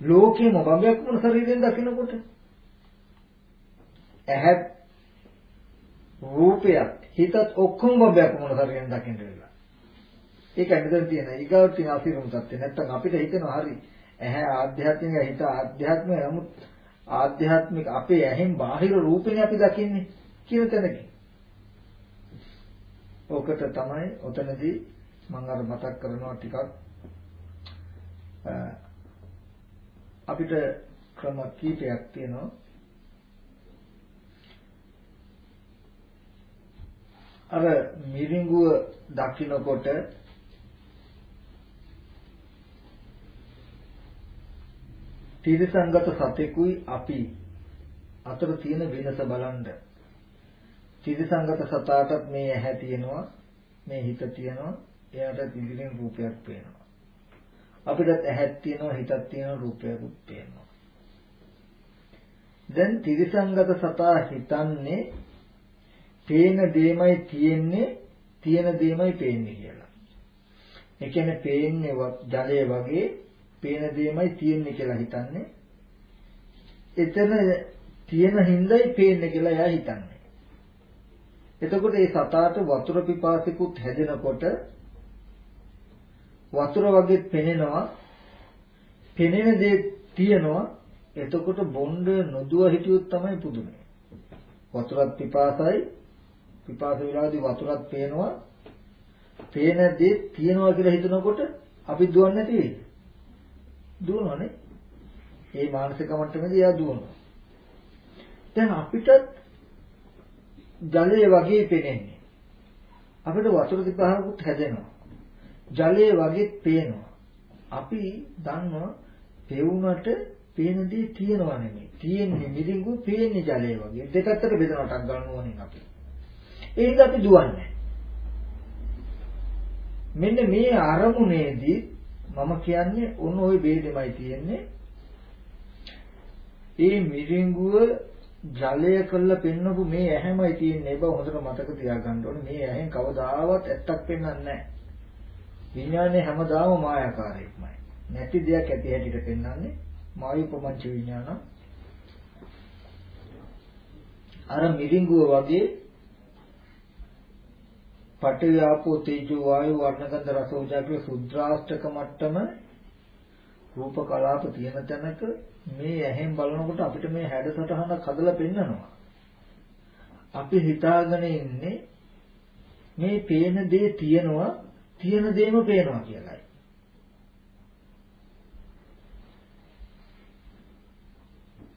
ලෝකෙම බඹයක් වුණ ශරීරයෙන් දකිනකොට ඇහැ රූපයත් හිතත් ඔක්කොම බබයක් මොන තරයෙන් දකින්න වෙලා. ඒකයි මෙතන තියෙන ඊගාවට තියෙන අසිරුම් තත්ත්වය. නැත්තම් අපිට හිතෙනවා හරි ඇහැ ආධ්‍යාත්මික හිත ආධ්‍යාත්මික නමුත් ආධ්‍යාත්මික අපේ ඇහෙන් බාහිර රූපනේ අපි දකින්නේ කියන තැනකින්. ඕකට තමයි ඔතනදී මම අර මතක් කරනවා ටිකක් අපිට ක්‍රම කීපයක් තියෙනවා අර මිරිඟුව දකින්නකොට තිරසංගත සතෙකුයි අපි අතර තියෙන වෙනස බලන්න. තිරසංගත සතාටත් මේ ඇහැ තියෙනවා, මේ හිත තියෙනවා, එයාට ඉදිරියෙන් රූපයක් පේනවා. අපිටත් ඇහක් තියෙනවා, හිතක් තියෙනවා, රූපයකුත් පේනවා. දැන් තිරසංගත සතා හිතන්නේ පේන දෙයමයි තියෙන්නේ, තියෙන දෙයමයි පේන්නේ කියලා. ඒ කියන්නේ පේන්නේ ජලය වගේ පේන දෙයමයි තියෙන්නේ කියලා හිතන්නේ. එතන තියෙන හිඳයි පේන්නේ කියලා එයා හිතන්නේ. එතකොට මේ සතාට වතුර පිපාසිකුත් හැදෙනකොට වතුර වගේ පෙනෙනවා. පෙනෙන දේ තියෙනවා. එතකොට බොණ්ඩ නොදුව හිටියොත් තමයි පුදුමයි. වතුරත් පිපාසයි පිපාස වෙලාවේදී වතුරත් පේනවා. පේන දේ තියෙනවා කියලා හිතනකොට අපි දුවන්නේ නැති වෙයි. දුවනවනේ. ඒ මානසික මට්ටමේදී එයා දුවනවා. දැන් අපිට ජලය වගේ පේන්නේ. අපිට වතුර තිබහකුත් හැදෙනවා. ජලය වගේ පේනවා. අපි දන්නවා පෙවුනට පේන දේ තියෙනවා නෙමෙයි. තියෙන්නේ මිරිඟු පේන්නේ ජලය වගේ. දෙකකට බෙදනටක් ගන්න ඕනේ අපි. ඒක අපි දුවන්නේ. මෙන්න මේ අරමුණේදී මම කියන්නේ ඔන්න ওই ભેදෙමයි තියෙන්නේ. ඒ මිරිඟුව ජලය කළා පෙන්නපු මේ ඇහැමයි තියෙන්නේ. ඒක හොඳට මතක තියාගන්න ඕනේ. මේ ඇහෙන් කවදාවත් ඇත්තක් පෙන්වන්නේ නැහැ. විඥානේ හැමදාම මායාකාරයක්මයි. නැති දෙයක් ඇති හැටියට පෙන්වන්නේ මායුපමංච විඥාන. අර මිරිඟුව වගේ පඨවි ආපෝ තේජෝ වායෝ වර්ණගන්ධ රස ඕජා කියලා සුද්‍රාෂ්ටක මට්ටම රූප කලාප තියෙන තැනක මේ ඇහෙන් බලනකොට අපිට මේ හැඩසටහනක් හදලා පෙන්නනවා. අපි හිතාගෙන ඉන්නේ මේ පේන දේ තියෙනවා තියෙන දේම පේනවා කියලායි.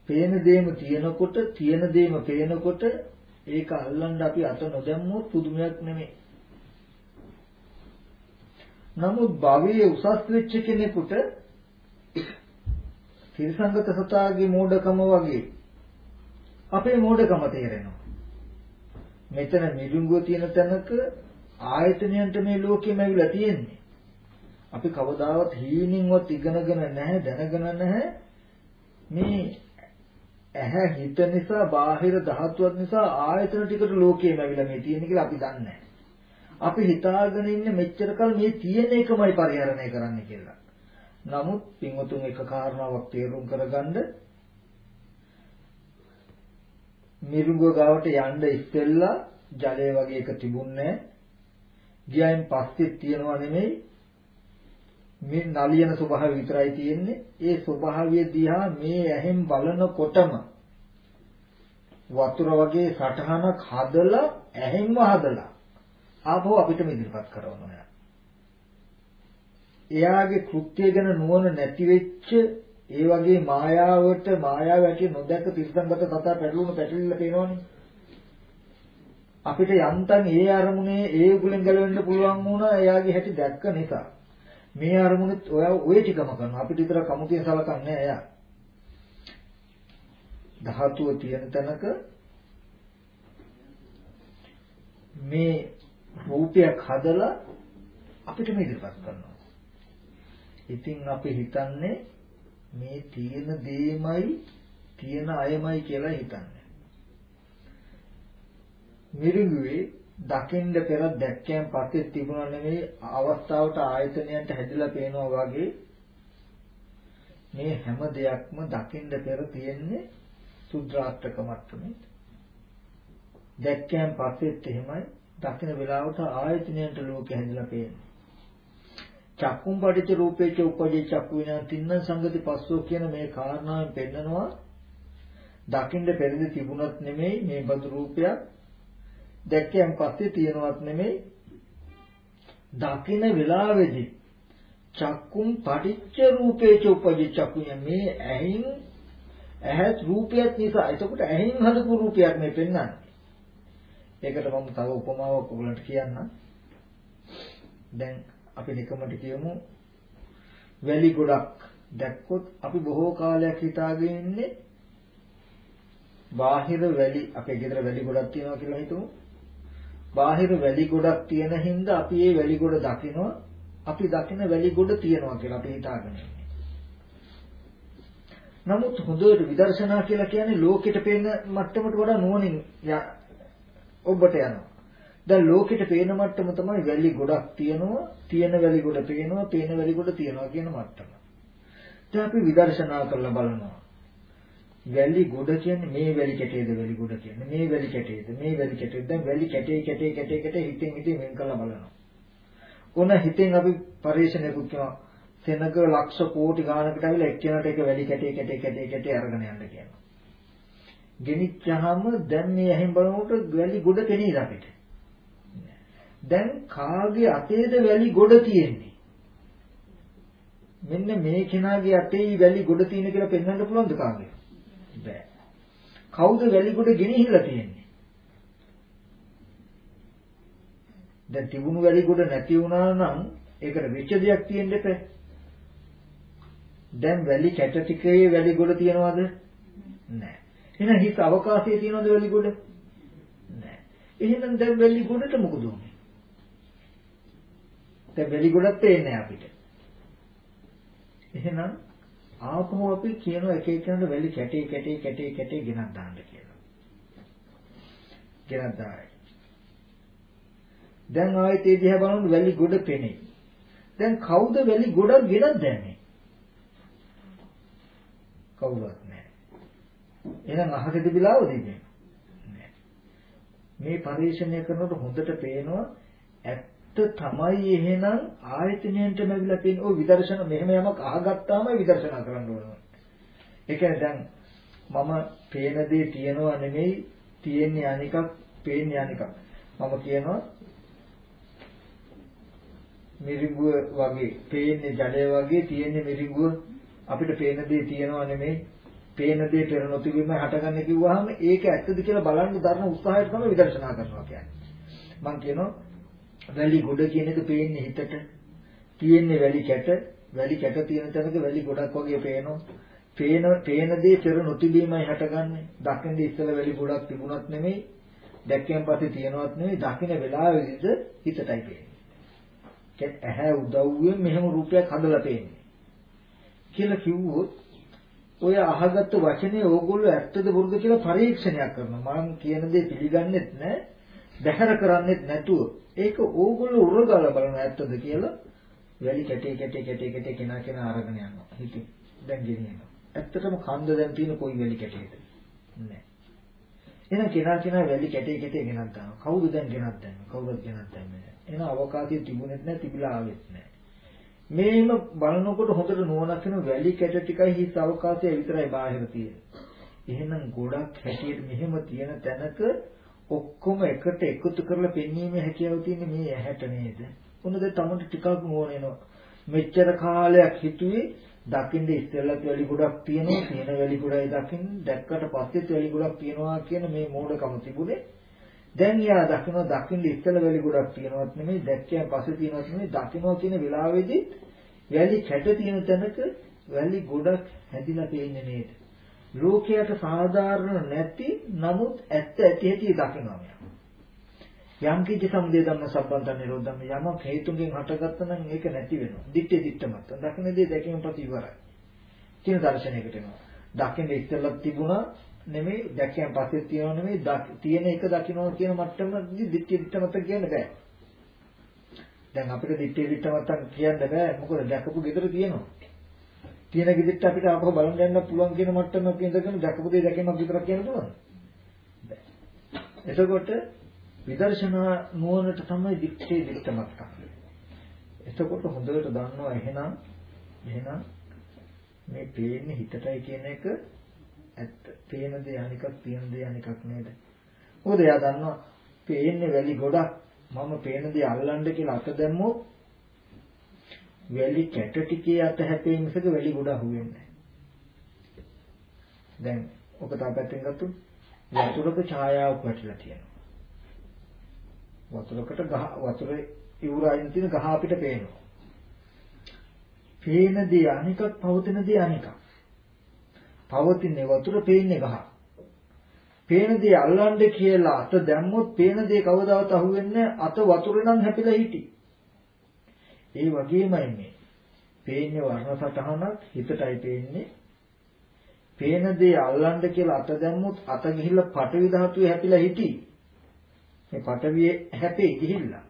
පේන දේම තියෙනකොට තියෙන දේම පේනකොට ඒක අල්ලන්න අපි අත නොදැම්මොත් පුදුමයක් නෙමෙයි. නමුත් භවයේ උසස් වෙච්ච කෙනෙකුට තිරසංගත සතාගේ මෝඩකම වගේ අපේ මෝඩකම තේරෙනවා. මෙතන මිදුඟුව තියෙන තැනක ආයතනයන්ට මේ ලෝකෙම ඇවිල්ලා තියෙන්නේ. අපි කවදාවත් හීනින්වත් ඉගෙනගෙන නැහැ දැනගෙන නැහැ මේ ඇහැ හිත නිසා බාහිර ධාතුවක් නිසා ආයතන ටිකට ලෝකෙම ඇවිල්ලා මේ තියෙන්නේ කියලා අපි දන්නේ නැහැ. අපි හිතාගෙන ඉන්නේ මෙච්චර කල් මේ තියෙන එකමයි පරිහරණය කරන්න කියලා. නමුත් පින්වතුන් එක කාරණාවක් තේරුම් කරගන්න මිරිඟුව ගාවට යන්න ඉස්සෙල්ලා ජලය වගේ එක තිබුණේ ගියයින් පස්සේ තියනවා නෙමෙයි. මේ නලියන ස්වභාවය විතරයි තියෙන්නේ. ඒ ස්වභාවය දිහා මේ ඇහෙන් බලනකොටම වතුර වගේ සටහනක් හදලා ඇහෙන්ම හදලා ආපහු අපිටම ඉදිරිපත් කරනවා. එයාගේ කෘත්‍ය ගැන නුවණ නැති වෙච්ච ඒ වගේ මායාවට මායාව ඇති නොදැක තිරසංගත සතා පැටලුණු පැටලිල්ල පේනවනේ. අපිට යන්තම් ඒ අරමුණේ ඒ උගලෙන් ගැලවෙන්න පුළුවන් වුණා එයාගේ හැටි දැක්ක නිසා. මේ අරමුණෙත් ඔයා ওই ටිකම කරනවා. අපිට විතර කමුතිය සලකන්නේ එයා. ධාතුව තියෙන තැනක මේ රූපයක් හදලා අපිට මේ ඉදිරිපත් කරනවා. ඉතින් අපි හිතන්නේ මේ තියෙන දේමයි තියෙන අයමයි කියලා හිතන්නේ. මිරිඟුවේ දකින්න පෙර දැක්කයන් පස්සේ තිබුණා නෙමෙයි අවස්ථාවට ආයතනයන්ට හැදිලා පේනවා වගේ මේ හැම දෙයක්ම දකින්න පෙර තියෙන්නේ සුද්ධාර්ථක මට්ටමේ දැක්කයන් පස්සෙත් එහෙමයි දකින වෙලාවට ආයතනයන්ට ලෝකෙ හැදිලා පේන්නේ. චක්කුම් පටිච්ච රූපේච උපජේ චක්කු විනා තින්න සංගති පස්සෝ කියන මේ කාරණාවෙන් පෙන්නනවා. දකින්න පෙරදි තිබුණත් නෙමෙයි මේ බඳු රූපයක්. දැක්කයන් පස්සේ තියෙනවත් නෙමෙයි. දකින වෙලාවේදී චක්කුම් පටිච්ච රූපේච උපජේ චක්කු මේ ඇහින් ඇහත් රූපයක් නිසා. එතකොට ඇහින් හදපු රූපයක් මේ පෙන්වන්නේ ඒකට මම තව උපමාවක් ඔයගලන්ට කියන්නම් දැන් අපි නිකමට කියමු වැලි ගොඩක් දැක්කොත් අපි බොහෝ කාලයක් හිතාගෙන ඉන්නේ බාහිර වැලි අපේ ගෙදර වැලි ගොඩක් තියෙනවා කියලා හිතමු. බාහිර වැලි ගොඩක් තියෙන හින්දා අපි මේ වැලි ගොඩ දකිනවා. අපි දකින වැලි ගොඩ තියෙනවා කියලා අපි හිතාගෙන නමුත් හොඳට විදර්ශනා කියලා කියන්නේ ලෝකෙට පේන මට්ටමට වඩා නුවණින් ඔබට යනවා. දැන් ලෝකෙට පේන මට්ටම තමයි වැලි ගොඩක් තියෙනවා, තියෙන වැලි ගොඩ පේනවා, පේන වැලි ගොඩ තියෙනවා කියන මට්ටම. දැන් අපි විදර්ශනා කරලා බලනවා. වැලි ගොඩ කියන්නේ මේ වැලි කැටේද වැලි ගොඩ කියන්නේ මේ වැලි කැටේද මේ වැලි කැටේද දැන් වැලි කැටේ කැටේ කැටේ කැටේ හිතෙන් හිතෙන් වෙන් කරලා බලනවා. ඕන හිතෙන් අපි පරිශ්‍රණයකුත් කරනවා. සෙනග ලක්ෂ කෝටි ගානකට ඇවිල්ලා එක්කෙනාට එක වැලි කැටේ කැටේ කැටේ කැටේ අරගෙන යන්න කියනවා. ගෙනිච්චාම දැන් මේ ඇහෙන් බලනකොට වැලි ගොඩ පෙනීද අපිට? දැන් කාගේ අතේද වැලි ගොඩ තියෙන්නේ? මෙන්න මේ කෙනාගේ අතේ වැලි ගොඩ තියෙන කියලා පෙන්වන්න පුළුවන්ද කාගේ? බෑ. කවුද වැලි ගොඩ ගෙනහිල්ලා තියෙන්නේ? දැන් තිබුණු වැලි ගොඩ නැති වුණා නම් ඒකට වෙච්ච දෙයක් තියෙන්න එපා. දැන් වැලි කැට ටිකේ වැලි ගොඩ තියනවද? නැහැ. එහෙනම් හිත අවකාශයේ තියනවද වැලි ගොඩ? නැහැ. එහෙනම් දැන් වැලි ගොඩට මොකද උනේ? දැන් වැලි ගොඩක් පේන්නේ අපිට. එහෙනම් ආපහු අපි කියන එක එකනට වැලි කැටේ කැටේ කැටේ කැටේ ගෙනත් දාන්න කියලා. ගෙනත් දායි. දැන් ආයෙත් ඒ දිහා බලනකොට වැලි ගොඩ පෙනේ. දැන් කවුද වැලි ගොඩක් ගෙනත් දැම්මේ? කවුවත් නැහැ. එහෙනම් අහක තිබිලාවද ඉන්නේ? මේ පරිශ්‍රණය කරනකොට හොඳට පේනවා තමයි එහෙනම් ආයතනයෙන්ට ලැබිලා තියෙන ওই විදර්ශන මෙහෙම යමක් අහගත්තාම විදර්ශනා කරන්න ඕන. ඒ කියන්නේ දැන් මම පේන දේ තියනවා නෙමෙයි තියෙන්නේ අනිකක් පේන්නේ අනිකක්. මම කියනවා මිරිඟුව වගේ පේන්නේ ජඩය වගේ තියෙන්නේ මිරිඟුව අපිට පේන දේ තියනවා නෙමෙයි පේන දේ පෙර නොතිබීම හටගන්නේ කිව්වහම ඒක ඇත්තද කියලා බලන්න දරන උත්සාහයට තමයි විදර්ශනා කරනවා කියන්නේ. මම කියනවා වැලි ගොඩ කියන එක පේන්නේ හිතට. තියෙන්නේ වැලි කැට, වැලි කැට තියෙන තැනක වැලි ගොඩක් වගේ පේනවා. පේන පේන දේ පෙර නොතිබීමයි හටගන්නේ. දකින්නේ ඉස්සල වැලි ගොඩක් තිබුණත් නෙමෙයි, දැක්කයන් පස්සේ තියනවත් නෙමෙයි, දකින්න වෙලාවෙදිද හිතටයි පේන්නේ. ඇහැ උදව්වෙන් මෙහෙම රූපයක් හදලා පේන්නේ. කියලා කිව්වොත් ඔය අහගත්තු වචනේ ඕගොල්ලෝ ඇත්තද බොරුද කියලා පරීක්ෂණයක් කරනවා. මම කියන දේ පිළිගන්නෙත් නැහැ. බැහැර කරන්නෙත් නැතුව ඒක ඕගොල්ලෝ උරගාලා බලන ඇත්තද කියලා වැලි කැටේ කැටේ කැටේ කැටේ කෙනා කෙනා අරගෙන යනවා. හිතින් දැන් ගෙනියනවා. ඇත්තටම කන්ද දැන් තියෙන කොයි වැලි කැටේද? නැහැ. එහෙනම් කෙනා කෙනා වැලි කැටේ කැටේ ගෙනත් දානවා. කවුද දැන් ගෙනත් දාන්නේ? කවුරුත් ගෙනත් දාන්නේ නැහැ. එහෙනම් අවකාශයේ තිබුණෙත් නැහැ, තිබිලා ආවෙත් නැහැ. මේම බලනකොට හොඳට නුවණක් වෙන වැලි කැට ටිකයි හිස් අවකාශය විතරයි බාහිර තියෙන්නේ. එහෙනම් ගොඩක් හැටියට මෙහෙම තියෙන තැනක ඔක්කොම එකට එකතු කරලා පෙන්වීමේ හැකියාව තියෙන්නේ මේ ඇහැට නේද? මොනද තමන්ට ටිකක් නෝන එනවා. මෙච්චර කාලයක් හිතුවේ දකින්න ඉස්සෙල්ලත් වැලි ගොඩක් තියෙනවා, තියෙන වැලි ගොඩයි දකින්න, දැක්කට පස්සෙත් වැලි ගොඩක් තියෙනවා කියන මේ මෝඩකම තිබුණේ. දැන් යා දකින්න දකින්න ඉස්සෙල්ල වැලි ගොඩක් තියෙනවත් නෙමෙයි, දැක්කයන් පස්සේ තියෙනවත් නෙමෙයි, දකින්නවා කියන වෙලාවේදී වැලි කැට තියෙන තැනක වැලි ගොඩක් හැදිලා තියෙන්නේ නේද? ලෝකයට සාධාරණ නැති නමුත් ඇත්ත ඇති ඇති දකිනවා මෙයා. යම් කිසි සමුදය ධම්ම සම්බන්ධ නිරෝධම් යමක් හේතුන්ගෙන් හටගත්තා නම් ඒක නැති වෙනවා. දිත්තේ දිත්තමත්. දකින දේ දැකීම ප්‍රති ඉවරයි. කියන දර්ශනයකට එනවා. දකින්න ඉස්සෙල්ලක් තිබුණා නෙමෙයි දැකයන් පස්සේ තියෙනව නෙමෙයි තියෙන එක දකින්නවා කියන මට්ටමදී දිත්තේ දිත්තමත් කියන්න බෑ. දැන් අපිට දිත්තේ දිත්තමත් කියන්න බෑ. මොකද දැකපු gedara තියෙනවා. තියෙන ගෙදරට අපිට ආපහු බලන්න යන්න පුළුවන් කියන මට්ටමක ඉඳගෙන දැකපු දේ දැකීමක් විතරක් කියන්න පුළුවන්. එතකොට විදර්ශනා නුවණට තමයි දික්කේ දික්කමක් කරන්නේ. එතකොට හොඳට දන්නවා එහෙනම් එහෙනම් මේ පේන්නේ හිතටයි කියන එක ඇත්ත. පේන දේ අනිකක් තියෙන දේ අනිකක් නේද? මොකද එයා දන්නවා පේන්නේ වැලි ගොඩක්. මම පේන දේ අල්ලන්න කියලා අත දැම්මොත් වැලි කැට ටිකේ අත හැපේ මිසක වැලි ගොඩ අහුවෙන්නේ දැන් ඔක තා පැත්තෙන් ගත්තොත් වතුරක ඡායාවක් වැටිලා තියෙනවා. වතුරකට ගහ වතුරේ ඉවුරයින් තියෙන ගහ අපිට පේනවා. පේන දේ අනිකක් පවතින දේ අනිකක්. පවතින්නේ වතුර පේන්නේ ගහ පේන දේ අල්ලන්න කියලා අත දැම්මොත් පේන දේ කවදාවත් අහුවෙන්නේ අත වතුරේ නම් හැපිලා හිටි. ඒ වගේමයි මේ. පේන්නේ වර්ණ සටහනක් හිතටයි පේන්නේ. පේන දේ අල්ලන්න කියලා අත දැම්මොත් අත ගිහිල්ලා පටවි ධාතුවේ හැපිලා හිටි. මේ පටවියේ හැපේ ගිහිල්ලා.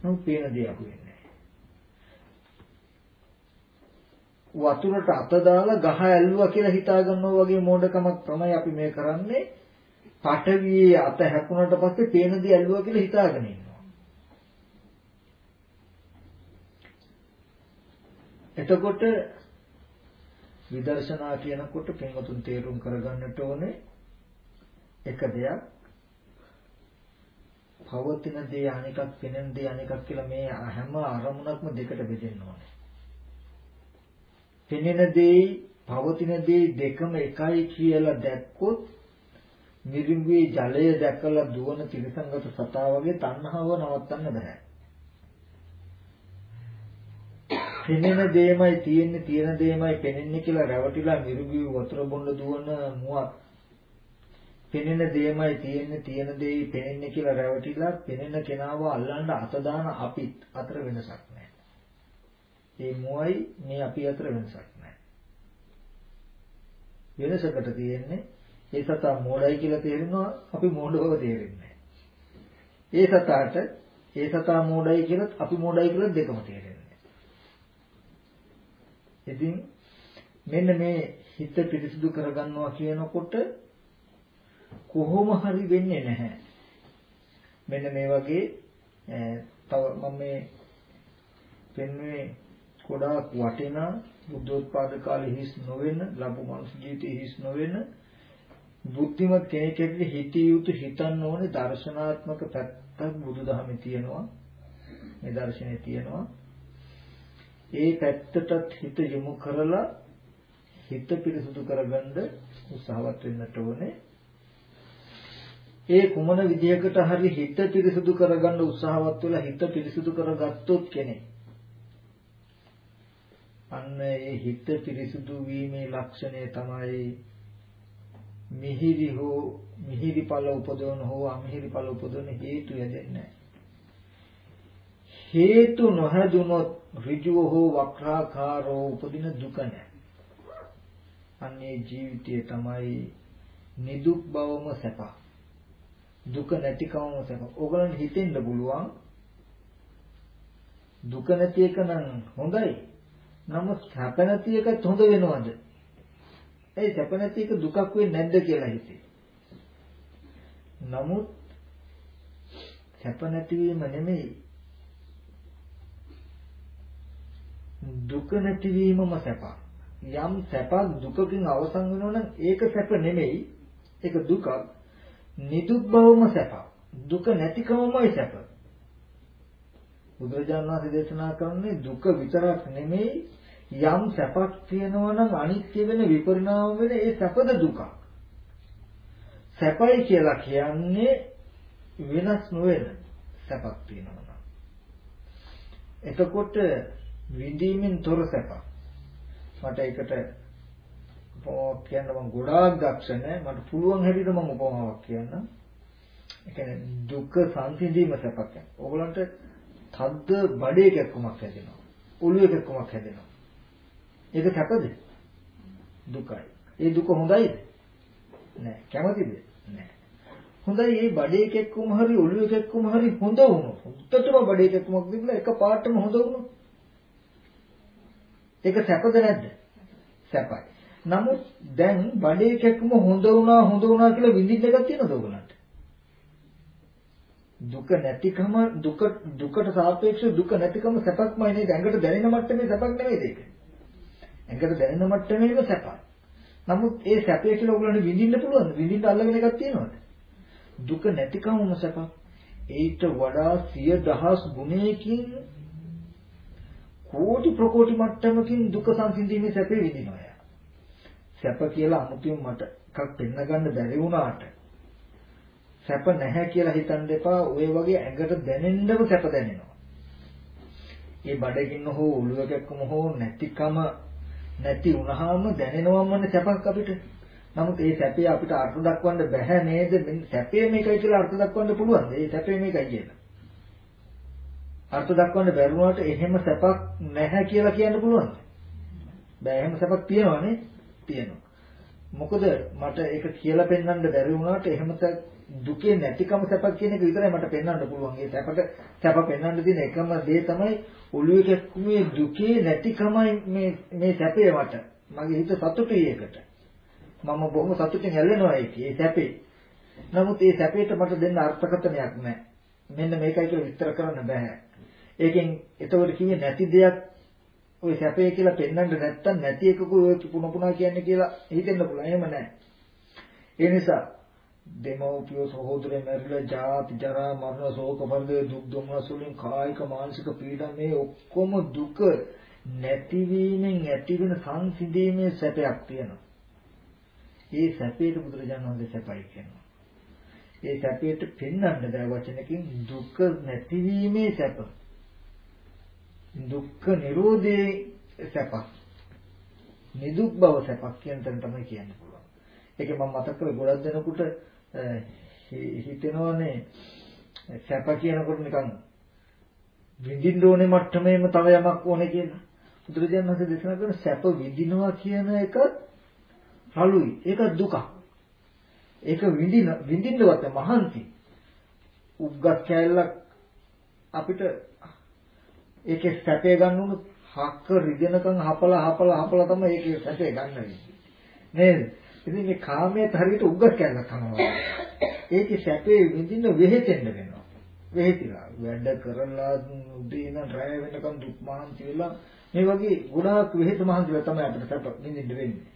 නමුත් පේන දේ අහුවෙන්නේ වතුරට අත දාලා ගහ ඇල්ලුවා කියලා හිතා ගන්නවා වගේ මෝඩකමක් තමයි අපි මේ කරන්නේ පටවියේ අත හැකුණට පස්සේ පේන දේ ඇල්ලුවා කියලා හිතාගෙන ඉන්නවා. එතකොට විදර්ශනා කියනකොට පින්වතුන් තේරුම් කරගන්නට ඕනේ එක දෙයක් පවතින දේ අනිකක් පෙනෙන දේ අනිකක් කියලා මේ හැම අරමුණක්ම දෙකට බෙදෙන්න ඕනේ. පෙනෙන දේ පවතින දේ දෙකම එකයි කියලා දැක්කොත් මිරිඟුවේ ජලය දැකලා දුවන තිරසංගත සතා වගේ තණ්හාව නවත්තන්න බෑ. පෙනෙන දෙයමයි තියෙන්නේ තියෙන දෙයමයි පෙනෙන්නේ කියලා රැවටිලා මිරිඟුවේ වතුර බොන්න දුවන මුවක් පෙනෙන දෙයමයි තියෙන්නේ තියෙන දෙයයි පෙනෙන්නේ කියලා රැවටිලා පෙනෙන කෙනාව අල්ලන්න අත දාන අපිත් අතර වෙනසක් නැහැ. මේ මුවයි මේ අපි අතර වෙනසක් නැහැ. වෙනසකට තියෙන්නේ ඒ සතා මෝඩයි කියලා තේරෙනවා අපි මෝඩ බව තේරෙන්නේ ඒ සතාට ඒ සතා මෝඩයි කියලත් අපි මෝඩයි කියලා දෙකම තේරෙන්නේ. ඉතින් මෙන්න මේ හිත පිරිසිදු කරගන්නවා කියනකොට කොහොම හරි වෙන්නේ නැහැ. මෙන්න මේ වගේ තව මම මේ පෙන්වන්නේ ගොඩාක් වටිනා බුද්ධෝත්පාද කාලේ හිස් නොවන ලැබු මනුස්ස ජීවිතේ හිස් නොවන බුද්ධිමත් කෙනෙක්ට හිතිය යුතු හිතන්න ඕනේ දර්ශනාත්මක පැත්තක් බුදුදහමේ තියෙනවා. මේ දර්ශනේ තියෙනවා. ඒ පැත්තටත් හිත යොමු කරලා හිත පිරිසුදු කරගන්න උත්සාහවත් වෙන්නට ඕනේ. ඒ කුමන විදියකට හරි හිත පිරිසුදු කරගන්න උත්සාහවත් වෙලා හිත පිරිසුදු කරගත්තොත් කෙනෙක් අන්න ඒ හිත පිරිසුදු වීමේ ලක්ෂණය තමයි මිහිරි හෝ මිහිරි ඵල උපදවන හෝ අමිහිරි ඵල උපදවන හේතු යදෙන්නේ හේතු නොහැදුනොත් ඍජුව හෝ වක්‍රාකාරෝ උපදින දුක නැහැ. අන්නේ ජීවිතය තමයි නිදුක් බවම සැප. දුක නැතිකමම සැප. ඕගලන්ට හිතෙන්න පුළුවන් දුක නැති එක නම් හොඳයි. නමුත් සැප නැති එකත් හොඳ වෙනවද? ඒ සැප නැති එක දුකක් වෙන්නේ නැද්ද කියලා හිතේ. නමුත් සැප නැතිවීම නෙමෙයි දුක නැතිවීමම සැප. යම් සැපක් දුකකින් අවසන් වෙනවා නම් ඒක සැප නෙමෙයි. ඒක දුකක්. නිදුක් බවම සැප. දුක නැතිකමමයි සැප. බුදුරජාණන් වහන්සේ දේශනා කරන්නේ දුක විතරක් නෙමෙයි යම් සැපක් තියෙනවා නම් අනිත්‍ය වෙන විපරිණාම වෙන ඒ සැපද දුක. සැපයි කියලා කියන්නේ වෙනස් නොවන සැපක් තියෙනවා නම්. එතකොට විඳීමෙන් තොර සැප. මට ඒකට උපමාවක් කියන්න මම ගොඩාක් දක්ෂ නැහැ. මට පුළුවන් හැටියට මම උපමාවක් කියන්නම්. ඒ කියන්නේ දුක සංසිඳීම සැපක්. ඕගලන්ට තද්ද බඩේ කැක්කමක් හැදෙනවා. ඔළුවේ කැක්කමක් හැදෙනවා. ඒක සැපද? දුකයි. ඒ දුක හොඳයිද? නෑ. කැමතිද? නෑ. හොඳයි මේ බඩේ කෙක්කුම හරි ඔළුවේ කෙක්කුම හරි හොඳ වුණොත්. උත්තටම බඩේ කෙක්කුමක් තිබුණා එක පාටම හොඳ වුණොත්. ඒක සැපද නැද්ද? සැපයි. නමුත් දැන් බඩේ කෙක්කුම හොඳ වුණා හොඳ වුණා කියලා විඳින්න එකක් තියෙනවද ඔයගලන්ට? දුක නැතිකම දුක දුකට සාපේක්ෂව දුක නැතිකම සැපක්මයි නේද? ඇඟට දැනෙන මට්ටමේ සැපක් නෙවෙයි ඒක. ඇඟට දැනෙන මට්ටමේම සැපක්. නමුත් ඒ සැපය කියලා ඔයගොල්ලන්ට විඳින්න පුළුවන්. විඳින්න අල්ලගෙන එකක් තියෙනවද? දුක නැතිකමම සැපක්. ඒට වඩා සිය දහස් ගුණයකින් කෝටි ප්‍රකෝටි මට්ටමකින් දුක සංසිඳීමේ සැපේ විඳිනවා. සැප කියලා අමුතුවෙන් මට එකක් පෙන්න ගන්න බැරි වුණාට සැප නැහැ කියලා හිතන්න එපා. ওই වගේ ඇඟට දැනෙන්නම සැප දැනෙනවා. ඒ බඩගින්න හෝ උළුවකක්ම හෝ නැතිකම නැති වුණාම දැනෙනවමනේ සැපක් අපිට. නමුත් ඒ සැපේ අපිට අර්ථ දක්වන්න බැහැ නේද? සැපේ මේකයි කියලා අර්ථ දක්වන්න පුළුවන්. ඒ සැපේ මේකයි කියලා. අර්ථ දක්වන්න බැරුණාට එහෙම සැපක් නැහැ කියලා කියන්න පුළුවන්. බෑ එහෙම සැපක් තියෙනවනේ. තියෙනවා. මොකද මට ඒක කියලා පෙන්වන්න බැරි වුණාට එහෙම දුකේ නැතිකම සැපක් කියන එක විතරයි මට පෙන්වන්න පුළුවන්. ඒ සැපට සැප පෙන්වන්න තියෙන එකම දේ තමයි ඔළුවේ කැක්කුමේ දුකේ නැතිකමයි මේ මේ සැපේ මට. මගේ හිත සතුටුයි ඒකට. මම බොහොම සතුටින් ඇල්ලෙනවා ඒකේ ඒ සැපේ. නමුත් ඒ සැපේට මට දෙන්න අර්ථකථනයක් නැහැ. මෙන්න මේකයි කියලා විස්තර කරන්න බෑ. ඒකෙන් එතකොට කිව්වේ නැති දෙයක් ඔය සැපේ කියලා පෙන්වන්න නැත්තම් නැති එකකුයි ඔය පුන පුනා කියන්නේ කියලා හිතෙන්න පුළුවන්. එහෙම නැහැ. ඒ නිසා දෙමව්පියෝ සහෝදරයෝ මැරිලා ජාති ජරා මරණ ශෝක පරිදේ දුක් දුම්නස් වලින් කායික මානසික පීඩා මේ ඔක්කොම දුක නැතිවීමෙන් ඇතිවෙන සංසිඳීමේ සැපයක් තියෙනවා. ඒ සැපේට බුදුරජාණන් වහන්සේ සැපයි කියනවා. ඒ සැපයට පෙන්වන්න බෑ වචනකින් දුක නැතිවීමේ සැප. දුක්ඛ නිරෝධේ සැපක්. නිදුක් බව සැපක් කියන තැන තමයි කියන්න පුළුවන්. ඒක මම මතක කරේ ගොඩක් දෙනෙකුට හිතෙනවනේ සැප කියනකොට නිකන් විඳින්න ඕනේ මට්ටමේම තව යමක් ඕනේ කියලා. බුදුරජාණන් වහන්සේ දේශනා කරන සැප විඳිනවා කියන එක රළුයි. ඒක දුකක්. ඒක විඳින විඳින්නවත් මහන්සි. උග්ගත් කැලලක් අපිට ඒකේ සැපේ ගන්න උනොත් හක්ක රිදෙනකන් හපලා හපලා හපලා තමයි ඒකේ සැපේ ගන්න වෙන්නේ. නේද? ඉතින් මේ කාමයට හරියට උග්ගත් කැලලක් කනවා. ඒකේ සැපේ විඳින්න වෙහෙතෙන්න වෙනවා. වෙහෙතිලා වැඩ කරලා උදේ ඉඳන් රැය වෙනකන් දුක් මහන්සි වෙලා මේ වගේ ගොඩාක් වෙහෙත මහන්සිලා තමයි අපිට සැප විඳින්න වෙන්නේ.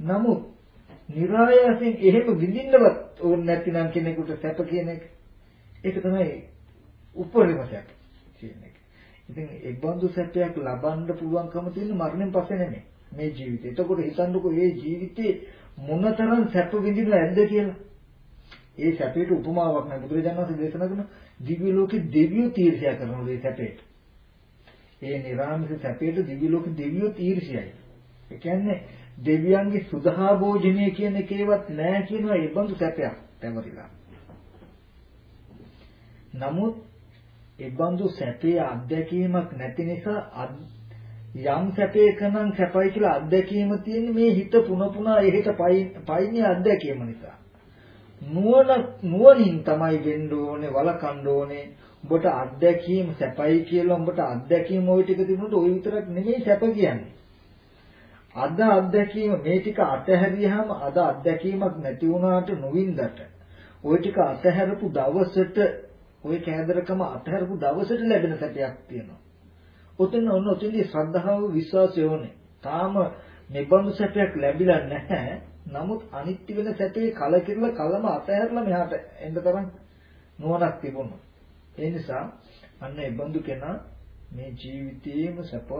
නමුත් નિરાයයෙන් එහෙම විඳින්නවත් ඕනේ නැතිනම් කෙනෙකුට සැප කියන එක ඒක තමයි උපරිම සැප කියන එක. ඉතින් ඒ බඳු සැපයක් ලබන්න පුළුවන්කම තියෙන මරණයෙන් පස්සේ නෙමෙයි මේ ජීවිතේ. එතකොට හිතන්නකෝ මේ ජීවිතේ මොනතරම් සැප විඳින්න ඇද්ද කියලා. ඒ සැපේට උපමාවක් නෑ බුදුරජාණන් වහන්සේ දේශනා කරන දිව්‍ය ලෝකේ දෙවියෝ තීර්ෂය කරනවා මේ සැපේට. ඒ නිර්ආමිත සැපේට දිව්‍ය ලෝකේ දෙවියෝ තීර්ෂයයි. ඒ කියන්නේ දෙවියන්ගේ සුදහා භෝජනය කියන එකේවත් නෑ කියනවා ඒ බඳු සැපයක් තැවරිලා. නමුත් ඒ බඳු සැපේ අත්දැකීමක් නැති නිසා යම් සැපයක නම් සැපයි කියලා අත්දැකීම තියෙන්නේ මේ හිත පුන පුනා එහෙට පයින්නේ අත්දැකීම නිසා. නුවණ නුවණින් තමයි වෙන්න ඕනේ වලකන්න ඕනේ. ඔබට අත්දැකීම සැපයි කියලා ඔබට අත්දැකීම ওই ටික තිබුණොත් ওই විතරක් නෙමෙයි සැප කියන්නේ. අද අත්දැකීම මේ ටික අතහැරියාම අද අත්දැකීමක් නැති වුණාට නොවින්දට ওই ටික අතහැරපු දවසට ওই කෑදරකම අතහැරපු දවසට ලැබෙන සැපයක් තියෙනවා. ඔතන ඔන්න ඔතනදී ශ්‍රද්ධාව විශ්වාසය ඕනේ. තාම නිබඳු සැපයක් ලැබිලා නැහැ. නමුත් අනිත්‍ය වෙන සැපේ කලකිරලා කලම අතහැරලා මෙහාට එන්න තරම් නුවණක් තිබුණා. ඒ නිසා අන්න ඒ බඳු කෙනා මේ ජීවිතයේම සැප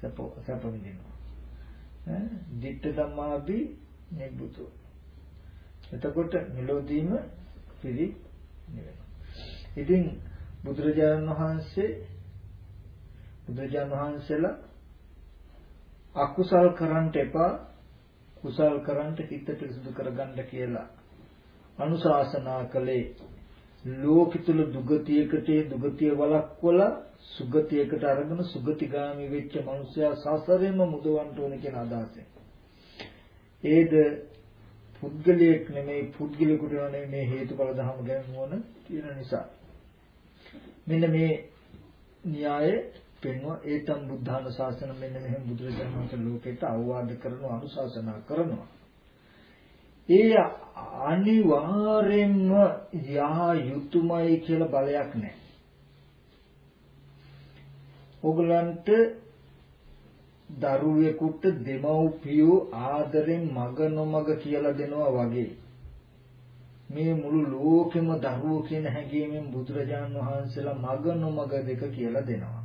සැප සැප විඳිනවා. ඈ ditta ධම්මාභි නිබ්බුතු. එතකොට මෙලොදීම පිළි නිවෙනවා. ඉතින් බුදුරජාණන් වහන්සේ බුදුරජාණන් වහන්සේලා අකුසල් කරන්ට එපා කුසල් කරන්ට හිත පිරිසුදු කරගන්න කියලා අනුශාසනා කළේ ලෝකිතුල දුගතියකට දුගතිය වළක්වලා සුගතියකට අරගෙන සුගතිගාමි වෙච්ච මිනිසයා සසරෙම මුදවන්න ඕන කියන අදහසෙන්. ඒද පුද්ගලයෙක් නෙමෙයි පුද්ගලයෙකුට නෙමෙයි මේ හේතුඵල ධර්ම ගැන නුවණ තියෙන නිසා. මෙන්න මේ න්‍යාය පෙන්වුවා ඒතම් බුද්ධානුශාසන මෙන්න මෙහෙම බුදුරජාණන් වහන්සේ ලෝකෙට අවවාද කරනවා අනුශාසනා කරනවා. ඒ අනිවාර්යෙන්ම යා යුතුයමයි කියලා බලයක් නැහැ. ඔගලන්ට දරුවෙකුට දෙමව්පියෝ ආදරෙන් මග නොමග කියලා දෙනවා වගේ මේ මුළු ලෝකෙම දරුවෝ කියන හැඟීමෙන් බුදුරජාන් වහන්සේලා මග නොමග දෙක කියලා දෙනවා.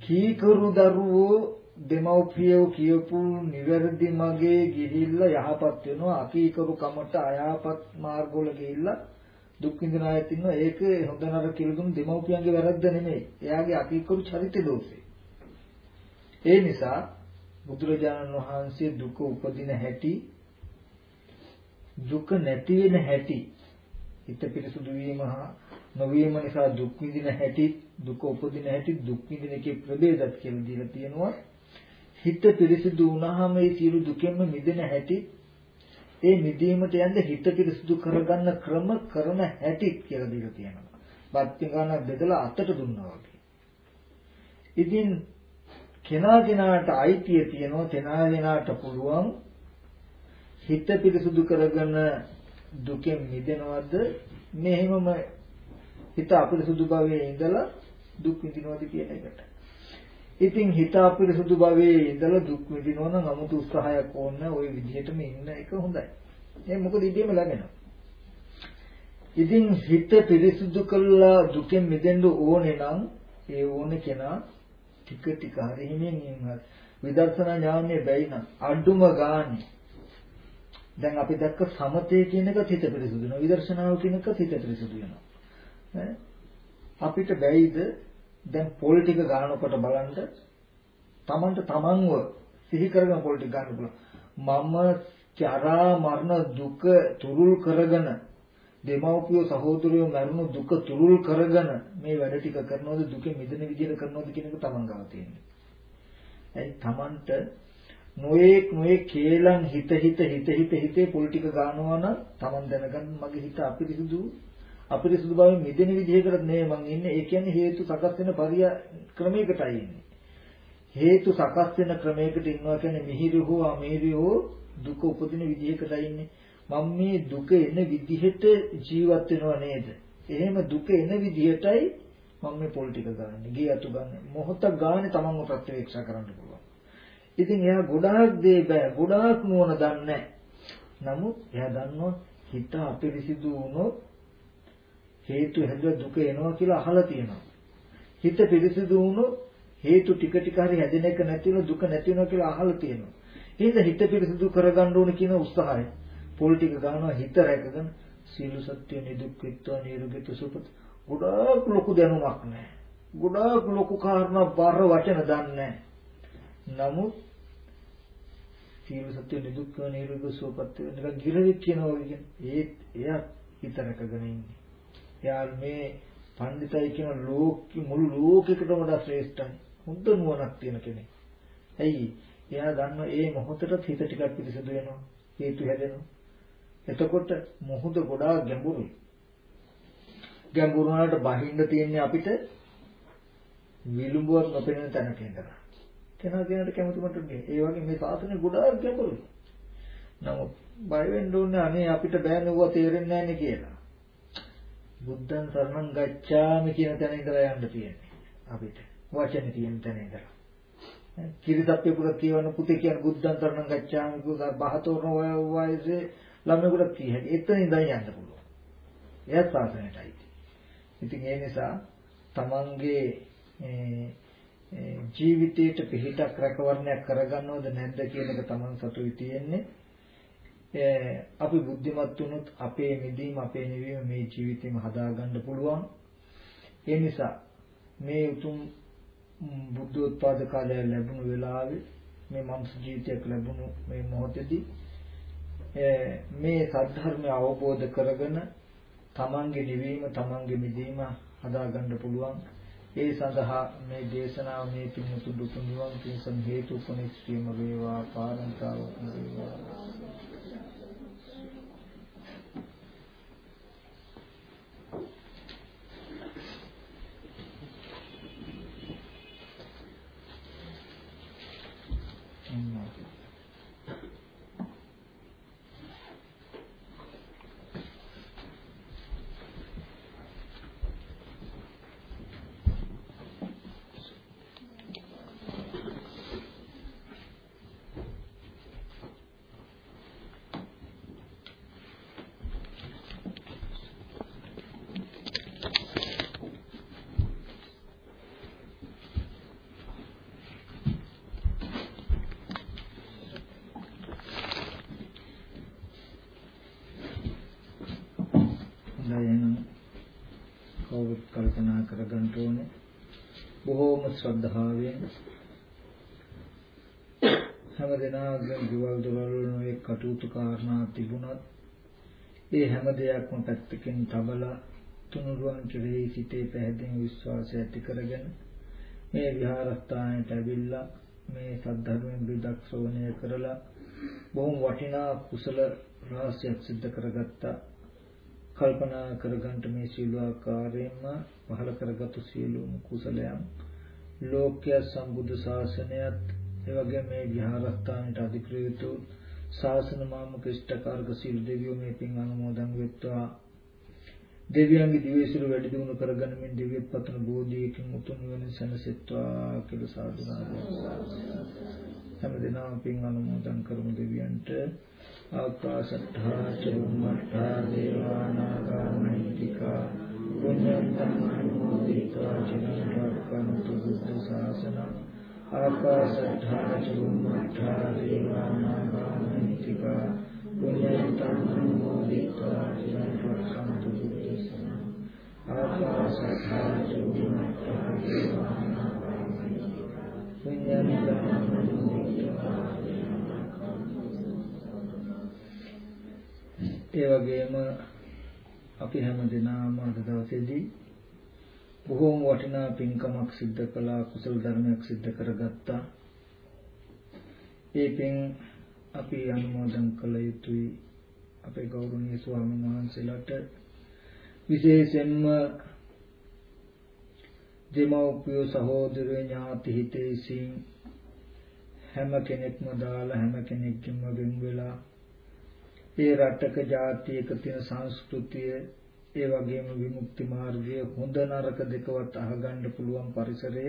කීකරු දරුවෝ දෙමව්පියෝ කියපු නිවැරදි මගේ ගිහිල්ලා යහපත් වෙනවා. අකීකරු කමට අයහපත් මාර්ගවල ගිහිල්ලා දුක් විඳින අයත් ඉන්නවා. ඒක හොඳ නරක කියලා දුන්න දෙමව්පියන්ගේ වැරද්ද නෙමෙයි. එයාගේ අකීකරු චරිත දෝෂේ ඒ නිසා බුදුරජාණන් වහන්සේ දුක උපදින හැටි දුක නැති වෙන හැටි හිත පිරිසුදු වීම හා නොවීම නිසා දුක් විඳින හැටි දුක උපදින හැටි දුක් විඳින එකේ ප්‍රභේදත් කියලා දීලා තියෙනවා හිත පිරිසිදු වුණාම ඒ සියලු දුකෙන්ම මිදෙන හැටි ඒ මිදීමට යන්න හිත පිරිසිදු කරගන්න ක්‍රම කරන හැටි කියලා දීලා තියෙනවා. බත්ති ගන්න බෙදලා අතට දුන්නා වගේ. ඉතින් කෙනා කෙනාට අයිතිය තියෙනවා කෙනා කෙනාට පුළුවන් හිත පිරිසිදු කරගෙන දුකෙන් මිදෙනවද මෙහෙමම හිත අපිරිසුදු භවයේ ඉඳලා දුක් විඳිනවද කියන එකට. ඉතින් හිත අපිරිසුදු භවයේ ඉඳලා දුක් විඳිනවා නම් 아무තු උත්සාහයක් ඕන ওই විදිහටම ඉන්න එක හොඳයි. ඒ මොකද ඉදීම ලැබෙනවා. ඉතින් හිත පිරිසුදු කළා දුකෙන් මිදෙන්න ඕනේ නම් ඒ ඕනේ කෙනා ටික ටික හරි හිමින් ඉන්නවා. විදර්ශනා ඥානෙ බැයි නම් අඩුම ගානේ දැන් අපි දැක්ක සමතේ කියන එක හිත පිරිසුදු වෙනවා විදර්ශනාව කියන එක හිත පිරිසුදු වෙනවා අපිට බැයිද දැන් පොල් ටික ගන්නකොට බලන්න Tamanට Tamanව සිහි කරගෙන පොල් ටික ගන්න පුළුවන් මම ජරා මරණ දුක තුරුල් කරගෙන දෙමව්පියෝ සහෝදරයෝ මරණ දුක තුරුල් කරගෙන මේ වැඩ ටික කරනවද දුකෙන් මිදෙන විදිහට කරනවද කියන එක Taman ගාව තියෙන්නේ. ඇයි Tamanට නොයේක් නොයේ කේලම් හිත හිත හිත හිත හිතේ පොල් ටික ගන්නවා නම් Taman දැනගන්න මගේ හිත අපිරිසුදු අපිරිසුදු බවෙන් මිදෙන විදිහකට නෙවෙයි මං ඉන්නේ. ඒ කියන්නේ හේතු සකස් වෙන පරිය ක්‍රමයකටයි ඉන්නේ. හේතු සකස් වෙන ක්‍රමයකට ඉන්නවා කියන්නේ මිහිරි හෝ අමිහිරි හෝ දුක උපදින විදිහකටයි ඉන්නේ. මම මේ දුක එන විදිහට ජීවත් වෙනව නේද? එහෙම දුක එන විදිහටයි මම මේ පොල් ටික ගන්න. ගේ අතු ගන්න. මොහොත ගානේ තමන්ව ප්‍රත්‍යක්ෂ කරන්න පුළුවන්. ඉතින් එයා ගොඩාක් දේ බෑ. ගොඩාක් නුවණ දන්නේ නමුත් එයා දන්නවා හිත අපිරිසිදු වුණොත් හේතු හැදලා දුක එනවා කියලා අහලා තියෙනවා. හිත පිරිසිදු වුණොත් හේතු ටික ටික හරි හැදෙන එක නැති වෙන දුක නැති වෙනවා කියලා අහලා තියෙනවා. එහෙනම් හිත පිරිසිදු කරගන්න ඕන කියන උත්සාහය. පොල් ටික ගන්නවා හිත රැකගෙන සීල සත්‍ය නිදුක්ඛිත්ව නිරුගිත සුපත. ගොඩාක් ලොකු දැනුමක් නැහැ. ගොඩාක් ලොකු කාරණා බර වචන දන්නේ නමුත් සීල සත්‍ය නිදුක්ඛ නිරුගිත සුපත නිකන් ගිරවික් කියනවා වගේ ඒ එයා හිත රැකගෙන ඉන්නේ. එයා මේ පඬිතයි කියන ලෝක මුළු ලෝකෙකටම වඩා ශ්‍රේෂ්ඨයි. හොඳ නුවණක් තියෙන කෙනෙක්. ඇයි? එයා දන්නවා මේ මොහොතට හිත ටිකක් පිරිසිදු වෙනවා. හේතු හැදෙනවා. එතකොට මොහොත ගොඩාක් ගැඹුරුයි. ගැඹුරු වලට බහින්න තියෙන්නේ අපිට විලුඹුවක් නොපෙනෙන තැනක ඉඳලා. කෙනා කෙනාට කැමති මට ඒ වගේ මේ සාසනය ගොඩාක් ගැඹුරුයි. නමුත් බය වෙන්න ඕනේ අනේ අපිට බෑ නෙවුවා තේරෙන්නේ නැහැ කියලා. බුද්ධං සරණං ගච්ඡාමි කියන තැන ඉඳලා යන්න තියෙන්නේ අපිට. වචනේ තියෙන තැන ඉඳලා. කිරිසප්පේකුට කියවන පුතේ කියන බුද්ධං සරණං ගච්ඡාමි කියලා බහතෝරන වයසේ ළමයෙකුට කිය හැකි. එතන ඉඳන් යන්න පුළුවන්. එයත් සාසනයටයි. ඉතින් ඒ නිසා තමන්ගේ ජීවිතයට පිහිටක් රැකවරණයක් කරගන්නවද නැද්ද කියන එක තමන් සතුයි තියෙන්නේ. අපි බුද්ධිමත් වුණොත් අපේ මිදීම අපේ නිවීම මේ ජීවිතේම හදාගන්න පුළුවන්. ඒ නිසා මේ උතුම් බුද්ධෝත්පාද කාලය ලැබුණු වෙලාවේ මේ මනුස්ස ජීවිතයක් ලැබුණු මේ මොහොතේදී මේ සද්ධර්මය අවබෝධ කරගෙන තමන්ගේ නිවීම තමන්ගේ මිදීම හදාගන්න පුළුවන්. ඒ සඳහා මේ දේශනාව මේ පින්තුන් දුතු නිවන් පිණිස හේතු උපනිශ්‍රීම වේවා පාරමිතාවක් වේවා කවුරුත් කල්පනා කරගන්න ඕනේ. බොහෝම ශ්‍රද්ධාවෙන් හැම දෙනාගේම ජීවල් දොරවල් වල ඒ කටයුතු කාරණා තිබුණත් ඒ හැම දෙයක්ම පැත්තකින් තබලා තුනුරුවන් කෙරෙහි සිටේ පැහැදිලි විශ්වාසය ඇති කරගෙන මේ විහාරස්ථානයට ඇවිල්ලා මේ සද්ධර්මයෙන් බිදක් ශ්‍රවණය කරලා බොහොම වටිනා කුසල රහසයක් සිද්ධ කරගත්තා කල්පනා කරගන්න මේ සීල ආකාරයෙන්ම පහල කරගත්තු සීලුම කුසලයන් ලෝක්‍ය සම්බුද්ධ ශාසනයත් එවැගේ මේ විහාරස්ථානයට අධිකෘත ශාසන මාමක ඉෂ්ඨකාරක සීල දෙවියෝ මේ පින් අනුමෝදන් වෙත්වා. දෙවියන්ගේ දිවේශිර වැඩි දියුණු කරගන්නමින් දිව්‍ය පතන බෝධියකින් උතුම් වෙන සැනසෙත්වා කියලා සාදුනාද හැම දිනම පින් අනුමෝදන් කරමු දෙවියන්ට. आकाशट्ठा च बुम्मट्ठा देवानागामणिका पुण्यन्तमनुमोदिता जनिवर्पन्तु बुद्धशासनम् आकाशट्ठा च बुम्मट्ठा देवानागामणिका पुण्यन्तमनुमोदिता जनिवर्पन्तु बुद्धशासनम् आकाशट्ठा च बुम्मट्ठा देवानागामणिका पुण्यन्तमनुमोदिता ඒ වගේම අපි හැම දිනම අද දවසේදී බොහෝම වටිනා පින්කමක් සිද්ධ කළා කුසල ධර්මයක් සිද්ධ කරගත්තා. ඒ පින් අපි අනුමෝදන් කළ යුතුයි අපේ ගෞරවනීය ස්වාමීන් වහන්සේලාට විශේෂයෙන්ම දෙමව්පිය සහෝදර ඥාති හිතේසින් හැම කෙනෙක්ම දාලා හැම කෙනෙක්ගෙම වෙන් වෙලා ඒ රටක ජාතියක තියෙන සංස්කෘතිය ඒ වගේම විමුක්ති මාර්ගය හොඳ නරක දෙකවත් අහගන්න පුළුවන් පරිසරය.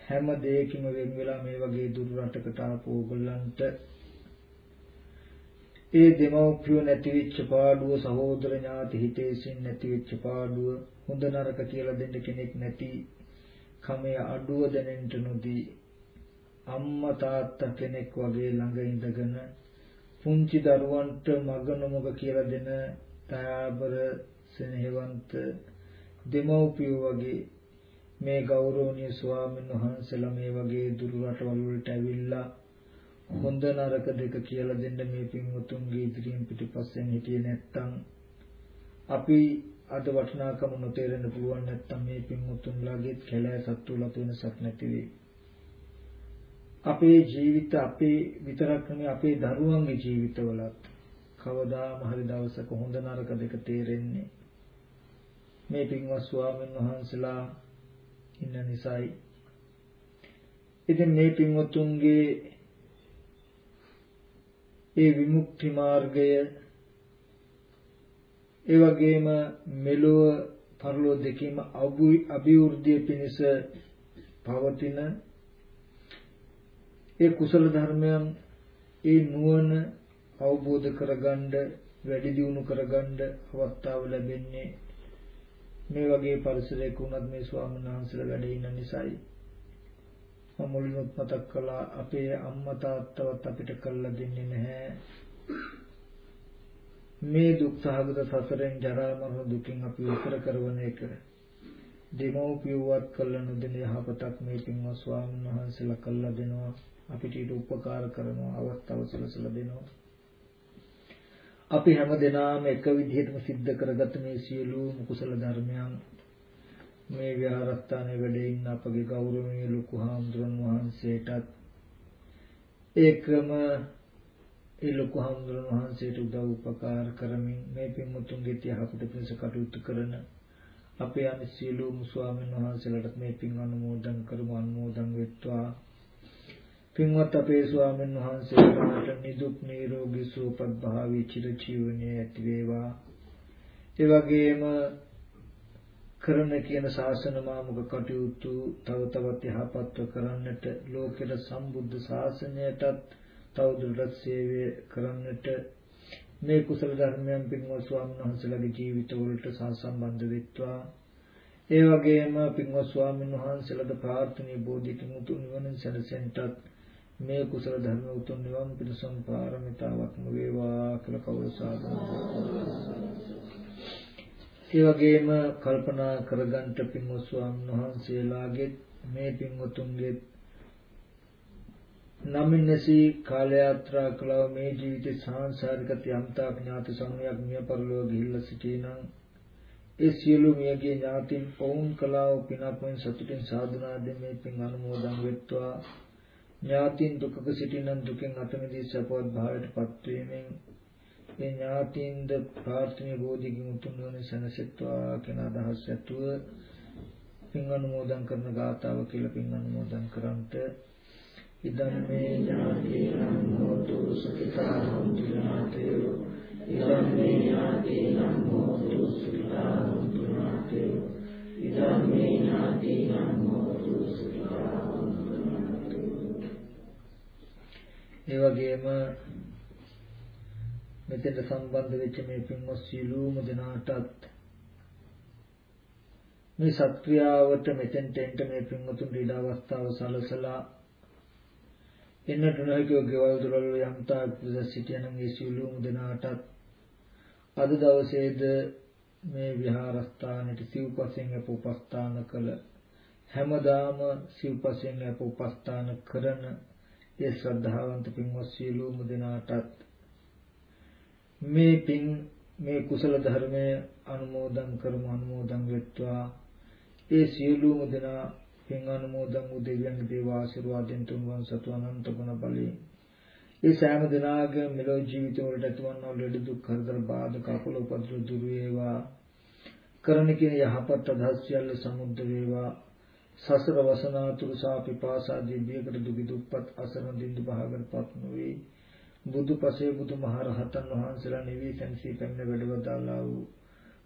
හැම දෙයකින්ම වෙන් වෙලා මේ වගේ දුරු රටකට ආපු ඕගොල්ලන්ට ඒ දෙමව්පියෝ නැති වෙච්ච පාඩුව සහෝදර ඥාති හිතේසින් නැති වෙච්ච පාඩුව හොඳ නරක කියලා දෙන්න කෙනෙක් නැති කමේ අඩුව දැනෙන්න නොදී අම්මා තාත්තා කෙනෙක් වගේ ළඟ ඉඳගෙන පුංචි දරුවන්ට මග නොමග කියලා දෙන දයාබර සෙනෙහවන්ත දෙමව්පියෝ වගේ මේ ගෞරවනීය ස්වාමීන් වහන්සේලා මේ වගේ දුරු රටවල් වලට ඇවිල්ලා හොඳ නරක දෙක කියලා දෙන්න මේ පින්වතුන්ගේ ඉදිරියෙන් පිටිපස්සෙන් හිටියේ නැත්තම් අපි අද වටිනාකම නොතේරෙන්න පුළුවන් නැත්තම් මේ පින්වතුන්ලාගේ කැලෑ සත්තු ලතු වෙනසක් නැති වෙයි. අපේ ජීවිත අපේ විතරක් නෙමෙයි අපේ දරුවන්ගේ ජීවිතවලත් කවදාම හරි දවසක හොඳ නරක දෙක තේරෙන්නේ මේ පින්වත් ස්වාමීන් වහන්සලා ඉන්න නිසායි. ඉතින් මේ පින්වතුන්ගේ ඒ විමුක්ති මාර්ගය ඒ වගේම මෙලොව පරලෝ දෙකීම අභිවෘද්ධිය පිණිස පවතින ඒ කුසල ධර්මයන් ඒ නුවණ අවබෝධ කරගන්න වැඩි දියුණු කරගන්න අවස්ථාව ලැබෙන්නේ මේ වගේ පරිසරයක වුණත් මේ ස්වාමීන් වහන්සේලා වැඩ ඉන්න නිසායි. මම මුලින්ම මතක් කළා අපේ අම්මා තාත්තවත් අපිට කළා දෙන්නේ නැහැ. මේ දුක් සහගත සසරෙන් ජරා මරණ දුකින් අපි උතර කරවන එක. දෙමව්පියවත් කළ නොදෙන යහපතක් මේ පින්වත් ස්වාමීන් වහන්සේලා කළා දෙනවා. අපිට ඊට උපකාර කරනවා අවස්ථාව සලසලා දෙනවා. අපි හැම දිනාම එක විදිහටම සිද්ධ කරගත මේ සියලුම කුසල ධර්මයන් මේ විහාරස්ථානයේ වැඩ ඉන්න අපගේ ගෞරවනීය ලොකු හාමුදුරන් වහන්සේටත් ඒකම ඒ ලොකු හාමුදුරන් වහන්සේට උදව් උපකාර කරමින් මේ පින්මුතුන්ගේ තියහපත පිණිස කටයුතු කරන අපේ අනිත් සියලුම ස්වාමීන් වහන්සේලාට මේ පින් අනුමෝදන් කරමු අනුමෝදන් වෙත්වා. පින්වත් අපේ ස්වාමීන් වහන්සේලාට නිදුක් නිරෝගී සුවපත් භාවී චිරජීවනයේ ඇති වේවා. ඒ වගේම කරන කියන ශාසන මාමුක කටයුතු තව තවත් යහපත්ව කරන්නට ලෝකෙට සම්බුද්ධ ශාසනයටත් තවදුරටත් සේවය කරන්නට මේ කුසල ධර්මයන් පින්වත් ස්වාමීන් වහන්සේලාගේ ජීවිතවලට සම්බන්ධ වෙත්වා. ඒ වගේම පින්වත් ස්වාමීන් වහන්සේලාද ප්‍රාර්ථනීය බෝධිකින් උතුම් නිවන සැලසෙන්නටත් මේ කුසල ධර්ම උතුම් නිවන් පිණසම් පාරමිතාවක්ම වේවා කියලා කවුරු සාදු ඒ වගේම කල්පනා කරගන්න පින්වත් ස්වාමීන් වහන්සේලාගේ මේ පින්වතුන්ගේ නමින්නසී කාල යාත්‍රා කළා මේ ජීවිතේ සාංශාරික යම්තා ඥාති සංයයක් මිය පරලෝ ගිහිල්ලා සිටිනං. ඒ සියලු මියගේ ඥාතින් පවුන් කළා වූ පිනපෙන් සතුටින් සාදුනාදී මේ පින් අනුමෝදන් වෙත්වා. ඥාතින් දුකක සිටිනන් දුකෙන් අත මිදී සපවත් භාවයට පත්වීමෙන් ඒ ඥාතින්ද ප්‍රාර්ථනීය බෝධිගින් උතුම් වන සනසෙත්වා කියන අදහස් ඇතුව පින් අනුමෝදන් කරන ගාතාව කියලා පින් අනුමෝදන් කරන්ට ඉදම් මේ ඥාතීනම් හෝතු සුඛිතා හොන්තු ඥාතයෝ ඉදම් මේ ඥාතීනම් හෝතු සුඛිතා හොන්තු ඥාතයෝ ඉදම් මේ ඥාතීනම් හෝතු සුඛිතා හොන්තු ඥාතයෝ ඒ වගේම මෙතෙන්ට සම්බන්ධ වෙච්ච මේ පින්වත් සීලූම දෙනාටත් මේ සත්‍ක්‍රියාවට මෙතෙන්ට එන්න මේ පින්වතුන් ඊට අවස්ථාව සලසලා එන්නට නොහැකිව ගෙවල් දොරවල් යම්තා පුදස් සිටියනම් ඒ සීලූම දෙනාටත් අද දවසේද මේ විහාරස්ථානෙට සිව්පසෙන් අප උපස්ථාන කළ හැමදාම සිව්පසෙන් අප උපස්ථාන කරන ඒ ශ්‍රද්ධාවන්ත පින්වත් සීලූම දෙනාටත් මේ පින් මේ කුසල ධර්මය අනුමෝදන් කරමු අනුමෝදන් වෙත්වා. ඒ සියලුම දෙනා පින් අනුමෝදන් වූ දෙවියන්ගේ දේව ආශිර්වාදයෙන් තුන්වන් සතු අනන්ත ගුණ බලයෙන් ඒ සෑම දිනාගේ මෙලොව ජීවිත වලට ඇතිවන්නා ලෙඩ දුක් කරදර බාධක අපල උපද්‍ර දුර වේවා. කරන කියන යහපත් අදහස් සියල්ල සමුද්ද වේවා. සසර වසනාතුරු සාපිපාසා දිව්‍යකට දුකි දුප්පත් අසරණ දින්දු භාගරපත් නොවේ. බුදු පසේ බුදු මහරහතන් වහන්සේලා නිවී සැනසී පැමිණ වැඩවදාලා වූ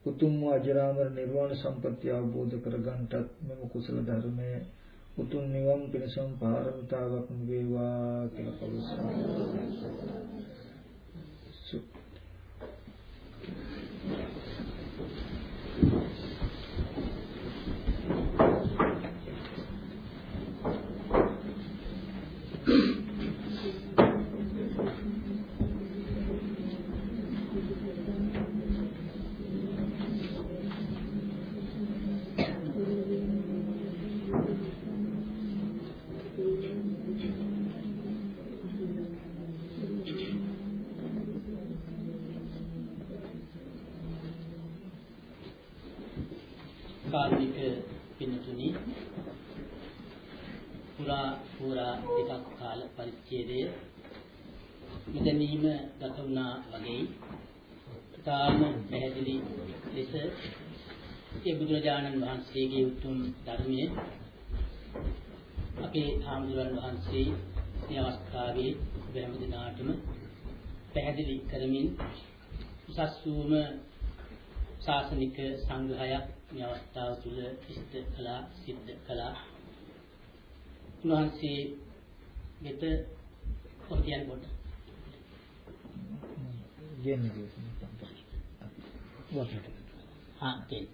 උතුම් වූ අජරාමර නිර්වාණ සම්පත්‍ය අවබෝධ කරගන්නටත් මෙම කුසල ධර්මය උතුම් නිවන් පිණසම් පාරමිතාවක් වේවා කියලා පවසනවා. බුදුරජාණන් වහන්සේගේ උතුම් ධර්මයේ අපේ ආමුදුරන් වහන්සේ මේ අවස්ථාවේ බැහැම දිනාටම පැහැදිලි කරමින් උසස් වූම ශාසනික සංග්‍රහයක් මේ අවස්ථාව තුළ ඉෂ්ට කළා සිද්ධ කළා. උන්වහන්සේ වෙත කොටියන් කොට. ගෙන්නේ වහට ආ තේ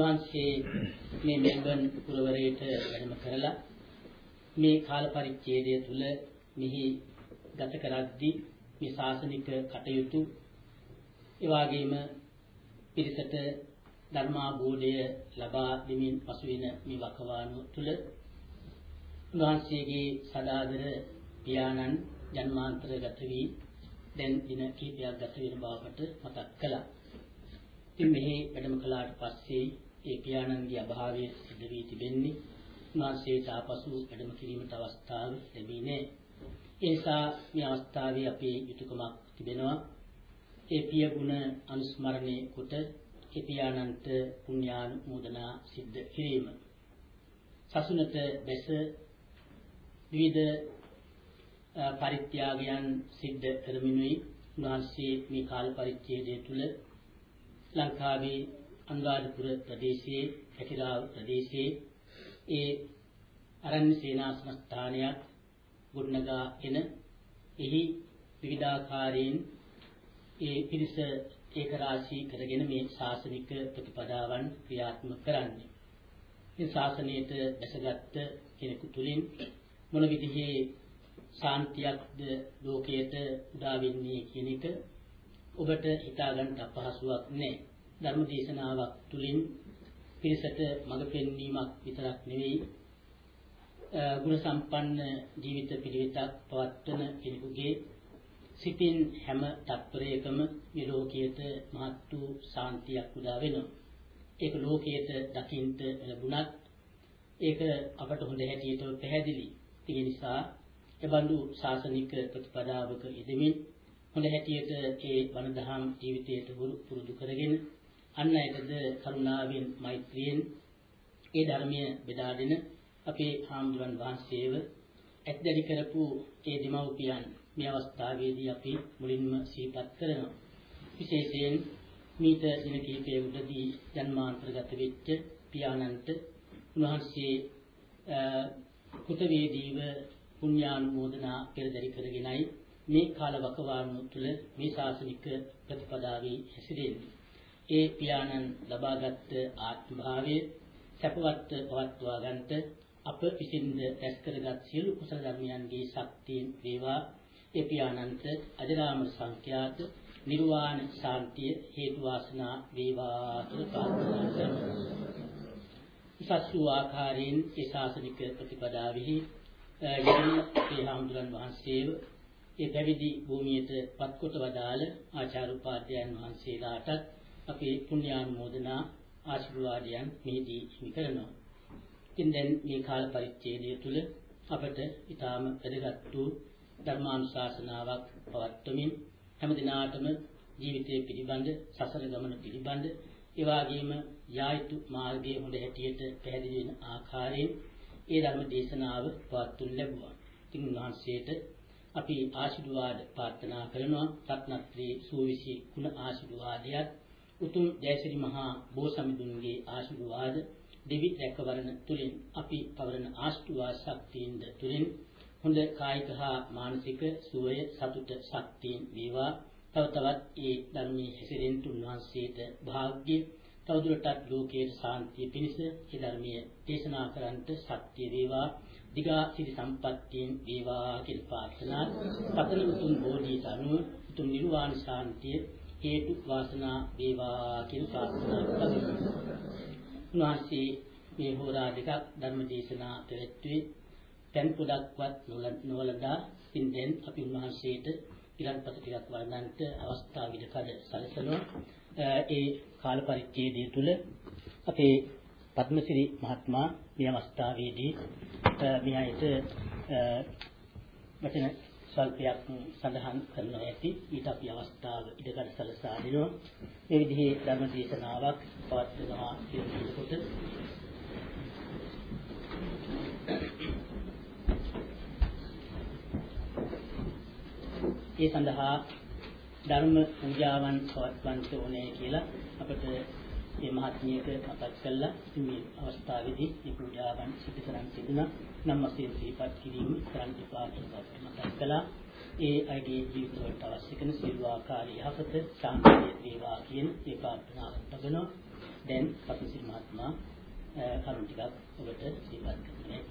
උන්වහන්සේ මේ මෙල්බන් පුරවරයට වැඩම කරලා මේ කාල පරිච්ඡේදය තුල මෙහි ගත කරද්දී මේ ශාසනික කටයුතු ඒ වගේම පිරිසට ධර්මාභෝධය ලබා දෙමින් පසු වෙන මේ වකවානුව තුල උන්වහන්සේගේ සදාදර පියාණන් ජන්මාන්තර ගත වී දැන් දින කිහිපයක් ගත වෙන බවට මතක් කළා. ඉතින් මෙහි වැඩම කළාට පස්සේ ඒ පියාණන්ගේ අභාවය සිදු වී තිබෙන්නේ උන්වහන්සේට ආපසු වැඩම කිරීමට අවස්ථාව ලැබී නැහැ. ඒ නිසා මේ අවස්ථාවේ අපේ යුතුයකමක් තිබෙනවා. ඒ පිය ගුණ අනුස්මරණය කොට ඒ පියාණන්ට පුණ්‍යානුමෝදනා සිද්ධ කිරීම. සසුනට බැස විවිධ පරිත්‍යාගයන් සිද්ධ කරමිනුයි උන්වහන්සේ මේ කාල පරිච්ඡේදය තුල ලංකාවේ අනුරාධපුර ප්‍රදේශයේ හැකිරාව ප්‍රදේශයේ ඒ අරණ්‍ය සේනාසන ස්ථානයක් ගොඩනගා එන එහි විවිධාකාරයෙන් ඒ පිරිස ඒක රාශී කරගෙන මේ ශාසනික ප්‍රතිපදාවන් ක්‍රියාත්මක කරන්නේ. මේ ශාසනයට දැසගත් කෙනෙකු තුලින් මොන විදිහේ ශාන්තියක්ද ලෝකයට උදා වෙන්නේ කියන එක ඔබට හිතා ගන්න අපහසුයක් නෑ. ධර්ම දේශනාවක් තුලින් පිරිසට මඟ පෙන්වීමක් විතරක් නෙවෙයි ගුණ සම්පන්න ජීවිත පිළිවෙතක් පවත්වන කෙනෙකුගේ සිතින් හැම තත්පරයකම මේ ලෝකයට මහත් වූ ශාන්තියක් උදා වෙනවා. ඒක ලෝකයට දකින්ට ලැබුණත් ඒක අපට හොඳ හැටියට පැහැදිලි. ඒ නිසා එබඳු ශාසනික ප්‍රතිපදාවක යෙදෙමින් හොඳ හැටියට ඒ වන දහම් ජීවිතයට පුරුදු කරගෙන අන් අයටද කරුණාවෙන් මෛත්‍රියෙන් ඒ ධර්මය බෙදා දෙන අපේ හාමුදුරන් වහන්සේව ඇත්දැඩි කරපු ඒ දෙමව්පියන් මේ අවස්ථාවේදී අපි මුලින්ම සිහිපත් කරනවා. විශේෂයෙන් මීට දින කිහිපයකදී ජන්මාන්තරගත වෙච්ච පියාණන්ට උන්වහන්සේ කුතවේදීව පුණ්‍යානුමෝදනා පෙරදරි කරගෙනයි මේ කාල වකවානුව තුළ මේ ශාසනික ප්‍රතිපදාවේ හැසිරෙන්නේ. ඒ පියාණන් ලබාගත් ආත්ම භාවයේ සැපවත් පවත්වා ගන්නට අප විසින්ද රැස් කරගත් සියලු කුසල ධර්මයන්ගේ ශක්තියෙන් වේවා ඒ පියාණන්ට අජරාමර සංඛ්‍යාත නිර්වාණ ශාන්තිය හේතු වාසනා වේවා කියලා ප්‍රාර්ථනා කරනවා. ඉසස් වූ ආකාරයෙන් ඒ ශාසනික ප්‍රතිපදාවෙහි යෙදෙන ඒ හාමුදුරන් වහන්සේව ඒ පැවිදි භූමියට පත්කොට වදාළ ආචාර්ය උපාධ්‍යයන් වහන්සේලාට අපේ පුණ්‍යානුමෝදනා ආශිර්වාදයන් මෙහිදී හිමි කරනවා. ඉතින් දැන් මේ කාල පරිච්ඡේදය තුල අපට ඊටාම වැදගත් වූ ධර්මානුශාසනාවක් පවත්වමින් හැම දිනාටම ජීවිතය පිළිබඳ සසර ගමන පිළිබඳ ඒ වගේම යායුතු මාර්ගයේ හොඳ හැටියට පැහැදිලි වෙන ආකාරයෙන් ඒ ධර්ම දේශනාව පවත්වනු ලැබුවා. ඉතින් උන්වහන්සේට අපි ආශිර්වාද ප්‍රාර්ථනා කරනවා රත්නත්‍රී සූවිසි ගුණ ආශිර්වාදයක් උතුම් ජයසිරි මහා බෝසමිඳුන්ගේ ආශිර්වාද දෙවි රැකවරණ තුලින් අපි පවරන ආශිර්වාද ශක්තියින්ද තුලින් හොඳ කායික හා මානසික සුවය සතුට ශක්තියින් වේවා. තව තවත් ඒ ධර්මයේ හැසිරෙන්න උන්වහන්සේට වාග්ය තවදුරටත් ලෝකයේ ශාන්තිය පිණිස ඒ ධර්මයේ දේශනා කරන්නට ශක්තිය වේවා. දිගා සිරි සම්පත්තියෙන් වේවා කියලා ප්‍රාර්ථනා. පතන උතුම් බෝධියට අනුව උතුම් නිර්වාණ ශාන්තිය හේතු වාසනා වේවා කියලා ප්‍රාර්ථනා කරමු. උන්වහන්සේ මේ හෝරා දෙකක් ධර්ම දේශනා පැවැත්වුවේ තැන් පොඩක්වත් නොවලදා ඉතින් දැන් අපි උන්වහන්සේට ඊළඟ පස ටිකක් වර්ණන්ට අවස්ථාව ඉදකඩ සැලසෙනවා. ඒ කාල පරිච්ඡේදය තුල අපේ පద్මසිරි මහත්මයා මේ අවස්ථාවේදී මේ අයට වචන ස්වල්පයක් සඳහන් කරනවා ඇති ඊට අපි අවස්ථාව ඉදකඩ සැලසා දෙනවා. මේ විදිහේ ධර්ම දේශනාවක් පවත්වනවා කියනකොට ඒ සඳහා ධර්ම පූජාවන් පවත්වන්න ඕනේ කියලා අපිට මේ මහත්මියට මතක් කළා. ඉතින් මේ අවස්ථාවේදී මේ පූජාවන් සිදු කරන් තිබුණා. නම් වශයෙන් සිහිපත් කිරීම කරන් එපා කියලා මතක් කළා. ඒ අයගේ ජීවිතවලට අවශ්‍ය කරන සියලු ආකාරයේ යහපත සාන්තිය වේවා කියන ඒ ප්‍රාර්ථනාව ලබනවා. දැන් කපිසිරි මහත්මයා කරුණ ටිකක් ඔබට සිහිපත් කරන්න